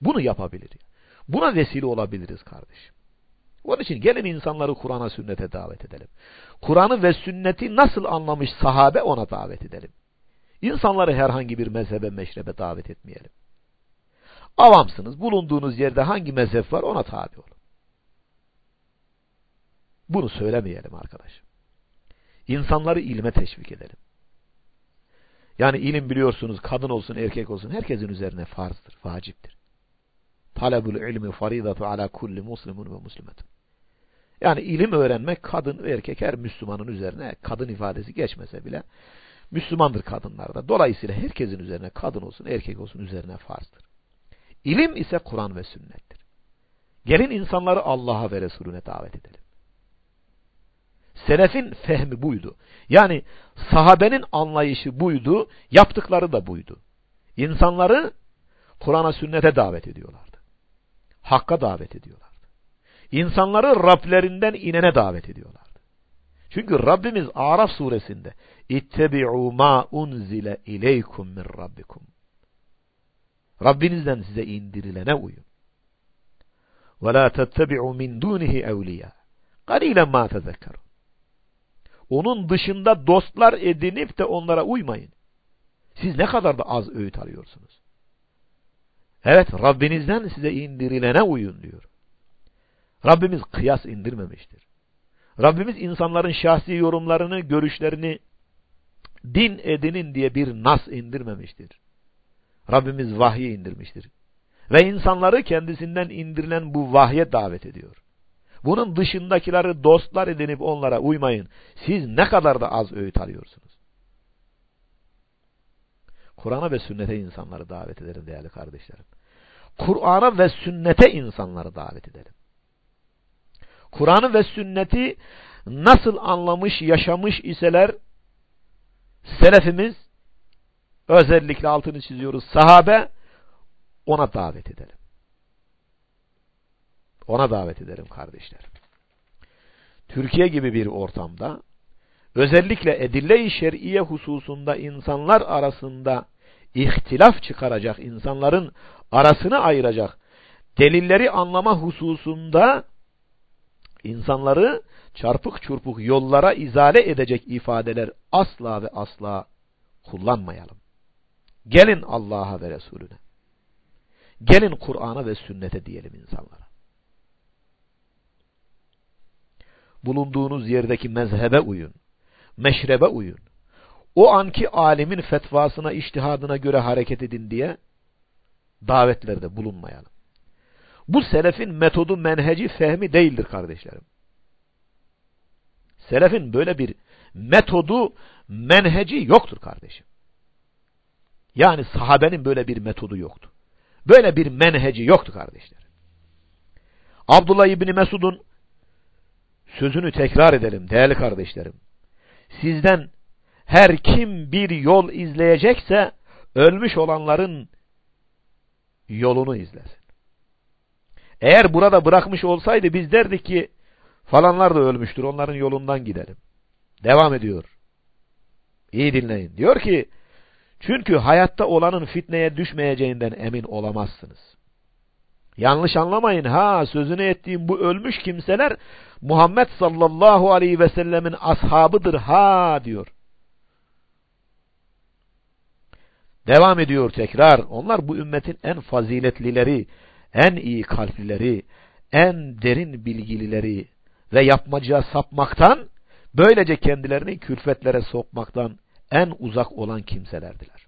Bunu yapabilir. Buna vesile olabiliriz kardeşim. Onun için gelin insanları Kur'an'a sünnete davet edelim. Kur'an'ı ve sünneti nasıl anlamış sahabe ona davet edelim. İnsanları herhangi bir mezhebe meşrebe davet etmeyelim. Avamsınız. Bulunduğunuz yerde hangi mezhep var ona tabi olun. Bunu söylemeyelim arkadaşım. İnsanları ilme teşvik edelim. Yani ilim biliyorsunuz kadın olsun erkek olsun herkesin üzerine farzdır, vaciptir. Talebul ilmi faridatu ala kulli muslimun ve muslimetin. Yani ilim öğrenmek kadın ve erkek her Müslümanın üzerine kadın ifadesi geçmese bile Müslümandır kadınlarda. Dolayısıyla herkesin üzerine kadın olsun erkek olsun üzerine farzdır. İlim ise Kur'an ve sünnettir. Gelin insanları Allah'a ve Resulüne davet edelim. Selefin fehmi buydu. Yani sahabenin anlayışı buydu, yaptıkları da buydu. İnsanları Kur'an'a sünnete davet ediyorlardı. Hakka davet ediyorlardı. İnsanları Rablerinden inene davet ediyorlardı. Çünkü Rabbimiz Araf suresinde İttebi'u ma unzile ileykum min rabbikum Rabbinizden size indirilene uyun. وَلَا تَتَّبِعُوا مِنْ دُونِهِ اَوْلِيَا قَلِيلًا مَا تَذَكَّرُونَ Onun dışında dostlar edinip de onlara uymayın. Siz ne kadar da az öğüt alıyorsunuz. Evet Rabbinizden size indirilene uyun diyor. Rabbimiz kıyas indirmemiştir. Rabbimiz insanların şahsi yorumlarını, görüşlerini din edinin diye bir nas indirmemiştir. Rabbimiz vahyi indirmiştir. Ve insanları kendisinden indirilen bu vahye davet ediyor. Bunun dışındakileri dostlar edinip onlara uymayın. Siz ne kadar da az öğüt alıyorsunuz. Kur'an'a ve sünnete insanları davet edelim değerli kardeşlerim. Kur'an'a ve sünnete insanları davet edelim. Kur'an'ı ve sünneti nasıl anlamış, yaşamış iseler selefimiz özellikle altını çiziyoruz sahabe ona davet edelim. Ona davet edelim kardeşlerim. Türkiye gibi bir ortamda özellikle edille-i şer'iye hususunda insanlar arasında ihtilaf çıkaracak, insanların arasını ayıracak delilleri anlama hususunda insanları çarpık çurpuk yollara izale edecek ifadeler asla ve asla kullanmayalım. Gelin Allah'a ve Resulüne. Gelin Kur'an'a ve sünnete diyelim insanlara. Bulunduğunuz yerdeki mezhebe uyun. Meşrebe uyun. O anki alimin fetvasına, iştihadına göre hareket edin diye davetlerde bulunmayalım. Bu selefin metodu, menheci, fehmi değildir kardeşlerim. Selefin böyle bir metodu, menheci yoktur kardeşim. Yani sahabenin böyle bir metodu yoktu. Böyle bir menheci yoktu kardeşler. Abdullah İbni Mesud'un sözünü tekrar edelim değerli kardeşlerim. Sizden her kim bir yol izleyecekse ölmüş olanların yolunu izlesin. Eğer burada bırakmış olsaydı biz derdik ki falanlar da ölmüştür onların yolundan gidelim. Devam ediyor. İyi dinleyin. Diyor ki çünkü hayatta olanın fitneye düşmeyeceğinden emin olamazsınız. Yanlış anlamayın. Ha sözünü ettiğim bu ölmüş kimseler Muhammed sallallahu aleyhi ve sellemin ashabıdır ha diyor. Devam ediyor tekrar. Onlar bu ümmetin en faziletlileri, en iyi kalplileri, en derin bilgilileri ve yapmacıya sapmaktan, böylece kendilerini külfetlere sokmaktan en uzak olan kimselerdiler.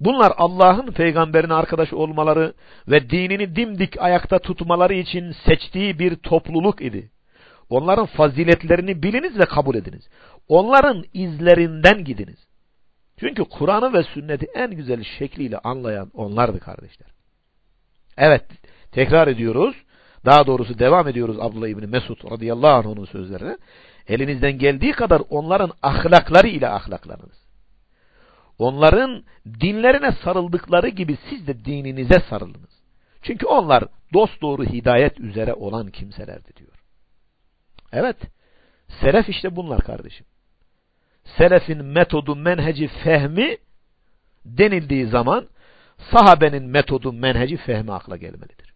Bunlar Allah'ın peygamberine arkadaş olmaları ve dinini dimdik ayakta tutmaları için seçtiği bir topluluk idi. Onların faziletlerini biliniz ve kabul ediniz. Onların izlerinden gidiniz. Çünkü Kur'an'ı ve sünneti en güzel şekliyle anlayan onlardı kardeşler. Evet, tekrar ediyoruz. Daha doğrusu devam ediyoruz Abdullah İbni Mesud radıyallahu anh'ın sözlerine. Elinizden geldiği kadar onların ahlakları ile ahlaklanınız. Onların dinlerine sarıldıkları gibi siz de dininize sarılınız. Çünkü onlar dost doğru hidayet üzere olan kimselerdi diyor. Evet, selef işte bunlar kardeşim. Selefin metodu, menheci, fehmi denildiği zaman sahabenin metodu, menheci, fehmi akla gelmelidir.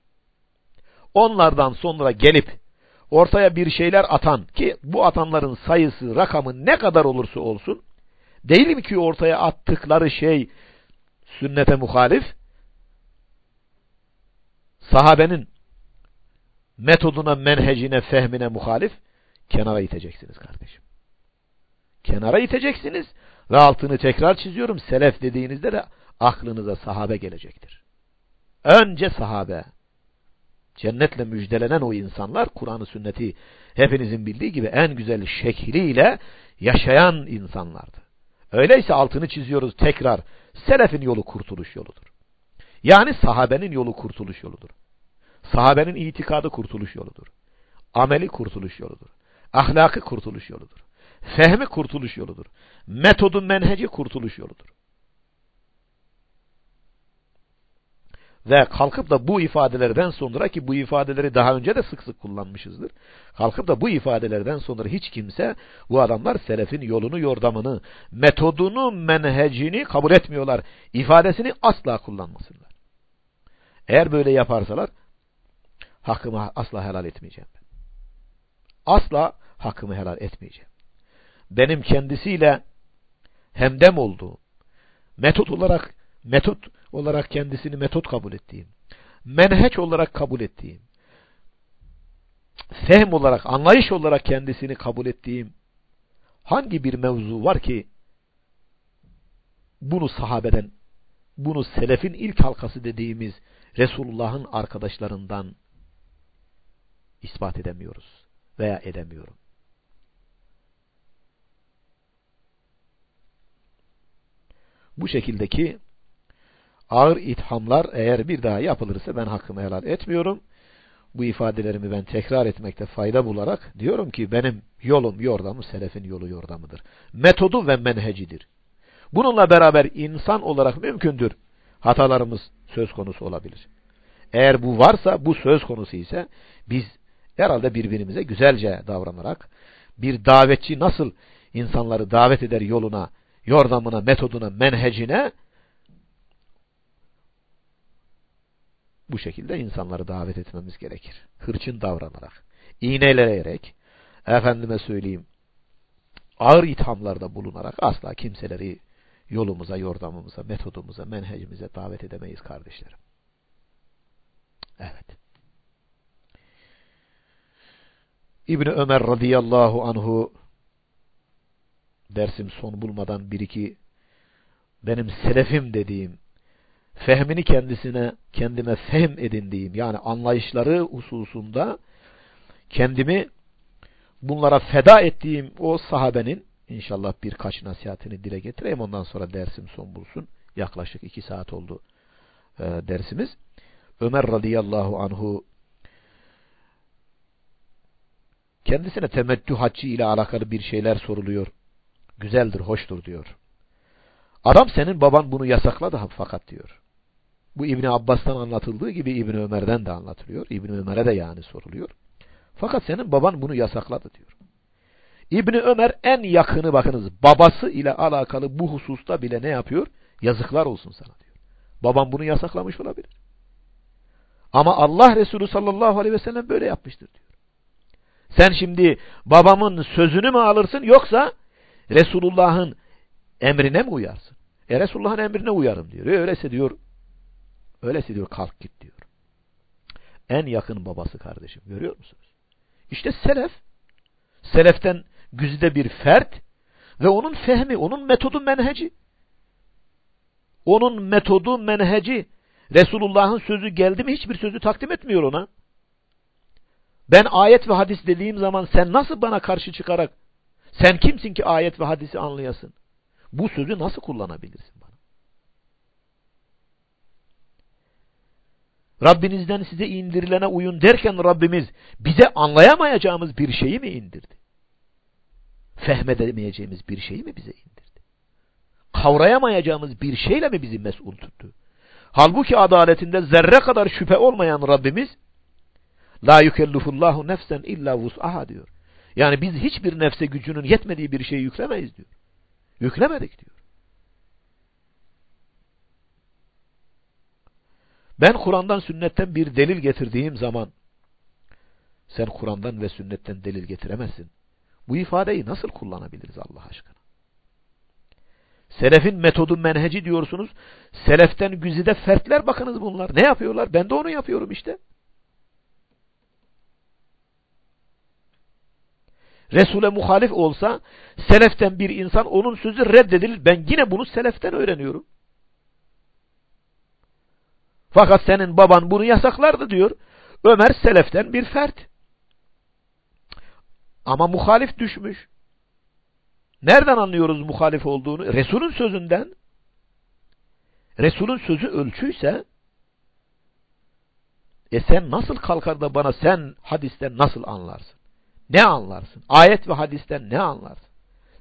Onlardan sonra gelip ortaya bir şeyler atan ki bu atanların sayısı, rakamı ne kadar olursa olsun Değil mi ki ortaya attıkları şey sünnete muhalif? Sahabenin metoduna, menhecine, fehmine muhalif kenara iteceksiniz kardeşim. Kenara iteceksiniz ve altını tekrar çiziyorum. Selef dediğinizde de aklınıza sahabe gelecektir. Önce sahabe. Cennetle müjdelenen o insanlar Kur'an-ı sünneti hepinizin bildiği gibi en güzel şekliyle yaşayan insanlardı. Öyleyse altını çiziyoruz tekrar. Selefin yolu kurtuluş yoludur. Yani sahabenin yolu kurtuluş yoludur. Sahabenin itikadı kurtuluş yoludur. Ameli kurtuluş yoludur. Ahlakı kurtuluş yoludur. Fehmi kurtuluş yoludur. Metodun menheci kurtuluş yoludur. Ve kalkıp da bu ifadelerden sonra ki bu ifadeleri daha önce de sık sık kullanmışızdır. Kalkıp da bu ifadelerden sonra hiç kimse bu adamlar selefin yolunu, yordamını, metodunu, menhecini kabul etmiyorlar. İfadesini asla kullanmasınlar. Eğer böyle yaparsalar hakkımı asla helal etmeyeceğim. Asla hakkımı helal etmeyeceğim. Benim kendisiyle hemdem olduğum, metot olarak metot olarak kendisini metot kabul ettiğim, menheç olarak kabul ettiğim, fehm olarak, anlayış olarak kendisini kabul ettiğim hangi bir mevzu var ki bunu sahabeden, bunu selefin ilk halkası dediğimiz Resulullah'ın arkadaşlarından ispat edemiyoruz veya edemiyorum. Bu şekildeki ağır ithamlar eğer bir daha yapılırsa ben hakkımı helal etmiyorum. Bu ifadelerimi ben tekrar etmekte fayda bularak diyorum ki benim yolum yordamı selefin yolu yordamıdır. Metodu ve menhecidir. Bununla beraber insan olarak mümkündür. Hatalarımız söz konusu olabilir. Eğer bu varsa, bu söz konusu ise biz herhalde birbirimize güzelce davranarak bir davetçi nasıl insanları davet eder yoluna, yordamına, metoduna, menhecine bu şekilde insanları davet etmemiz gerekir. Hırçın davranarak, iğneleyerek, efendime söyleyeyim, ağır ithamlarda bulunarak asla kimseleri yolumuza, yordamımıza, metodumuza, menhecimize davet edemeyiz kardeşlerim. Evet. İbni Ömer radıyallahu anhu dersim son bulmadan bir iki benim selefim dediğim fehmini kendisine kendime fehm edindiğim yani anlayışları hususunda kendimi bunlara feda ettiğim o sahabenin inşallah birkaç nasihatini dile getireyim ondan sonra dersim son bulsun. Yaklaşık iki saat oldu e, dersimiz. Ömer radıyallahu anhu kendisine temettü haccı ile alakalı bir şeyler soruluyor. Güzeldir, hoştur diyor. Adam senin baban bunu yasakladı fakat diyor. Bu İbni Abbas'tan anlatıldığı gibi İbni Ömer'den de anlatılıyor. İbni Ömer'e de yani soruluyor. Fakat senin baban bunu yasakladı diyor. İbni Ömer en yakını bakınız babası ile alakalı bu hususta bile ne yapıyor? Yazıklar olsun sana diyor. Babam bunu yasaklamış olabilir. Ama Allah Resulü sallallahu aleyhi ve sellem böyle yapmıştır diyor. Sen şimdi babamın sözünü mü alırsın yoksa Resulullah'ın emrine mi uyarsın? E Resulullah'ın emrine uyarım diyor. E öyleyse diyor, öyleyse diyor kalk git diyor. En yakın babası kardeşim görüyor musunuz? İşte selef, seleften güzide bir fert ve onun fehmi, onun metodu menheci. Onun metodu menheci. Resulullah'ın sözü geldi mi hiçbir sözü takdim etmiyor ona. Ben ayet ve hadis dediğim zaman sen nasıl bana karşı çıkarak sen kimsin ki ayet ve hadisi anlayasın? Bu sözü nasıl kullanabilirsin bana? Rabbinizden size indirilene uyun derken Rabbimiz bize anlayamayacağımız bir şeyi mi indirdi? Fehmedemeyeceğimiz bir şeyi mi bize indirdi? Kavrayamayacağımız bir şeyle mi bizi mesul tuttu? Halbuki adaletinde zerre kadar şüphe olmayan Rabbimiz La yükellifullahu nefsen illa vus'aha diyor. Yani biz hiçbir nefse gücünün yetmediği bir şeyi yüklemeyiz diyor. Yüklemedik diyor. Ben Kur'an'dan sünnetten bir delil getirdiğim zaman sen Kur'an'dan ve sünnetten delil getiremezsin. Bu ifadeyi nasıl kullanabiliriz Allah aşkına? Selefin metodu menheci diyorsunuz. Seleften güzide fertler bakınız bunlar. Ne yapıyorlar? Ben de onu yapıyorum işte. Resul'e muhalif olsa seleften bir insan onun sözü reddedilir. Ben yine bunu seleften öğreniyorum. Fakat senin baban bunu yasaklardı diyor. Ömer seleften bir fert. Ama muhalif düşmüş. Nereden anlıyoruz muhalif olduğunu? Resul'ün sözünden. Resul'ün sözü ölçüyse e sen nasıl kalkar da bana sen hadisten nasıl anlarsın? Ne anlarsın? Ayet ve hadisten ne anlarsın?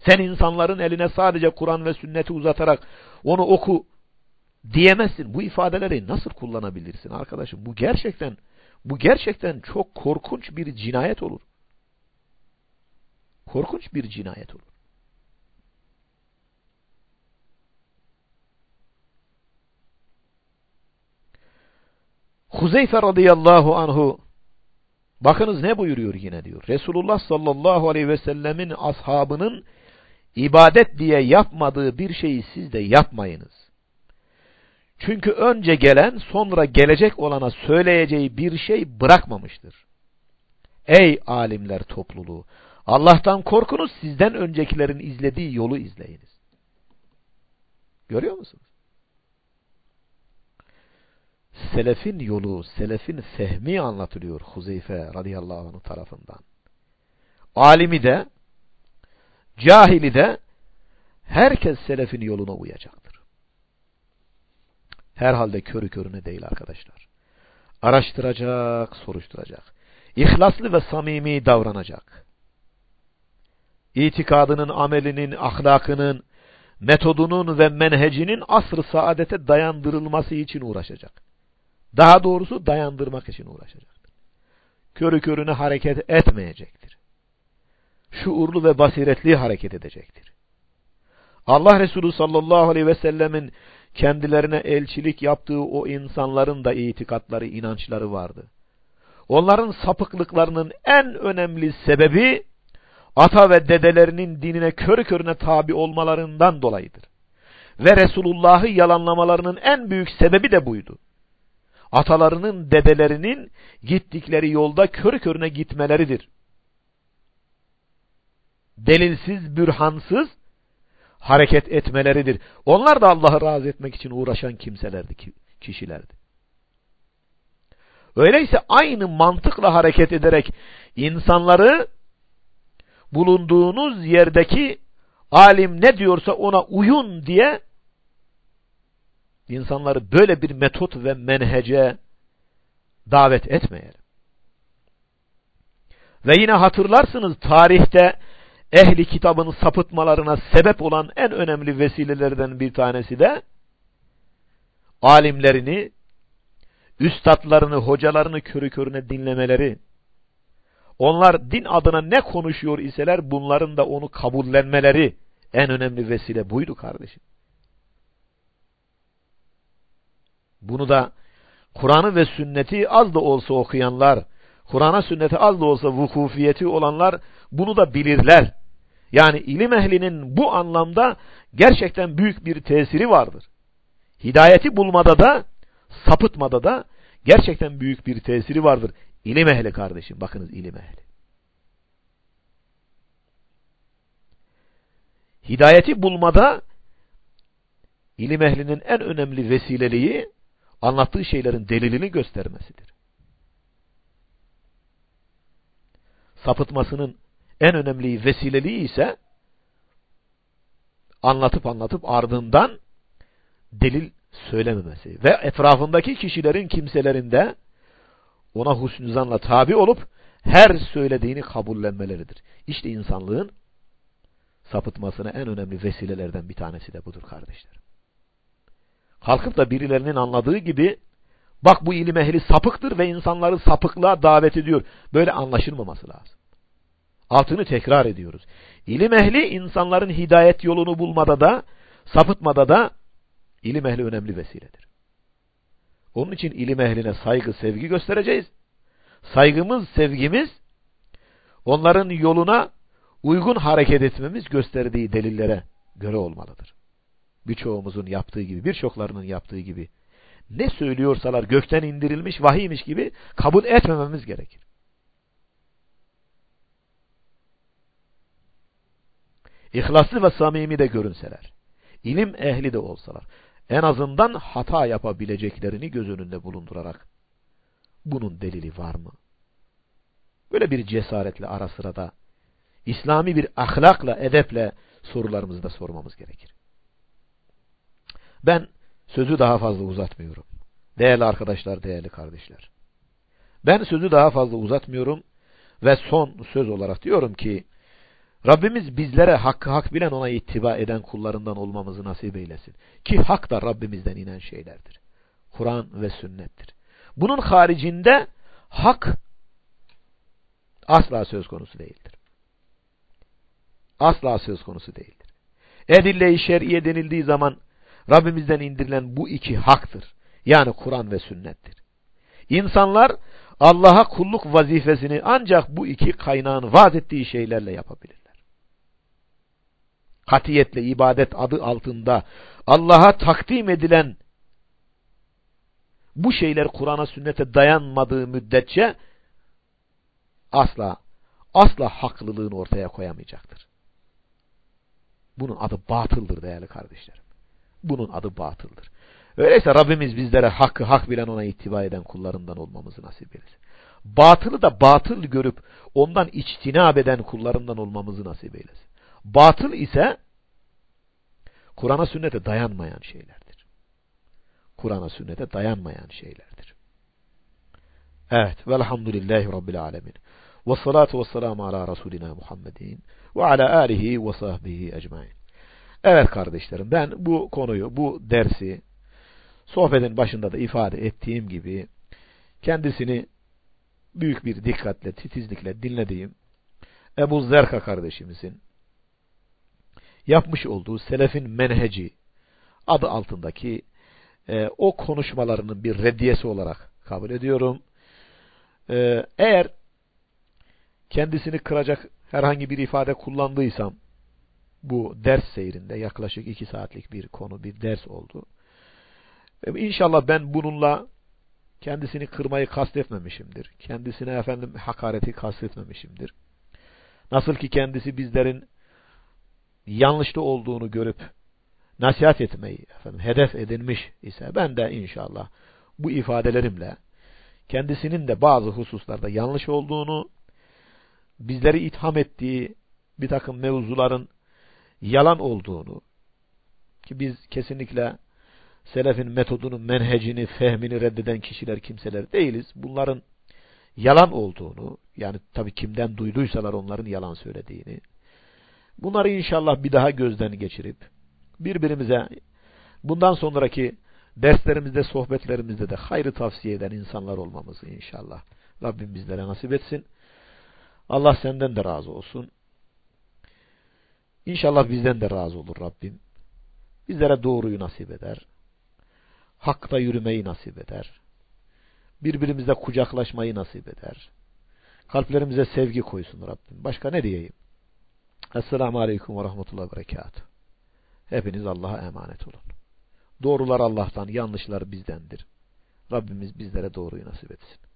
Sen insanların eline sadece Kur'an ve sünneti uzatarak onu oku diyemezsin. Bu ifadeleri nasıl kullanabilirsin arkadaşım? Bu gerçekten bu gerçekten çok korkunç bir cinayet olur. Korkunç bir cinayet olur. Huzeyfe radıyallahu anhu bakınız ne buyuruyor yine diyor. Resulullah sallallahu aleyhi ve sellemin ashabının ibadet diye yapmadığı bir şeyi siz de yapmayınız. Çünkü önce gelen sonra gelecek olana söyleyeceği bir şey bırakmamıştır. Ey alimler topluluğu! Allah'tan korkunuz sizden öncekilerin izlediği yolu izleyiniz. Görüyor musunuz? selefin yolu, selefin fehmi anlatılıyor Huzeyfe radıyallahu anh tarafından. Alimi de, cahili de herkes selefin yoluna uyacaktır. Herhalde körü körüne değil arkadaşlar. Araştıracak, soruşturacak. İhlaslı ve samimi davranacak. İtikadının, amelinin, ahlakının, metodunun ve menhecinin asr-ı saadete dayandırılması için uğraşacak. Daha doğrusu dayandırmak için uğraşacaktır. Körü körüne hareket etmeyecektir. Şuurlu ve basiretli hareket edecektir. Allah Resulü sallallahu aleyhi ve sellemin kendilerine elçilik yaptığı o insanların da itikatları, inançları vardı. Onların sapıklıklarının en önemli sebebi ata ve dedelerinin dinine körü körüne tabi olmalarından dolayıdır. Ve Resulullah'ı yalanlamalarının en büyük sebebi de buydu atalarının, dedelerinin gittikleri yolda körü körüne gitmeleridir. Delilsiz, bürhansız hareket etmeleridir. Onlar da Allah'ı razı etmek için uğraşan kimselerdi, kişilerdi. Öyleyse aynı mantıkla hareket ederek insanları bulunduğunuz yerdeki alim ne diyorsa ona uyun diye insanları böyle bir metot ve menhece davet etmeyelim. Ve yine hatırlarsınız tarihte ehli kitabın sapıtmalarına sebep olan en önemli vesilelerden bir tanesi de alimlerini, üstadlarını, hocalarını körü körüne dinlemeleri. Onlar din adına ne konuşuyor iseler bunların da onu kabullenmeleri en önemli vesile buydu kardeşim. Bunu da Kur'an'ı ve sünneti az da olsa okuyanlar, Kur'an'a sünnete az da olsa vukufiyeti olanlar bunu da bilirler. Yani ilim ehlinin bu anlamda gerçekten büyük bir tesiri vardır. Hidayeti bulmada da, sapıtmada da gerçekten büyük bir tesiri vardır. İlim ehli kardeşim, bakınız ilim ehli. Hidayeti bulmada ilim ehlinin en önemli vesileliği anlattığı şeylerin delilini göstermesidir. Sapıtmasının en önemli vesileliği ise anlatıp anlatıp ardından delil söylememesi ve etrafındaki kişilerin kimselerinde ona husnü zanla tabi olup her söylediğini kabullenmeleridir. İşte insanlığın sapıtmasına en önemli vesilelerden bir tanesi de budur kardeşlerim. Kalkıp da birilerinin anladığı gibi bak bu ilim ehli sapıktır ve insanları sapıklığa davet ediyor. Böyle anlaşılmaması lazım. Altını tekrar ediyoruz. İlim ehli insanların hidayet yolunu bulmada da sapıtmada da ilim ehli önemli vesiledir. Onun için ilim ehline saygı, sevgi göstereceğiz. Saygımız, sevgimiz onların yoluna uygun hareket etmemiz gösterdiği delillere göre olmalıdır. Birçoğumuzun yaptığı gibi, birçoklarının yaptığı gibi ne söylüyorsalar gökten indirilmiş vahiymiş gibi kabul etmememiz gerekir. İhlaslı ve samimi de görünseler, ilim ehli de olsalar, en azından hata yapabileceklerini göz önünde bulundurarak bunun delili var mı? Böyle bir cesaretle ara sırada İslami bir ahlakla, edeple sorularımızı da sormamız gerekir. Ben sözü daha fazla uzatmıyorum. Değerli arkadaşlar, değerli kardeşler. Ben sözü daha fazla uzatmıyorum ve son söz olarak diyorum ki Rabbimiz bizlere hakkı hak bilen ona ittiba eden kullarından olmamızı nasip eylesin. Ki hak da Rabbimizden inen şeylerdir. Kur'an ve sünnettir. Bunun haricinde hak asla söz konusu değildir. Asla söz konusu değildir. Edille-i şer'iye denildiği zaman Rabbimizden indirilen bu iki haktır. Yani Kur'an ve sünnettir. İnsanlar Allah'a kulluk vazifesini ancak bu iki kaynağın vaat ettiği şeylerle yapabilirler. Katiyetle ibadet adı altında Allah'a takdim edilen bu şeyler Kur'an'a sünnete dayanmadığı müddetçe asla asla haklılığını ortaya koyamayacaktır. Bunun adı batıldır değerli kardeşlerim. Bunun adı batıldır. Öyleyse Rabbimiz bizlere hakkı hak bilen ona ittiba eden kullarından olmamızı nasip eylesin. Batılı da batıl görüp ondan içtinab eden kullarından olmamızı nasip eylesin. Batıl ise Kur'an'a sünnete dayanmayan şeylerdir. Kur'an'a sünnete dayanmayan şeylerdir. Evet. Velhamdülillahi Rabbil alemin. Ve salatu ve selamu ala Resulina Muhammedin ve ala alihi ve sahbihi ecmain. Evet kardeşlerim ben bu konuyu, bu dersi sohbetin başında da ifade ettiğim gibi kendisini büyük bir dikkatle, titizlikle dinlediğim Ebu Zerka kardeşimizin yapmış olduğu selefin menheci adı altındaki e, o konuşmalarının bir reddiyesi olarak kabul ediyorum. E, eğer kendisini kıracak herhangi bir ifade kullandıysam bu ders seyrinde yaklaşık iki saatlik bir konu, bir ders oldu. E, inşallah ben bununla kendisini kırmayı kastetmemişimdir. Kendisine efendim hakareti kastetmemişimdir. Nasıl ki kendisi bizlerin yanlışta olduğunu görüp nasihat etmeyi efendim, hedef edinmiş ise ben de inşallah bu ifadelerimle kendisinin de bazı hususlarda yanlış olduğunu, bizleri itham ettiği bir takım mevzuların yalan olduğunu ki biz kesinlikle selefin metodunu, menhecini, fehmini reddeden kişiler, kimseler değiliz. Bunların yalan olduğunu, yani tabi kimden duyduysalar onların yalan söylediğini, bunları inşallah bir daha gözden geçirip, birbirimize bundan sonraki derslerimizde, sohbetlerimizde de hayrı tavsiye eden insanlar olmamızı inşallah Rabbim bizlere nasip etsin. Allah senden de razı olsun. İnşallah bizden de razı olur Rabbim. Bizlere doğruyu nasip eder. Hakta yürümeyi nasip eder. Birbirimizle kucaklaşmayı nasip eder. Kalplerimize sevgi koysun Rabbim. Başka ne diyeyim? Esselamu Aleyküm ve Rahmetullah ve. Hepiniz Allah'a emanet olun. Doğrular Allah'tan, yanlışlar bizdendir. Rabbimiz bizlere doğruyu nasip etsin.